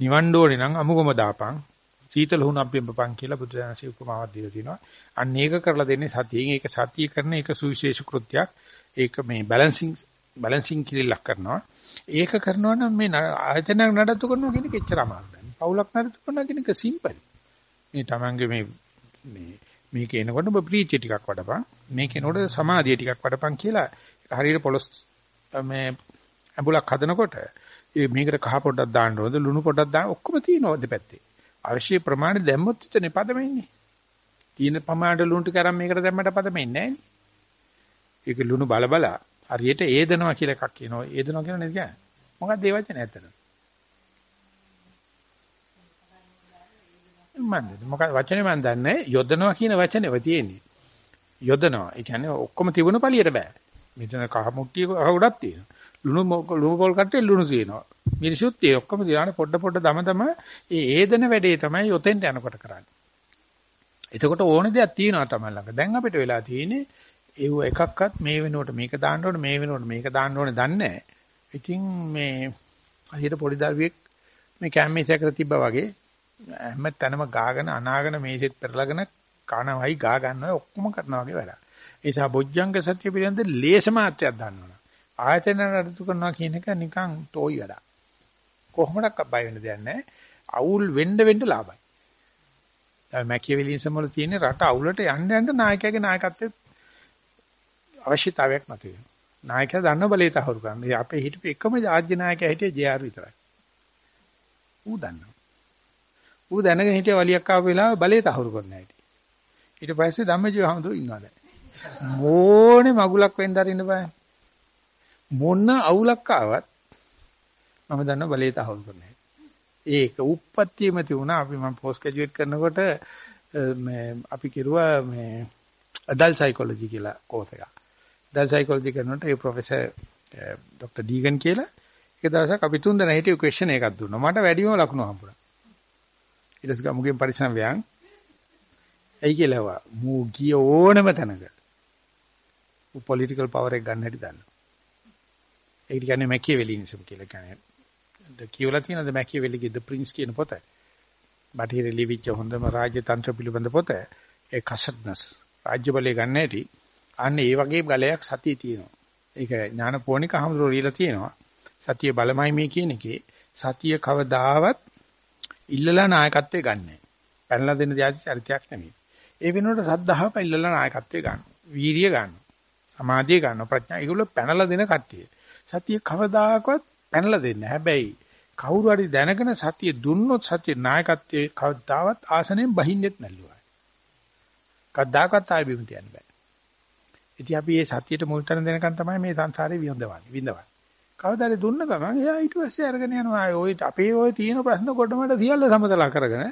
නිවන් ඩෝනේ නම් අමුගම දාපන් සීතල හුණම් පිපපන් කියලා බුදුදහමේ උපමාවක් දීලා තිනවා අන්න ඒක කරලා දෙන්නේ සතියෙන්. ඒක සතිය කරන එක සුවිශේෂ කෘත්‍යයක්. ඒක මේ බැලන්සිං බැලන්සිං කිරිලක් කරනවා. ඒක කරනවා නම් මේ ආයතනයක් නඩත්තු කරනවා කියන එක එච්චර අමාරු නෑ පවුලක් නඩත්තු කරනවා කියන එක සිම්පල් මේ තමන්ගේ මේ මේ මේක එනකොට ඔබ ප්‍රීතිය ටිකක් වඩපන්. මේක එනකොට සමාධිය ටිකක් වඩපන් කියලා හරියට පොලොස් මේ ඇඹුලක් හදනකොට මේකට කහ පොඩ්ඩක් දාන්න ඕනද ලුණු පොඩ්ඩක් දාන්න ඔක්කොම තියෙනවා දෙපැත්තේ. අවශ්‍ය ප්‍රමාණය දැම්මොත් ඉතනේ පදෙන්නේ. තියෙන ප්‍රමාණයට ලුණු ටික අරන් මේකට දැම්මට පදෙන්නේ නැහැ. ඒක ලුණු බල බල හරියට ඒදනවා කියලා එකක් කියනවා. ඒදනවා කියලා නේද කියන්නේ? මොකක්ද ඒ වචනේ ඇත්තට? මන්ද මොකක් වචනේ මන් දන්නේ යොදනවා කියන වචනේව තියෙන්නේ. යොදනවා. ඒ කියන්නේ ඔක්කොම තිබුණ පළියට බෑ. මෙතන කහ මුට්ටිය ගොඩක් තියෙනවා. ලුණු ලුණු පොල් කට්ටේ ලුණු තියෙනවා. මිරිසුත් ඒ ඔක්කොම දිහානේ පොඩ පොඩ දම දම ඒ ඒදෙන වැඩේ තමයි යොතෙන්ට යනකොට කරන්නේ. එතකොට ඕන දෙයක් තියෙනවා තමයි ළඟ. දැන් අපිට වෙලා තියෙන්නේ ඒව එකක්වත් මේ වෙනකොට මේක දාන්න ඕනේ මේ වෙනකොට මේක දාන්න ඕනේ දන්නේ නැහැ. ඉතින් මේ අහිර පොඩි දරුවෙක් මේ කැම්මේසයකට තිබ්බා වගේ හැම තැනම ගාගෙන අනාගෙන මේසෙත් පෙරලාගෙන කනවයි ගා ගන්නවා ඔක්කොම කරනවා වගේ වැඩක්. ඒ නිසා බොජ්ජංග සත්‍ය පිළිබඳ ලේස මාත්‍රයක් දන්නවනේ. ආයතන රතු කරනවා කියන එක නිකන් තෝයි වැඩක්. කොහොමඩක් අබ්බයි වෙන්න දෙයක් නැහැ. අවුල් වෙන්න වෙන්න ලාභයි. දැන් මැකියවෙලින්සම් වල තියෙන රට අවුලට යන්න යන්න නායකයාගේ නායකත්වයේ අවශ්‍යතාවයක් නැති වෙනවා. නායකයා දන්න බලේ තහවුරු කරන්න. අපේ හිටපු එකම රාජ්‍ය නායකයා හිටියේ ජේ.ආර් විතරයි. ඌ දන්නවා. ඌ දැනගෙන හිටිය වලියක් ආපු වෙලාව බලේ තහවුරු කරන්න හැටි. ඊට පස්සේ ධම්මජීව හමුදුර ඉන්නවා දැන්. මොෝනේ මගුලක් වෙන්න අරින්න බෑ. මොන අවුලක් ආවත් මම දන්නවා බලේ තහවුරු කරන්න හැටි. ඒක උප්පත්තියම තියුණා අපි මම පෝස්ට් ග්‍රැජුවේට් කරනකොට මේ අපි කිරුවා මේ ඇඩල්ට් සයිකොලොජි කියලා කෝස් එකක්. ඇඩල්ට් සයිකොලොජි කරනකොට ඒ ප්‍රොෆෙසර් ડોક્ટર ඩීගන් කියලා එක දවසක් අපි තුන් දෙනා හිටිය ක්වෙස්චන් එකක් දුන්නා. මට වැඩිම ලකුණු හම්බුණා. ඊට පස්සේ ගමුගෙන් පරිස්සම් ව්‍යං. ඇයි කියලාවා මූ ගිය ඕනම තැනක. ඌ පොලිටිකල් පවර් එක ගන්න හැටි දන්නවා. ඒක කියන්නේ මැකියවෙලිනිසම් කියලා කියන්නේ. ද කියවලා තියෙනද මැකියවෙලිගේ ද ප්‍රින්ස් කියන පොත. බටහිර ලිවිච්ච හොඳම රාජ්‍ය තන්ත්‍ර පිළිබඳ පොත. ඒ කසඩ්නස් රාජ්‍ය බලය ගන්න හැටි. අන්න ඒ වගේ බලයක් සතියේ තියෙනවා. ඒක ඥානපෝනික හමුදුරෝ රීලා තියෙනවා. සතිය බලමයි මේ කියන එකේ සතිය කවදාවත් ඉල්ලලා නායකත්වයේ ගන්නෑ. පැනලා දෙන જાති චරිතයක් නෙමෙයි. ඒ වෙනුවට සද්ධාව පැල්ලලා නායකත්වයේ ගන්න. වීරිය ගන්න. සමාධිය ගන්න. ප්‍රඥා ඒගොල්ලෝ පැනලා දෙන කට්ටිය. සතිය කවදාකවත් පැනලා දෙන්නේ හැබැයි කවුරු හරි දැනගෙන සතිය දුන්නොත් සතිය නායකත්වයේ කවදාවත් ආසනෙන් බහින්නෙත් නැල්ලුවා. කවදාකවත් ආයෙ බිම තියන්න බෑ. ඉතින් අපි මේ සතියට මුල් තැන දෙනකන් තමයි මේ සංසාරේ විඳවන්නේ. විඳවන්නේ. කවදාද දුන්න ගමන් එයා ඊට පස්සේ අරගෙන යනවා ඔය අපේ ඔය තියෙන ප්‍රශ්න කොටමඩ සියල්ල සමතලා කරගෙන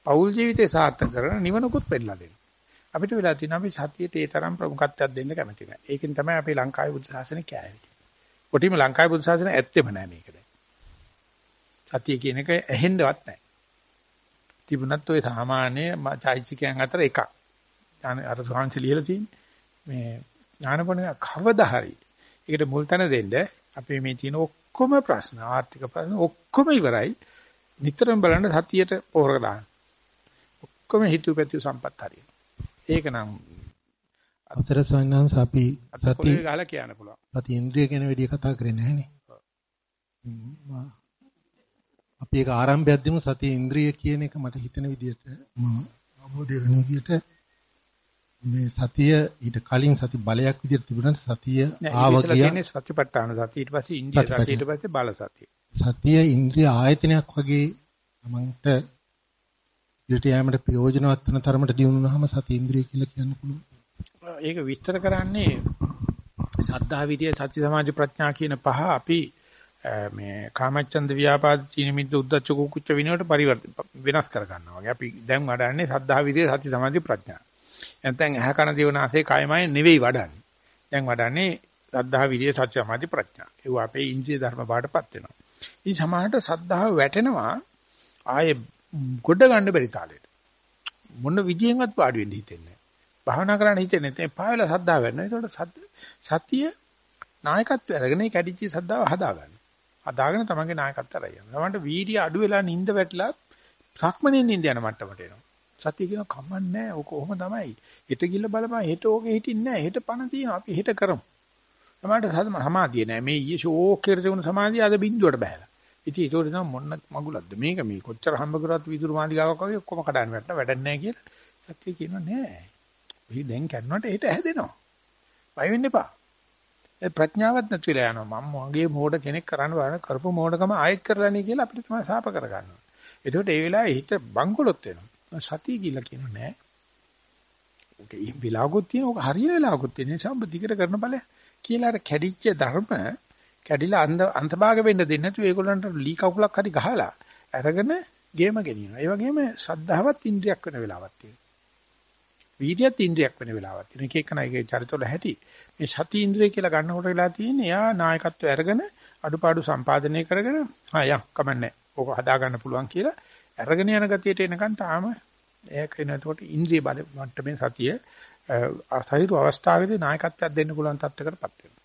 පෞල් ජීවිතේ සාර්ථක කරන නිවනකුත් පෙන්නලා දෙනවා. අපිට වෙලා තියෙනවා අපි සතියට ඒ තරම් ප්‍රමුඛත්වයක් දෙන්න කැමති නැහැ. ඒකෙන් තමයි අපි ලංකාවේ බුද්ධ ශාසනය කෑවේ. කොටිම ලංකාවේ බුද්ධ ශාසනය ඇත්තෙම නැහැ මේක දැන්. සතිය කියන එක ඇහෙන්නවත් නැහැ. තිබුණත් ඔය සාමාන්‍ය චෛත්‍යිකයන් අතර එකක්. අර සාංශ ලියලා තියෙන්නේ. මේ ඥානපණ කවදා හරි ඒකට මුල් තැන දෙන්න අපේ මේ තියෙන ඔක්කොම ප්‍රශ්න ආර්ථික ප්‍රශ්න ඔක්කොම ඉවරයි. නිතරම බලන්න සතියට පොහොර දාන්න. ඔක්කොම හිතුවපැතු සම්පත් හරියට. ඒක නම් අතර සවන්නන්ස අපි සති ගහලා කියන්න පුළුවන්. සති ඉන්ද්‍රිය ගැන වැඩි කතා කරන්නේ නැහනේ. අපි ඒක ආරම්භයක් දෙමු සති ඉන්ද්‍රිය කියන එක මට හිතෙන විදිහට මම අවබෝධය වෙන විදිහට මේ සතිය ඊට කලින් සති බලයක් විදිහට තිබුණාට සතිය ආව කියන්නේ සතිපට්ඨාන සතිය ඊට පස්සේ ඉන්ද්‍රිය සතිය ඊට පස්සේ බල සතිය. සතිය ඉන්ද්‍රිය ආයතනයක් වගේ තමන්ට ඊට යෑමට ප්‍රයෝජනවත් වෙන තරමට දිනුනහම සති ඉන්ද්‍රිය කියලා කියන්න පුළුවන්. ඒක විස්තර කරන්නේ සද්ධා විද්‍ය සති සමාධි ප්‍රඥා කියන පහ අපි මේ කාමච්ඡන්ද ව්‍යාපාද චීන මිද්ද උද්දච්ච කුච්ච විනෝඩ පරිවර්තන වෙනස් කර ගන්නවා වගේ අපි දැන් වඩන්නේ සද්ධා විද්‍ය සති සමාධි ප්‍රඥා. නැත්නම් ඇහ කන දිවනාසේ කයමයි නෙවෙයි වඩන්නේ. දැන් වඩන්නේ සද්ධා විරිය සත්‍ය සමාධි ප්‍රඥා. ඒව අපේ ඉන්ද්‍රිය ධර්ම බාටපත් වෙනවා. ඉතින් සමහරට සද්ධාව වැටෙනවා ආයේ ගොඩ ගන්න බැරි තාලෙට. මොන විදියෙන්වත් පාඩු වෙන්න හිතෙන්නේ නැහැ. භාවනා කරන්න හිතෙන්නේ නැහැ. පාවල සද්ධාව වෙනවා. ඒකට සතිය නායකත්වය අරගෙන කැඩිච්ච සද්ධාව හදාගන්න. හදාගෙන තමන්ගේ නායකත්වය අරගෙන. තමන්ට වීර්ය අඩු වෙලා නිින්ද වැටලා සක්මනේ නිින්ද යන මට්ටමට එනවා. සතිය කියන කමන්නේ නැහැ. ඕක කොහොම තමයි. හෙට ගිල්ල බලපන් හෙට ඕකේ හිටින්නේ නැහැ. හෙට පණ තියෙනවා. අපි හෙට කරමු. තමයි සමාධිය නැහැ. මේ ඊයේ ෂෝක් කරේ තිබුණ සමාධිය අද බින්දුවට බහැලා. ඉතින් ඒක උඩ නම් මොන්න මගුලක්ද මේක මේ කොච්චර හම්බ කරවත් විදුරු මාලිගාවක් වගේ ඔක්කොම කඩන්න වැටෙන වැඩක් නැහැ කියලා සත්‍ය කියනවා නෑ. ඔහි දැන් කරනකොට හෙට හැදෙනවා. බය වෙන්න එපා. ඒ ප්‍රඥාවත් නැති වෙලා යනවා. මම මගේ මෝඩ කෙනෙක් කරන්න බලන කරපු මෝඩකම ආයෙත් කරලානේ කියලා අපිට තමයි සාප කරගන්නවා. එතකොට ඒ වෙලාවේ හිත බංකොලොත් වෙනවා. සතිය කියලා කියනවා නෑ. ඕක ඉම් වෙලාවකුත් තියෙන ඕක හරිය වෙලාවකුත් තියෙන නිසා ඔබ දිගට කරන බලය කියලා අර කැඩිච්ච ධර්ම කැඩිලා අන්ත අන්තභාග වෙන්න දෙන්නේ නැතුව ඒගොල්ලන්ට ලී කකුලක් හරි ගහලා අරගෙන ගේම ගෙනියනවා. ඒ වගේම ශ්‍රද්ධාවත් ඉන්ද්‍රියක් වෙන වෙලාවක් තියෙනවා. වීර්යයත් ඉන්ද්‍රියක් වෙන වෙලාවක් තියෙන එක එක නයිගේ චරිතවල හැටි. මේ සති ඉන්ද්‍රිය කියලා ගන්නකොට වෙලා තියෙන්නේ යා නායකත්වය අරගෙන අඩුපාඩු සම්පාදනය කරගෙන ආ යා කමන්නේ ඕක හදා ගන්න පුළුවන් කියලා අරගෙන යන ගතියට එනකන් තාම ඒක එනකොට ඉන්ද්‍රිය බල මට්ටමේ සතිය සහිරු අවස්ථාවේදී නායකත්වයක් දෙන්න පුළුවන් තත්ත්වයකටපත් වෙනවා.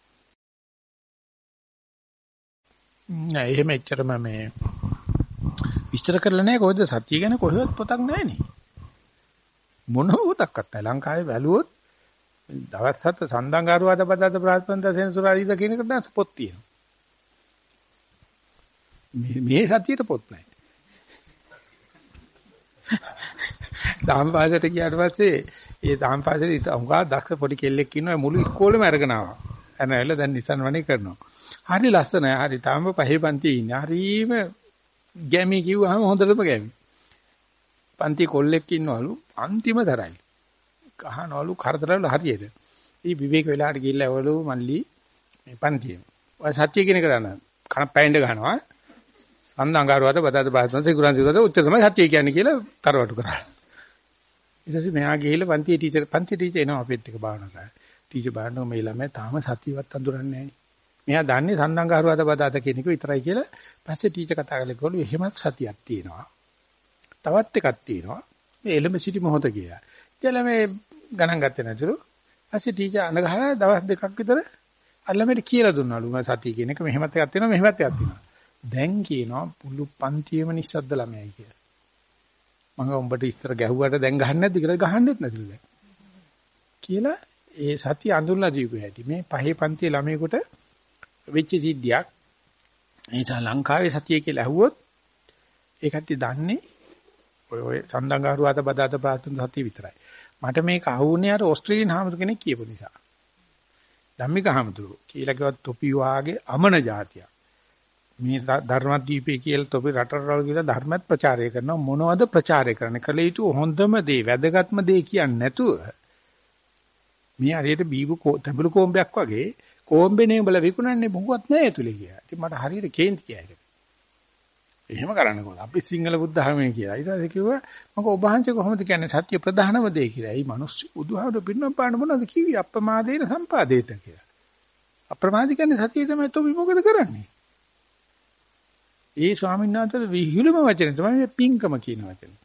නෑ එහෙම එච්චරම මේ විස්තර කරලා නැහැ කොහෙද? සතිය ගැන කොහෙවත් පොතක් නැහැ නේ. මොන පොතක්වත් නැහැ. ලංකාවේ වැළුවොත් දවස් හත සඳංගාරුවාද පදත ප්‍රාස්පන්ද සෙන්සුරාදීද කියන එකට නම් පොත් තියෙනවා. මේ මේ සතියට පොත් නැහැ. දාම්පාසයට ගියාට පස්සේ ඒ දාම්පාසයේ උංගා දක්ෂ පොඩි කෙල්ලෙක් ඉන්නවා මුළු ඉස්කෝලේම අරගෙන ආවා. එනවල දැන් නිසන් වනේ කරනවා. හරි ලස්සනයි. හරි තාම පහේ පන්තියේ ඉන්නේ. හරිම ගැමි කිව්වහම හොඳටම ගැමි. පන්ති කොල්ලෙක් ඉන්නවලු අන්තිම තරයි. කහනවලු කරදරවල හරියට. ඊ විවේක වෙලාවට ගිහිල්ලා එවලු මල්ලි මේ පන්තියේ. ඔය සත්‍ය කියන එක දන්න. කන පැයින්ඩ ගන්නවා. සම්දංගාරුවද බදාද බාසන සිකුරන් සිකුරද උත්තර තමයි සත්‍ය කියන්නේ කියලා තරවටු කරා. ඊට පස්සේ මෙහා ගිහිල්ලා පන්තියේ ටීචර් පන්ති ටීචර් එනවා අපිත් එක භාවනා කරා. ටීචර් බලනවා මේ ළමයා තාම සතියවත් අඳුරන්නේ නැහැ. මෙයා දන්නේ සම්දංගාරුවද බදාද කියන එක විතරයි කියලා. පස්සේ ටීචර් කතා කරලා කිව්වලු එහෙමත් සතියක් තියෙනවා. තවත් එකක් තියෙනවා. මේ එළඹ සිටි මොහොත කියලා. කියලා මේ ගණන් ගත්තේ නැතුළු. පස්සේ ටීචර් අඬ ගහලා දවස් දෙකක් විතර අල්ලමෙට කියලා දුන්නලු මම සතිය කියන එක මෙහෙමත් එකක් තියෙනවා මෙහෙමත් එකක් තියෙනවා. දැන් කියනවා මුළු පන්තියම නිස්සද්ද ළමයි කියලා. මම උඹට ඉස්තර ගැහුවට දැන් ගහන්නේ නැද්ද කියලා ගහන්නෙත් නැතිලු දැන්. කියලා ඒ සතිය අඳුල්ලා දීපු හැටි මේ පහේ පන්තියේ ළමයෙකුට වෙච්ච සිද්ධියක්. ඒ නිසා ලංකාවේ සතිය කියලා ඇහුවොත් ඒකට දන්නේ ඔය ඔය සඳංගාරුවාද බදාද ප්‍රාර්ථන සතිය විතරයි. මට මේක අහුුනේ අර ඕස්ට්‍රේලියානු හාමුදුර කෙනෙක් කියපු නිසා. ධම්මික හාමුදුරුවෝ කියලා කිව්වත් තොපි වාගේ අමන જાතියක්. මේ ධර්මදීපේ කියලා තොපි රටරවල් කියලා ධර්මත් ප්‍රචාරය කරනවා මොනවද ප්‍රචාරය කරන්නේ කල යුතු හොඳම දේ වැදගත්ම දේ කියන්නේ නැතුව මේ හරියට බීබු තඹුළු කොම්බයක් වගේ කොම්බේනේ උඹලා විකුණන්නේ මොකවත් නැහැ ඇතුලේ කියලා. ඉතින් මට හරියට කේන්ති කියයි. එහෙම කරන්නකො අපි සිංහල බුද්ධ ධර්මයේ කියලා. ඊට පස්සේ කිව්වා මම ඔබ වහන්සේ කොහොමද කියන්නේ සත්‍ය ප්‍රධානම දේ කියලා. ඒ මිනිස්සු බුදුහාමුදුරු පින්නම් පාන මොනවද කිව්වේ අප්‍රමාදේන සම්පාදේත කියලා. අප්‍රමාදී කියන්නේ සතිය තමයි තොපි මොකද කරන්නේ? ඒ ස්වාමීන් වහන්සේ විහිළුම වචනේ තමයි මේ පිංකම කියන වචනේ.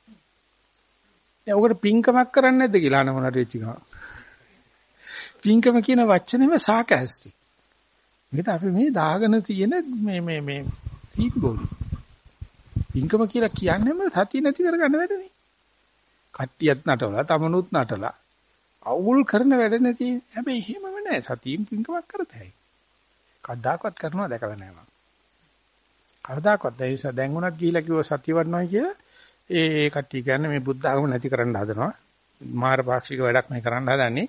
දැන් ඔකට පිංකමක් කරන්නේ නැද්ද කියලා අන මොනට වෙච්ච ගමන්. පිංකම කියන වචනේම සාකැස්ටි. මේක අපි මේ දාගෙන තියෙන මේ මේ මේ සීබෝලි. පිංකම කියලා කියන්නේම සතිය නැති කරගන්න වැඩනේ. කට්ටියත් නටවලා තමනුත් නටලා අවුල් කරන වැඩ නැති. හැබැයි එහෙමම නෑ සතියෙන් පිංකමක් කරතයි. කවදාකවත් කරනවා දැකලා නෑ මම. කවදාකවත් ඒ නිසා දැන් උනත් ගිහිලා කිව්ව සතිය වඩනවා කියලා ඒ ඒ කට්ටිය කියන්නේ මේ බුද්ධ ආගම නැති කරන්න හදනවා. මාර පාක්ෂික වැඩක් මේ කරන්න හදන්නේ.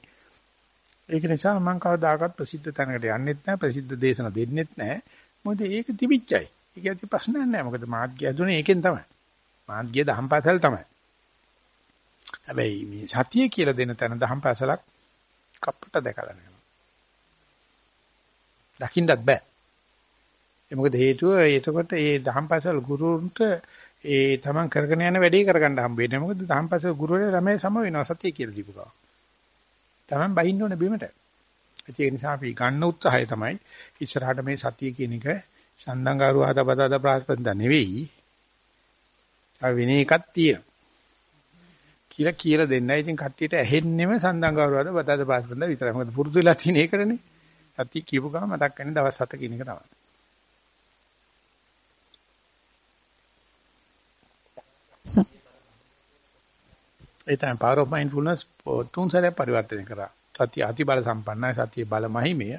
ඒක නිසා මම කවදාකවත් ප්‍රසිද්ධ තැනකට යන්නෙත් නැහැ ප්‍රසිද්ධ දේශන දෙන්නෙත් නැහැ. මොකද ඒක තිබිච්චයි. ඒක ඇති ප්‍රශ්නයක් නැහැ. මොකද මාත් ගියදුනේ ඒකෙන් තමයි. මාත් ගිය දහම්පාසල් තමයි. හැබැයි මේ සතිය කියලා දෙන තැන දහම්පාසලක් කප්පට දැකලා නැහැ. දකින්නත් බෑ. ඒ මොකද හේතුව එතකොට ඒ දහම්පාසල් ගුරුන්ට ඒ තමන් කරගෙන යන වැඩේ කරගන්න හම්බ වෙන්නේ. මොකද දහම්පාසල් ගුරුවරයා ළමයි සම වෙනවා සතිය කියලා දීපු ගා. තමන් බහින්න ඕනේ බිමට. ඒ නිසා අපි ගන්න උත්සාහය තමයි ඉස්සරහට මේ සතිය කියන එක සම්දංගාරු ආදපදාද ප්‍රාස්පන්ද නෙවෙයි. ආ වෙන එකක් තියෙනවා. කියලා කියලා දෙන්න. ඉතින් කට්ටියට ඇහෙන්නෙම සම්දංගාරු ආදපදාද ප්‍රාස්පන්ද විතරයි. මොකද පුරුදු වෙලා තියෙන එකනේ. සතිය කියපු ගම මතක් වෙන්නේ දවස් 7 කියන එක තමයි. ඒ තමයි power of mindfulness තුන් සැරයක් පරිවර්තනය කරා. සතිය අති බල සම්පන්නයි සතිය බල මහිමය.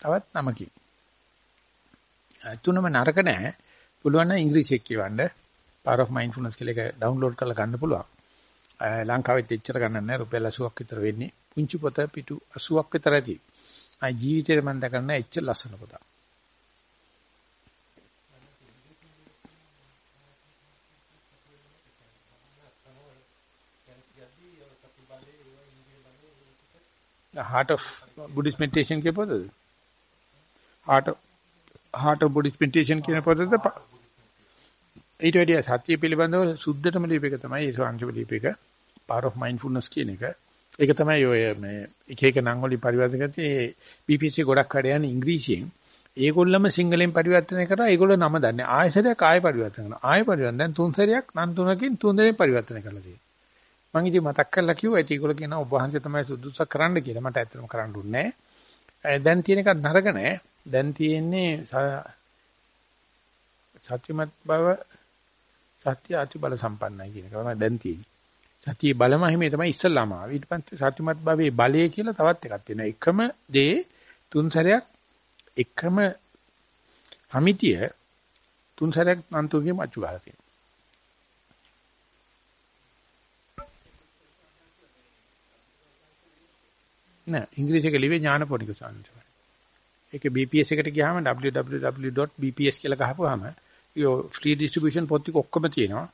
තවත් නමකින්. තුනම නරක නැහැ. පුළුවන් නම් ඉංග්‍රීසියෙන් කියවන්න. power of mindfulness කියලා එක ඩවුන්ලෝඩ් කරලා ගන්න පුළුවන්. ලංකාවෙත් එච්චර ගන්න නැහැ. රුපියල් 80ක් විතර වෙන්නේ. පුංචි පොත පිටු 80ක් විතර ඇති. ආ ජීවිතේ මම දැකන්නේ එච්චර ලස්සන පොතක්. the heart of Buddhist meditation කියන පොතද? heart of heart of Buddhist meditation කියන පොතද? ඊට වැඩිය සත්‍ය පිළිබඳව සුද්ධටම ලියපෙක තමයි ඒ ස්වාංශ ලියපෙක. power of mindfulness කියන එක. ඒක තමයි ඔය මේ එක එක නම් වලින් පරිවර්තන කරන්නේ BBC ගොඩක් වැඩ යන ඉංග්‍රීසියෙන්. ඒගොල්ලම සිංහලෙන් පරිවර්තනය කරා ඒගොල්ලෝ නම දන්නේ. ආයෙසරයක් ආයෙ පරිවර්තන කරනවා. ආයෙ පරිවර්තන දැන් තුන් සැරයක් නම් තුනකින් තුන් දෙනෙන් පරිවර්තන කරලා තියෙනවා. මම ඉතින් මතක් කරලා කිව්වා ඒක ඒගොල්ලෝ කියනවා ඔබ වහන්සේ තමයි සුදුසු කරන්න කියලා. මට ඇත්තටම කරන්න දුන්නේ නැහැ. දැන් තියෙන එකක් නරක නැහැ. දැන් තියෙන්නේ සත්‍යමත් බව සත්‍ය අති බල සම්පන්නයි කියන එක තමයි දැන් තියෙන්නේ. සතියේ බලමහිමේ තමයි ඉස්සල්ලාම ආවේ. ඊට පස්සේ සත්‍යමත් භවයේ බලය කියලා තවත් එකක් තියෙනවා. එකම දේ තුන් සැරයක් එකම සමිතිය තුන් සැරයක් අන්තුගේ මච්චු ගහලා තියෙනවා. නෑ ඉංග්‍රීසි එක ලිව්වේ ඥානපෝනික සාන්තිය. ඒක BPS එකට ගියාම www.bps කියලා ගහපුවාම යෝ ෆ්‍රී ඩිස්ට්‍රිබියුෂන් පොත් ටික ඔක්කොම තියෙනවා.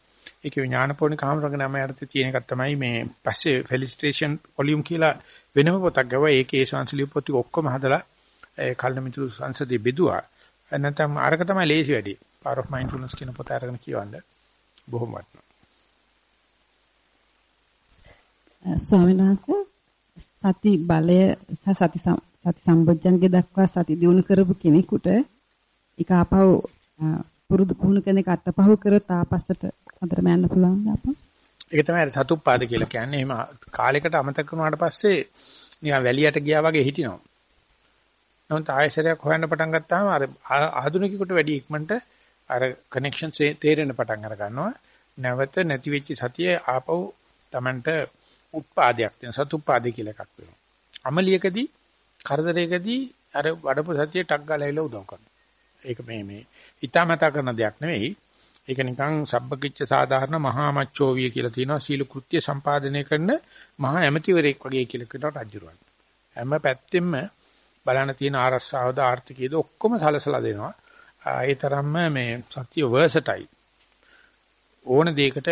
ඒකේ ඥානපෝනික කාමරක නම යටතේ තියෙන එකක් තමයි මේ පස්සේ ෆෙලිසිටේෂන් වොලියුම් කියලා වෙනම පොතක් ගාවා ඒකේ සංසලිය පොත් ටික ඔක්කොම හදලා ඒ කල්න මිතුරු සංසදේ බෙදුවා. නැත්නම් අරක තමයි ලේසි වැඩි. Power of Mindfulness කියන පොත අරගෙන කියවන්න බොහොම වටිනවා. ස්වාමීන් වහන්සේ සති බලය සති සති සම්බොජ්ජංගේ දක්වා සති දිනු කරපු කෙනෙකුට ඒක ආපහු පුරුදු කුණු කෙනෙක් අත්පහුව කරොත් ආපස්සට හතරම යන්න පුළුවන් අප්පා. ඒක තමයි සතුප්පාද කියලා කියන්නේ. එහෙම කාලයකට අමතක වුණාට පස්සේ නිකන් වැලියට ගියා වගේ හිටිනවා. නමුත් ආයෙසරයක් හොයන්න පටන් ගත්තාම අර ආධුනිකයෙකුට වැඩි ඉක්මනට අර කනෙක්ෂන් තේරෙන පටන් අර ගන්නවා. නැවත නැති වෙච්ච සතිය ආපහු Tamanට උත්පාදයක් තියෙන සතුප්පාදේ කියලා එකක් වෙනවා. අමලියකදී කරදරයකදී අර වඩපු සතිය ටක් ගාලා එල උදව් කරනවා. ඒක මේ මේ ඊටමතා කරන දෙයක් නෙවෙයි. ඒක නිකන් සබ්බකිච්ච සාධාරණ මහා මච්චෝවිය කියලා තියෙනවා සීල කෘත්‍ය සම්පාදනය කරන මහා ඇමතිවරයෙක් වගේ කියලා කියනවා රජුරවන්. හැම පැත්තෙම බලන්න තියෙන ආරස්සාවද ආර්ථිකයේද ඔක්කොම සලසලා දෙනවා. ඒ තරම්ම මේ සත්‍ය වර්සටයිල්. ඕන දෙයකට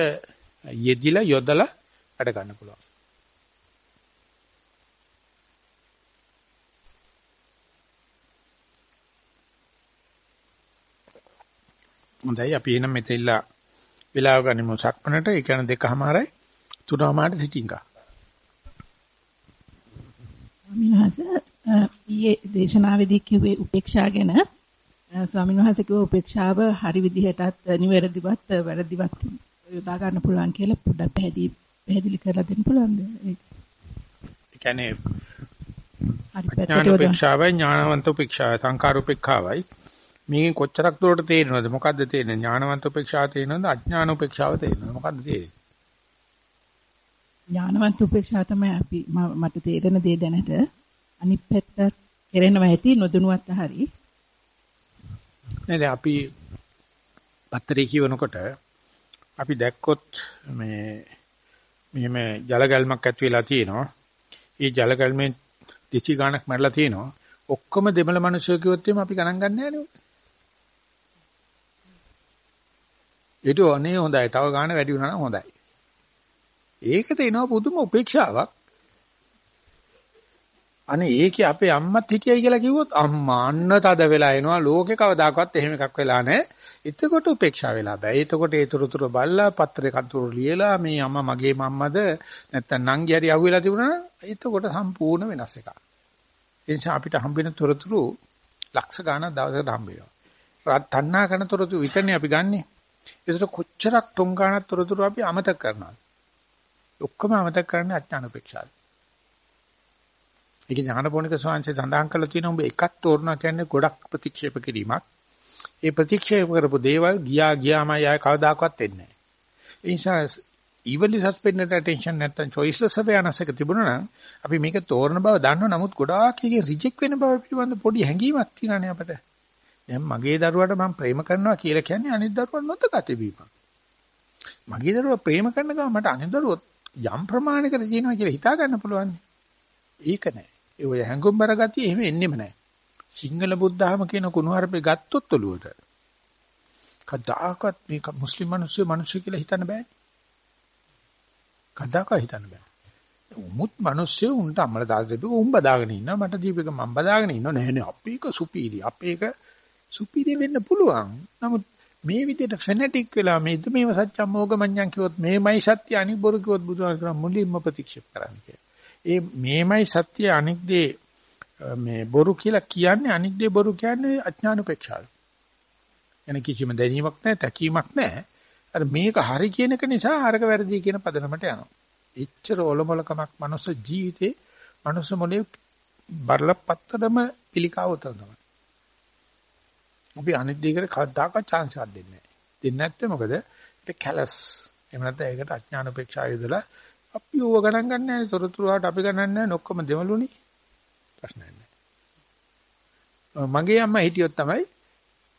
යෙදිලා යොදලා වැඩ ගන්න පුළුවන්. හොඳයි අපි එනම් මෙතෙල්ලා වෙලාව ගනිමු සක්මනට ඒ කියන්නේ දෙකමාරයි තුනමාරට සිටින්කා. ස්වාමීන් වහන්සේ ඊයේ දේශනාවේදී කිව්වේ උපේක්ෂා ගැන ස්වාමීන් වහන්සේ කිව්ව උපේක්ෂාව හරි විදිහටත් නිවැරදිවත් වැරදිවත් යොදා ගන්න පුළුවන් කියලා පොඩ්ඩක් පැහැදිලි පැහැදිලි කරලා දෙන්න පුළුවන්ද? ඒ කියන්නේ හරි උපේක්ෂාවයි ඥානවන්ත උපේක්ෂාවයි සංකාර උපේක්ෂාවයි. මේකෙන් කොච්චරක් දුරට තේරෙනවද? මොකද්ද තේරෙන්නේ? ඥානවන්ත උපේක්ෂාව තේරෙනවද? අඥාන උපේක්ෂාව තේරෙනවද? මොකද්ද තේරෙන්නේ? ඥානවන්ත උපේක්ෂාව තමයි අපි මට තේරෙන දේ දැනට අනිත් පැත්ත කෙරෙනවා ඇති නොදැනුවත් හරි. නේද? අපි පත්තරේ කියවනකොට අපි දැක්කොත් මේ මෙහෙම ජල ගැල්මක් ඇති වෙලා තියෙනවා. ඒ ජල ගැල්මෙන් දිචි ගානක් මැරලා තියෙනවා. ඔක්කොම දෙමළ මිනිස්සු කිව්වොත් අපි ගණන් ගන්න නෑ නේ. ඊට ඕනේ හොඳයි. තව ගාන වැඩි වුණා නම් හොඳයි. ඒකට එනවා පුදුම උපේක්ෂාවක්. අනේ ඒකේ අපේ අම්මත් හිටියයි කියලා කිව්වොත් අම්මා අන්න තද වෙලා එනවා ලෝකේ කවදාකවත් එහෙම එකක් වෙලා නැහැ. එතකොට උපේක්ෂා වෙලා බෑ. එතකොට ඒතරතුර බල්ලා පත්‍රේ කතුරු ලියලා මේ අම්මා මගේ මම්මද නැත්තම් නංගි හරි අහුවෙලා තිබුණා නම් එතකොට සම්පූර්ණ වෙනස් එකක්. ඒ නිසා අපිට හම්බෙන තොරතුරු ලක්ෂ ගණන් දවසකට හම්බ වෙනවා. රත් තණ්හා කරන තොරතුරු විතරනේ අපි ගන්නෙ. ඒකට කොච්චරක් තුන් ගණන් තොරතුරු අපි අමතක කරනවද? ඔක්කොම අමතක කරන්නේ අඥාන උපේක්ෂාවයි. ඒක ඥානපෝනික ස්වාංශය සඳහන් කරලා තියෙනවා ඔබ එකක් තෝරනවා කියන්නේ ගොඩක් ප්‍රතික්ෂේප කිරීමක්. ඒ ප්‍රතික්ෂේප කරපු දේවල් ගියා ගියාමයි ආය කවදාකවත් එන්නේ නැහැ. ඒ නිසා evenly suspended attention නැත්තම් choiceless awareness එක තිබුණා නම් අපි මේක තෝරන බව දන්නව නමුත් ගොඩාක් එකේ රිජෙක්ට් වෙන බව පිළිබඳ පොඩි හැඟීමක් තියෙනනේ අපිට. දැන් මගේ දරුවාට මම ප්‍රේම කරනවා කියලා කියන්නේ අනිත් දරුවා නොදක තිබීමක්. මගේ දරුවා ප්‍රේම කරන ගමන් මට අනිත් දරුවෝ යම් ප්‍රමාණයකට තියෙනවා කියලා හිතා ගන්න පුළුවන්. ඒක නෑ. ඒ ඔය හැඟුම්බර ගතිය එහෙම එන්නෙම නෑ. සිංහල බුද්ධාම කියන කුණුහරුපේ ගත්තොත් ඔළුවට කදාකත් මේ මුස්ලිම් මිනිස්සු මිනිස්සු කියලා හිතන්න බෑ. කදාක හිතන්න බෑ. උමුත් මිනිස්සු උන්ට අම්මලා දාලා දෙපික උඹ දාගෙන ඉන්නවා මට දීපක මම බදාගෙන ඉන්නවා නෑ නෑ අපේක සුපීරි අපේක සුපීරි වෙන්න පුළුවන්. නමුත් මේ විදිහට ෆෙනටික් වෙලා මේ මේව සත්‍යම් මොගමඤ්ඤං කිව්වොත් මේමයි සත්‍ය අනික් බොරු කිව්වොත් බුදුහාම කියන මුලින්ම ප්‍රතික්ෂේප කරන්න කියලා. ඒ මේමයි සත්‍ය අනික් දේ මේ බොරු කියලා කියන්නේ අනික් දේ බොරු කියන්නේ අඥාන උපේක්ෂාව. එන කිසිම දැනීමක් නැහැ, තැකීමක් නැහැ. අර මේක හරි කියන එක නිසා අරක වැරදි කියන පදනමට යනවා. එච්චර ඔලොමලකමක් මනුස්ස ජීවිතේ මනුස්ස මොලේ බරලපත්තරම පිළිකාව උතර තමයි. අපි අනිත් දෙයකට කවදාකවත් chance එකක් දෙන්නේ නැහැ. දෙන්නේ නැත්නම් මොකද? ඒක කැලස්. එහෙම නැත්නම් ඒකට අඥාන උපේක්ෂා යොදලා අපි ඌව ගණන් ගන්න නැහැ. තොරතුරු වලට අපි ගණන් නැහැ. ඔක්කොම දෙමළුනි. ප්‍රශ්නයක් නැහැ. මගේ අම්මා හිටියොත් තමයි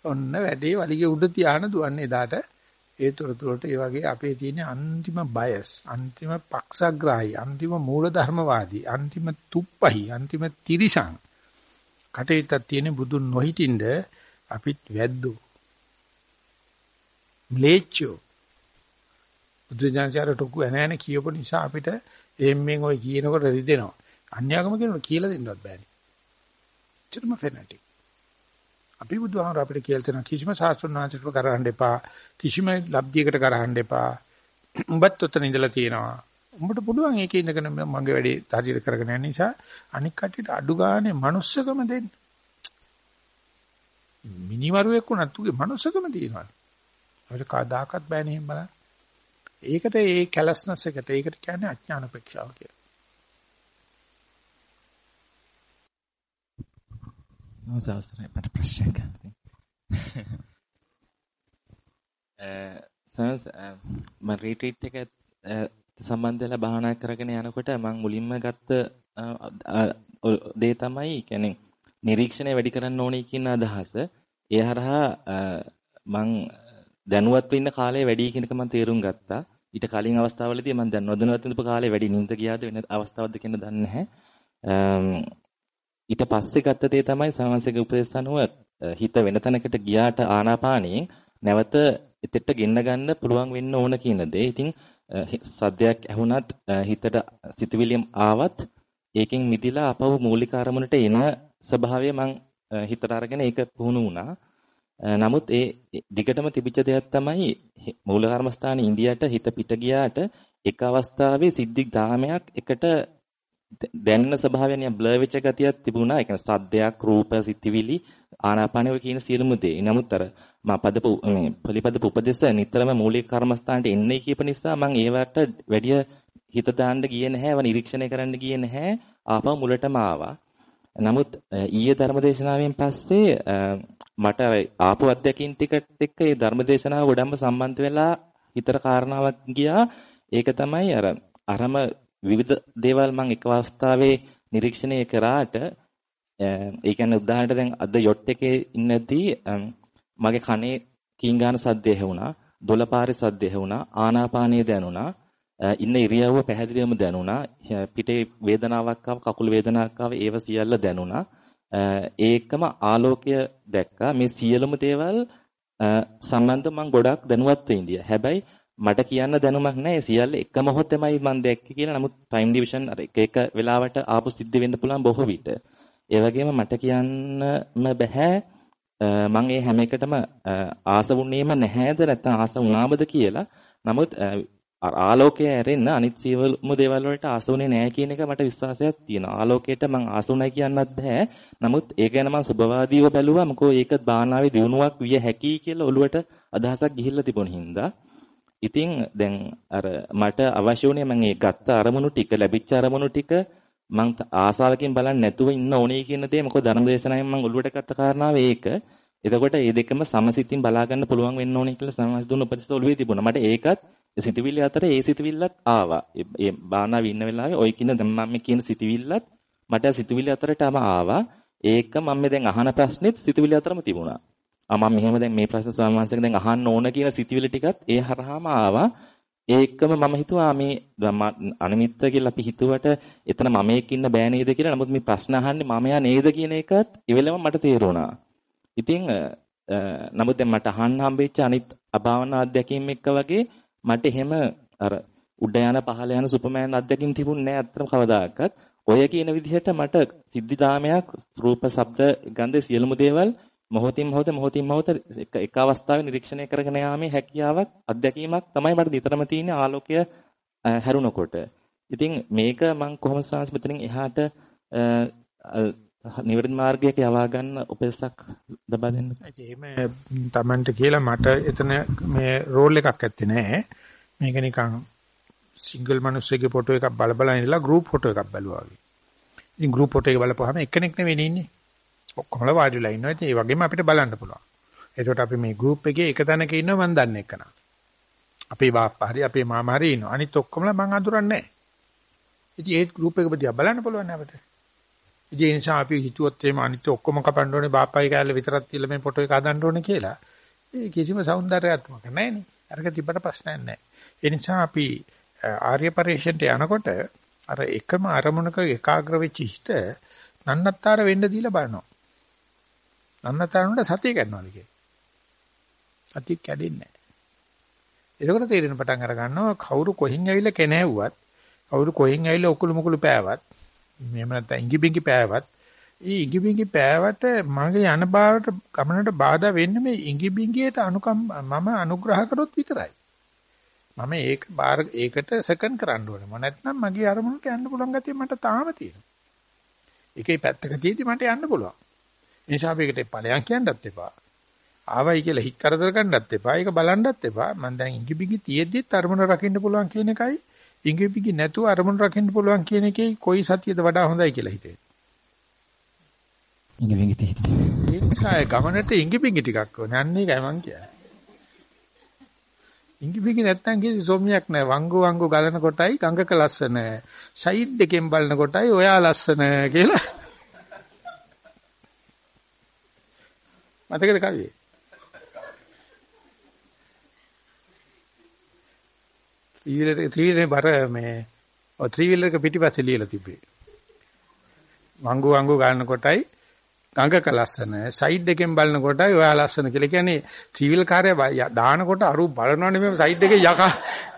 ඔන්න වැඩේ වලිගේ උඩ තියාන දුවන්නේ එදාට. ඒ තොරතුරට ඒ වගේ අපේ තියෙන අන්තිම බයස් අන්තිම පක්ෂග්‍රාහී අන්තිම මූලධර්මවාදී අන්තිම තුප්පහි අන්තිම තිරිසං කටේටක් තියෙන බුදුන් නොහිටින්ද අපිත් වැද්දෝ. ම්ලේච්චෝ. බුදුජානචාර ටොකු එනෑන කියපු නිසා අපිට එම්මෙන් ওই කියනකොට රිදෙනවා. අන්‍යාගම කියනකොට කියලා දෙන්නවත් බෑනේ. චර්ම ෆෙනටික් අපි බුදුහාමර අපිට කියලා තියෙන කිසිම සාස්ත්‍රඥාචරක කරහන්න එපා. කිසිම ලබ්ධියකට කරහන්න එපා. උඹත් උතන ඉඳලා තියෙනවා. උඹට පුළුවන් ඒකේ ඉඳගෙන මගේ වැඩේ හරියට කරගෙන යන නිසා අනික් කට්ටියට අඩු ගානේ manussකම දෙන්න. මිනිමරුවෙක් වුණත් උගේ manussකම තියෙනවා. අපිට කවදාකවත් බෑ නේ බලන්න. ඒකට ඒ කැලස්නස් එකට ඒකට කියන්නේ අඥාන ප්‍රේක්ෂාව කියලා. සාස්ත්‍රය මට ප්‍රශ්නයක් සන්ස් මම රීට්‍රීට් එක eh, සම්බන්ධලා භාවනා කරගෙන යනකොට මම මුලින්ම ගත්ත eh, දේ තමයි කියන්නේ නිරීක්ෂණය වැඩි කරන්න ඕනේ කියන අදහස. ඒ හරහා eh, මම දැනුවත් වෙන්න කාලය වැඩි කියන එක මම තේරුම් ගත්තා. ඊට කලින් අවස්ථාවලදී මම දැන් නොදැනුවත් ඉඳපු කාලේ වැඩි නිින්ද ගියාද වෙන අවස්ථාවක්ද කියන දන්නේ නැහැ. ඊට පස්සේ ගත්ත දේ තමයි සාමාන්‍යක උපදේශ අනුව හිත වෙන තැනකට ගියාට ආනාපානියෙන් නැවත එතෙට ගෙන්න ගන්න පුළුවන් වෙන්න ඕන කියන දේ. ඉතින් සද්දයක් ඇහුණත් හිතට සිතුවිලියම් ආවත් ඒකෙන් මිදිලා අපව මූලික අරමුණට එන ස්වභාවය මං හිතට අරගෙන ඒක පුහුණු වුණා. නමුත් ඒ දිගටම තිබිච්ච දෙයක් තමයි මූල කර්මස්ථානයේ ඉන්දියට හිත පිට ගියාට එක අවස්ථාවේ සිද්ධි 10ක් එකට දැනෙන ස්වභාවය නිය බ්ලර් වෙච්ච ගතියක් තිබුණා. ඒ කියන්නේ සද්දයක්, රූප, සිතිවිලි, ආනාපානෙ ඔය කියන සියලුම දේ. නමුත් අර මම පදපු මේ පරිපදපු උපදේශ නිතරම මූලික කර්මස්ථානට එන්නේ කියප නිසා මම ඒවට වැඩි හිත දාන්න ගියේ නැහැ, ඒවා නිරීක්ෂණය කරන්න ගියේ නැහැ. ආපහු මුලටම ආවා. නමුත් ඊයේ ධර්මදේශනාවෙන් පස්සේ මට ආපු අත්දැකීම් ටිකත් එක්ක ඒ ධර්මදේශනාව ගොඩක්ම සම්බන්ධ වෙලා හිතර කාරණාවක් ගියා. ඒක තමයි අර අරම විවිධ දේවල් මම එක අවස්ථාවේ නිරීක්ෂණය කරාට ඒ කියන්නේ උදාහරණයක් දැන් අද යොට් එකේ ඉන්නදී මගේ කනේ කීංගාන සද්දය ඇහුණා දොළපාරේ සද්දය ඇහුණා ආනාපානය දැනුණා ඉන්න ඉරියව්ව පැහැදිලිවම දැනුණා පිටේ වේදනාවක් ආව කකුල වේදනාවක් ආව ඒව සියල්ල දැනුණා ඒකම ආලෝකය දැක්කා මේ සියලුම දේවල් සම්බන්ධව මම ගොඩක් දැනුවත් වෙන්නේ. හැබැයි මට කියන්න දැනුමක් නැහැ. සියල්ල එක මොහොතෙමයි මම දැක්කේ කියලා. නමුත් ටයිම් ඩිවිෂන් අර එක එක වෙලාවට ආපු සිද්ධ වෙන්න පුළුවන් බොහෝ විට. ඒ වගේම මට කියන්නම බෑ මම ඒ හැම එකටම ආස වුණේම නැහැද නැත්නම් ආස වුණාමද කියලා. නමුත් ආලෝකය ඇරෙන්න අනිත් සියලුම දේවල් වලට ආස වුණේ නැහැ කියන එක මට විශ්වාසයක් තියෙනවා. ආලෝකයට මම ආස වුණයි කියන්නත් බෑ. නමුත් ඒක ගැන මම සුබවාදීව බැලුවා. මොකෝ ඒක භාවනාවේ දියුණුවක් විය හැකියි කියලා ඔළුවට අදහසක් ගිහිල්ලා තිබුණ හින්දා ඉතින් දැන් අර මට අවශ්‍ය වුණේ මම ඒ ගත්ත අරමුණු ටික ලැබිච්ච අරමුණු ටික මං ආසාවකින් බලන්නේ නැතුව ඉන්න ඕනේ කියන දේ මොකද ධර්ම දේශනාවෙන් මම ඔළුවට ගත්ත කාරණාව ඒක. එතකොට මේ දෙකම සමසිතින් බලා ගන්න පුළුවන් වෙන්න ඕනේ කියලා සමාජ දුන්න උපදෙස් ඔළුවේ තිබුණා. මට ඒකත් සිතවිල්ල අතර ඒ සිතවිල්ලත් ආවා. ඒ බානාවේ ඉන්න වෙලාවේ ওই කියන දැන් මම කියන සිතවිල්ලත් මට සිතවිල්ල අතරටම ආවා. ඒක මම දැන් අහන ප්‍රශ්නෙත් සිතවිල්ල අතරම තිබුණා. ආ මම මෙහෙම දැන් මේ ප්‍රශ්න සාමාන්‍යයෙන් දැන් අහන්න ඕන කියන සිතුවිලි ටිකත් ඒ හරහාම ආවා. ඒකම මම හිතුවා මේ අනිමිත්ත කියලා අපි හිතුවට එතන මමෙක් ඉන්න බෑ නේද කියලා. නමුත් මේ ප්‍රශ්න අහන්නේ මමයා නේද කියන එකත් ඉවෙලම මට තේරුණා. ඉතින් නමුත් දැන් මට අහන්න හම්බෙච්ච අනිත් අභාවනා අධ්‍යක්ීම් එක්ක වගේ මට එහෙම අර උඩ යන පහළ යන සුපර්මෑන් අධ්‍යක්ීම් තිබුණේ නෑ අත්‍තරම කවදාකවත්. ඔය කියන විදිහට මට සිද්ධි දාමයක් රූප, ශබ්ද, ගන්ධ සියලුම දේවල් මොහොතින් මොහොත මොහොතින් මොහොත එක අවස්ථාවේ නිරීක්ෂණය කරගෙන යාමේ හැකියාවක් අත්දැකීමක් තමයි මට නිතරම තියෙන ආලෝකය හැරුණකොට. ඉතින් මේක මම කොහොමද සාංශ මෙතනින් එහාට නිවැරදි මාර්ගයක යවා ගන්න උපදෙසක් ලබා දෙන්න. එහෙම Tamanට කියලා මට එතන මේ රෝල් එකක් ඇත්තේ නැහැ. මේක නිකන් සිංගල් මිනිස්සෙගේ ෆොටෝ එකක් බල බල ඉඳලා ගෲප් ෆොටෝ එකක් බැලුවා වගේ. ඉතින් ගෲප් ෆොටෝ එක බලපුවාම එක්කෙනෙක් නෙවෙයි ඉන්නේ. ඔක්කොමල වාඩිලා ඉන්නවා. ඉතින් ඒ වගේම අපිට බලන්න පුළුවන්. ඒකට අපි මේ group එකේ එක තැනක ඉන්නවා මම දන්නේ එකන. අපේ බාප්පා හරි අපේ මාමා හරි ඉන්නවා. අනිත් ඔක්කොමල මම අඳුරන්නේ නැහැ. ඉතින් ඒ group එක ප්‍රතිය බලන්න පුළුවන් අපිට. ඉතින් ඒ නිසා අපි හිතුවොත් එහෙම අනිත් ඔක්කොම කපන්න ඕනේ බාප්පයි කැලේ විතරක් තියලා මේ ෆොටෝ එක හදන්න ඕනේ කියලා. ඒ කිසිම సౌందర్యාත්මක නැහැ නේ. අරක තිබ්බට ප්‍රශ්නයක් නැහැ. ඒ නිසා අපි ආර්ය පරිශ්‍රයට යනකොට අර එකම අරමුණක ඒකාග්‍ර වෙච්ච හිත නන්නත්තර වෙන්න දීලා බලනවා. නන්නතරන්ට සතිය ගන්නවාද කියලා. සතිය කැඩෙන්නේ නැහැ. එතකොට තේරෙන පටන් අර ගන්නවා කවුරු කොහින් ඇවිල්ලා කෙනෙව්වත් කවුරු කොහින් ඇවිල්ලා ඔකුළු මුකුළු පෑවත් මෙහෙම නැත්නම් ඉඟි බිඟි පෑවත් ඊ ඉඟි බිඟි පෑවට මගේ යන බාවට ගමනට බාධා වෙන්නේ මේ ඉඟි බිඟියට අනුකම් මම අනුග්‍රහ කරොත් විතරයි. මම ඒක බාර ඒකට සෙකන්ඩ් කරන්න ඕනේ. මො නැත්නම් මගේ අරමුණට යන්න පුළුවන් ගතිය මට තාම තියෙනවා. ඒකේ පැත්තක තියෙදි මට යන්න පුළුවන්. නිසා ඒකට ඵලයන් කියන්නත් එපා. ආවයි කියලා හිත කරදර ගන්නත් එපා. ඒක බලන්නත් එපා. මම දැන් ඉඟිබිඟි තියෙද්දිත් අරමුණ රකින්න පුළුවන් කියන එකයි ඉඟිබිඟි නැතුව අරමුණ රකින්න පුළුවන් කියන එකේ කොයි සතියද වඩා හොඳයි කියලා හිතේ. ඉඟිබිඟි තියෙද්දි. ඒ නිසා ගමනට ඉඟිබිඟි ටිකක් ඕනේ. අන්න ඒකයි මං කියන්නේ. ඉඟිබිඟි නැත්තම් කිසි සොම්යක් නැහැ. වංගු වංගු ගලන කොටයි ගඟක ලස්සන. සයිඩ් එකෙන් බලන කොටයි ඔයා ලස්සන කියලා මතකද කවියේ? ත්‍රිවිලර් ත්‍රිවිලරේ බර මේ ඔය ත්‍රිවිලරක පිටිපස්සේ ලියලා තිබ්බේ. වංගු වංගු ගන්න කොටයි ගඟක ලස්සන සයිඩ් එකෙන් බලන කොටයි ඔයා ලස්සන කියලා. කියන්නේ ත්‍රිවිල් කාර්ය දාන කොට අරු බලනවනේ මේ සයිඩ් එකේ යකා.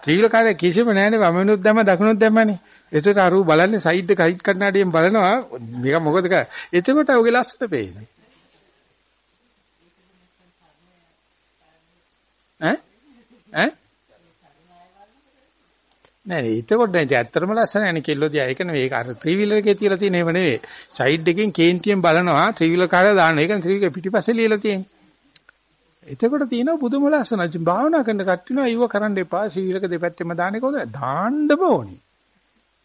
ත්‍රිවිල් කාර්ය කිසිම නැහැනේ වමනුත් දැම්ම දකුණුත් දැම්මනේ. එතකොට අරු බලන්නේ සයිඩ් එක හයිට් කන්නාඩියෙන් බලනවා. මේක මොකද කරන්නේ? එතකොට ඔගේ ලස්සන පේන්නේ ඈ? ඈ? නෑ නෑ එතකොට නෑ ඇත්තටම ලස්සන යන්නේ කෙල්ලෝ දිහා. ඒක නෙවෙයි ඒක අර ත්‍රිවිලර් එකේ තියලා තියෙන ඒව නෙවෙයි. සයිඩ් එකෙන් කේන්තියෙන් බලනවා ත්‍රිවිලර් කාර්යය දාන්න. ඒක ත්‍රිවිලර් පිටිපස්සේ ලියලා තියෙන්නේ. එතකොට තියෙනවා පුදුම ලස්සන. භාවනා කරන කට්ටියන අයව කරන්න එපා. ත්‍රිවිලක දෙපැත්තෙම දාන්නේ කොහොමද දාන්නම ඕනි.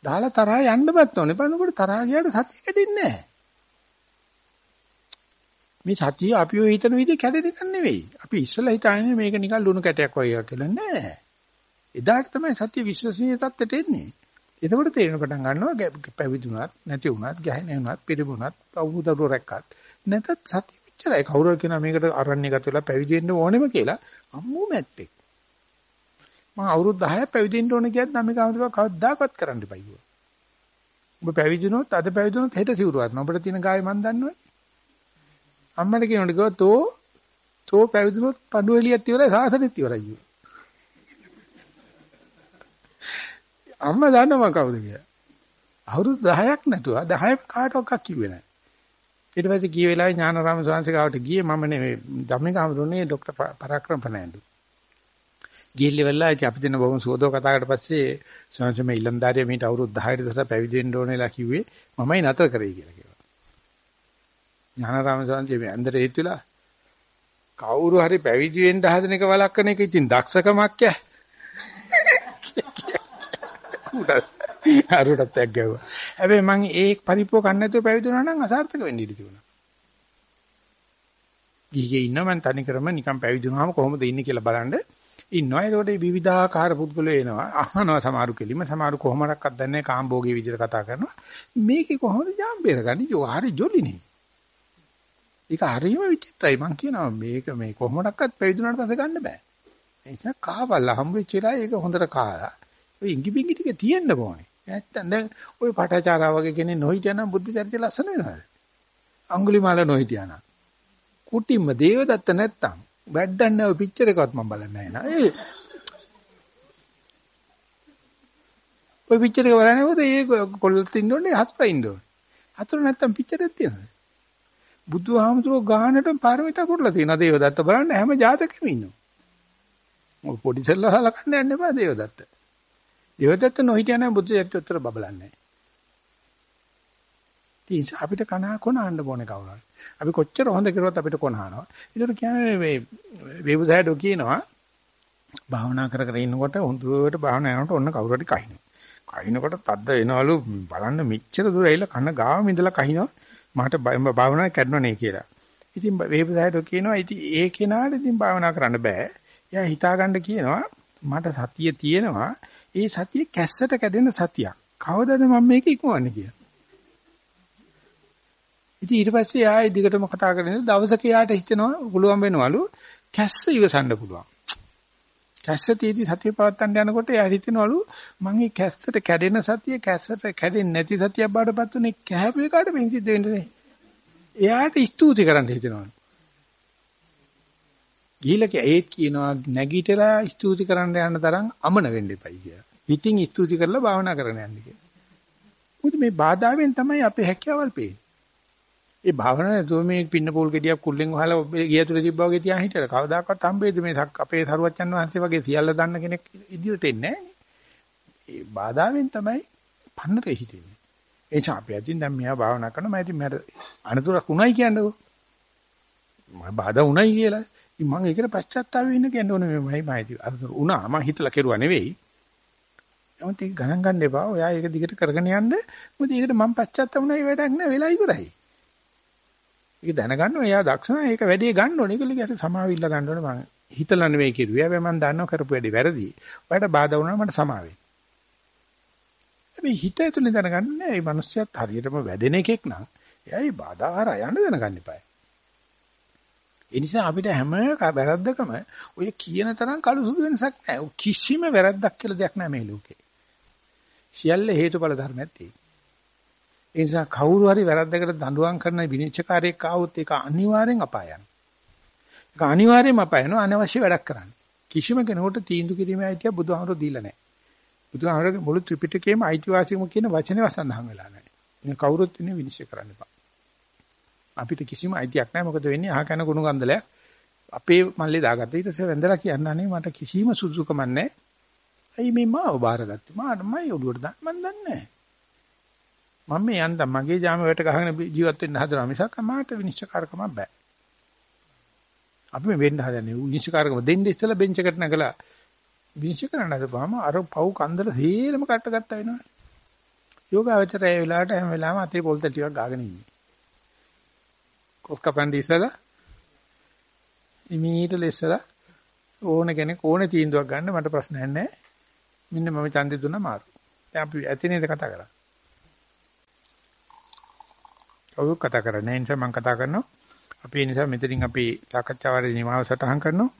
දාලා තරහා යන්නවත් ඕනේ. බලනකොට තරහා ගියාට සතිය කැඩෙන්නේ නෑ. මේ සතිය අපි ඔය හිතන විදිහ කැඩෙන එක නෙවෙයි. අපි ඉස්සෙල්ලා හිතාන්නේ මේක නිකන් ලුණු කැටයක් වගේ කියලා නෑ. එදාට තමයි සතිය විශ්වසනීය තත්ත්වයට එන්නේ. එතකොට තේරෙන පටන් ගන්නවා පැවිදුණත් නැති වුණත් ගැහෙන්නේ වුණත් පිළිබුණත් අවුරුදු රැක්කත් නැතත් සතිය විචරයි කවුරු කියනවා මේකට අරණ්‍යගත වෙලා පැවිදි වෙන්න ඕනෙම කියලා අම්මෝ මැට්ටෙක්. මම අවුරුදු 10ක් පැවිදි වෙන්න ඕන කියත් නම් මේක අමුතුව කවදාකවත් කරන්න එපා කිව්වා. ඔබ පැවිදිුණොත් අද පැවිදුණොත් හෙට සිවුරුවත් නෑ. ඔබට තියෙන ගාය මන් දන්නවනේ. අම්මට කියනකොට කිව්වා තෝ තෝ පැවිදුනොත් පඩුව එළියත් ඉවරයි සාසනෙත් ඉවරයි කිව්වා. අම්මා දන්නවා මම කවුද කියලා. අවුරුදු 10ක් නැතුවා 10ක් කාටවත් කිව්වේ නැහැ. ඊට පස්සේ ගිය වෙලාවේ ඥානරාම ස්වාමීන් වහන්සේ ගියේ මම නෙවෙයි ධම්මික හඳුන්නේ ડોක්ටර් පරාක්‍රම පනෑඳු. ගිහිල්ලි වෙලා ඉතින් අපි දෙන බොහොම සෝදව කතාවකට පස්සේ ස්වාමීන් වහන්සේ මේ ඉලන්දාරිය මීට අවුරුදු 10කට ඉස්සර පැවිදි වෙන්න ඕනෙලා කිව්වේ මමයි නතර කරේ කියලා කිව්වා. ඥානාරාම ස්වාමීන් මේ අnder හේතුලා කවුරු හරි පැවිදි වෙන්න හදන එක වළක්වන එක ඉතින් දක්ෂකමක් ය. අරුටත් ඇග්ගව. හැබැයි මම ඒ පරිප්පුව කන්න නැතුව පැවිදි වුණා නම් අසාර්ථක වෙන්න ඉඩ තිබුණා. ගිහිගේ ඉන්න මම තනි කරම නිකන් පැවිදි වුණාම කොහොමද ඉන්නේ කියලා බලන්න ඉන්නවා. ඒකට විවිධාකාර පුද්ගලයෝ එනවා. අහනවා සමහරු කෙලිම සමහරු කොහොමඩක්වත් දන්නේ නැහැ කාම්භෝගී විදිහට කතා කරනවා. මේකේ කොහොමද ජාම්බේරගන්නේ? යෝ හරි ජොලිනේ. ඒක හරිම විචිත්‍රයි. මං කියනවා මේක මේ කොහොමඩක්වත් පැවිදි වුණාට පස්සේ ගන්න බෑ. ඒ නිසා කාවල්ලා හම්බෙච්ච වෙලාව ඒක හොඳට කාලා ඔය ඉඟි බිඟි ටික තියෙන්න ඕනේ. නැත්තම් දැන් ඔය පටාචාරා වගේ කෙනෙක් නොහිටියනම් බුද්ධ චරිතය ලස්සන වෙනවද? අඟුලිමාල නොහිටියානම්. කුටිම්ම දේවදත්ත නැත්තම් වැඩන්නේ ඔය පික්චර් එකවත් මම බලන්නේ නැහැ නා. ඔය පික්චර් එක බලන්නේ මොකද ඒ කොල්ලත් ඉන්න ඕනේ හස්පා ඉන්න ඕනේ. හතර නැත්තම් පික්චර් එකක් තියෙනවද? බුදුහාමුදුරුවෝ ගානට පාරමිතා පුරලා තියෙනවා දේවදත්ත බලන්න හැම ජාතකෙම ඉන්නවා. මොකද පොඩි සල්ලා හලකන්න යන්න එපා දේවදත්ත. දේවදත්ත නොහිටියා නම් බුදු සත්‍යෝත්තර බබලන්නේ. ඉතින් අපිට කන කොනහන්න ඕනේ කවුරුහරි. අපි කොච්චර හොඳ කරුවත් අපිට කොනහනවා. ඒකට කියන්නේ මේ වේබුසයඩෝ කියනවා භාවනා කර කර ඉන්නකොට හොඳට භාවනා යනකොට ඔන්න කවුරු හරි කහිනවා. කහිනකොට තද්ද වෙනවලු බලන්න මෙච්චර දුර ඇවිල්ලා කන ගාව ඉඳලා කහිනවා. මට භාවනා කරනවනේ කියලා. ඉතින් වේබුසයඩෝ කියනවා ඉතින් ඒ කෙනාට ඉතින් භාවනා කරන්න බෑ. එයා හිතා ගන්න කියනවා මට සතිය තියෙනවා. ඒ සතිය කැස්සට කැඩෙන සතියක්. කවදද මම මේක ඉක්මවන්නේ කියලා. ඉතින් ඊට පස්සේ ආයෙ දිගටම කතා කරගෙන දවසක යාට හිතෙනවා පුළුවන් වෙනවලු කැස්ස ඉවසන්න පුළුවන්. කැස්ස තියදී සතිය පවත්තන්න යනකොට එයා හිතනවලු මම මේ කැස්සට කැඩෙන සතිය කැස්සට කැඩෙන්නේ නැති සතියක් බාටපත් උනේ කැහපු එකට වෙන්සිද්ධ වෙන්නේ. එයාට ස්තුති කරන්න හිතනවලු. ගිහිලක ඒත් කියනවා නැගිටලා ස්තුති කරන්න යන තරම් අමන වෙන්න එපයි කියලා. හිතින් ස්තුති කරලා භාවනා කරන්න යන්න කියලා. මොකද මේ බාධාවෙන් තමයි අපේ හැකියාවල් පේන්නේ. ඒ භාවනාවේ නැතුව මේ පින්න පොල් ගෙඩියක් කුල්ලෙන් වහලා ගිය තුල තිබ්බා වගේ තියාන් හිටියලා කවදාකවත් හම්බෙයිද මේ අපේ සරුවච්චන් වහන්සේ වගේ සියල්ල දන්න කෙනෙක් ඉදිරියට එන්නේ නැහැ ඒ බාධාවෙන් තමයි පන්නරේ හිටින්නේ. ඒ නිසා අපි අදින් දැන් මෙහා භාවනා කරනවා මම ඉතින් මට අනතුරක් උණයි කියන්නකෝ. මම බාධා උණයි කියලා. ඉතින් මම ඒකට පශ්චාත්තාප වෙන්න කියන්න ඕනේ මේ මම ඉතින් අනතුර උණා මම හිතලා කෙරුවා නෙවෙයි. නමුත් ඒක ගණන් ගන්න එපා. ඔයා ඒක දිගට කරගෙන යන්න. මොකද ඒකට මම පශ්චාත්තාප වුණා ඒ වැඩක් නෑ වෙලා ඉවරයි. ඒක දැනගන්න එයා දක්ෂ නැහැ. ඒක වැඩි ගන්න ඕනේ. ඒකල ගැට සමාවිල්ල ගන්න ඕනේ මම. හිතලා නෙවෙයි කිව්වේ. හැබැයි මම දන්නවා කරපු වැඩි වැරදි. ඔයාලට බාධා වුණා මට සමාවෙන්න. හැබැයි හිත ඇතුලේ දැනගන්න නෑ. මේ මිනිස්සයත් හරියටම වැඩෙන එකෙක් නම් එයායි බාධා හරහා යන්න දැනගන්න එපා. ඒ නිසා අපිට හැම වැරද්දකම ඔය කියන තරම් කළු සුදු වෙනසක් නෑ. කිසිම වැරද්දක් කියලා දෙයක් නෑ මේ ලෝකේ. සියල්ල හේතුඵල ධර්මයක් තියෙනවා. ඒ නිසා කවුරු හරි වැරද්දකට දඬුවම් කරන විනිශ්චයකාරයෙක් ආවොත් ඒක අනිවාර්යෙන් අපායන. ඒක අනිවාර්යෙන්ම අපායන අනවශ්‍ය වැඩක් කරන්නේ. කිසිම කෙනෙකුට තීන්දුව කිරීමේ අයිතිය බුදුහාමර දීලා නැහැ. බුදුහාමරගේ මුළු ත්‍රිපිටකයේම අයිතිවාසිකම කියන වචනේ වසඳහන් වෙලා නැහැ. මේ කවුරුත් ඉන්නේ විනිශ්චය කරන්න එපා. අපිට කිසිම අයිතියක් නැහැ. මොකද වෙන්නේ අහ කන කුණු ගන්දලයක් අපේ මල්ලේ දාගත්තා. ඊට පස්සේ වැඳලා කියන්නනේ මට කිසිම සුදුසුකමක් නැහැ. ඇයි මේ මාව බාරගත්තේ? මාට මයි ඔළුවට දාන්න මන් දන්නේ නැහැ. මම මේ යන්තම් මගේ ජාම වලට ගහගෙන ජීවත් වෙන්න හදනවා මිසක් මාට විනිශ්චයකාරකම බෑ. අපි මේ වෙන්න හදන්නේ විනිශ්චයකාරකම දෙන්න ඉස්සලා බෙන්ච් එකට නැගලා විනිශ්චය කරන්න හදපුවාම අර පව් කන්දල හේලම කට ගත්තා වෙනවා. යෝගාවචරය ඒ වෙලාවට හැම වෙලාවෙම අතේ පොල්ත ටිකක් ගාගෙන ඉන්නේ. කොස් කපන්ඩි ඉස්සලා ඉමීට ලෙස්සලා ඕන කෙනෙක් ඕනේ තීන්දුවක් ගන්න මට ප්‍රශ්නයක් නැහැ. මෙන්න මම ඡන්දෙ දුන්නා මාරු. දැන් අපි ඇතිනේද කතා කරන්නේ. කවුරු කතා කරන්නේ නැහැ නිසා මම කතා කරනවා. අපි ඒ නිසා මෙතනින් අපි සාකච්ඡාවේ නිමාව සටහන් කරනවා.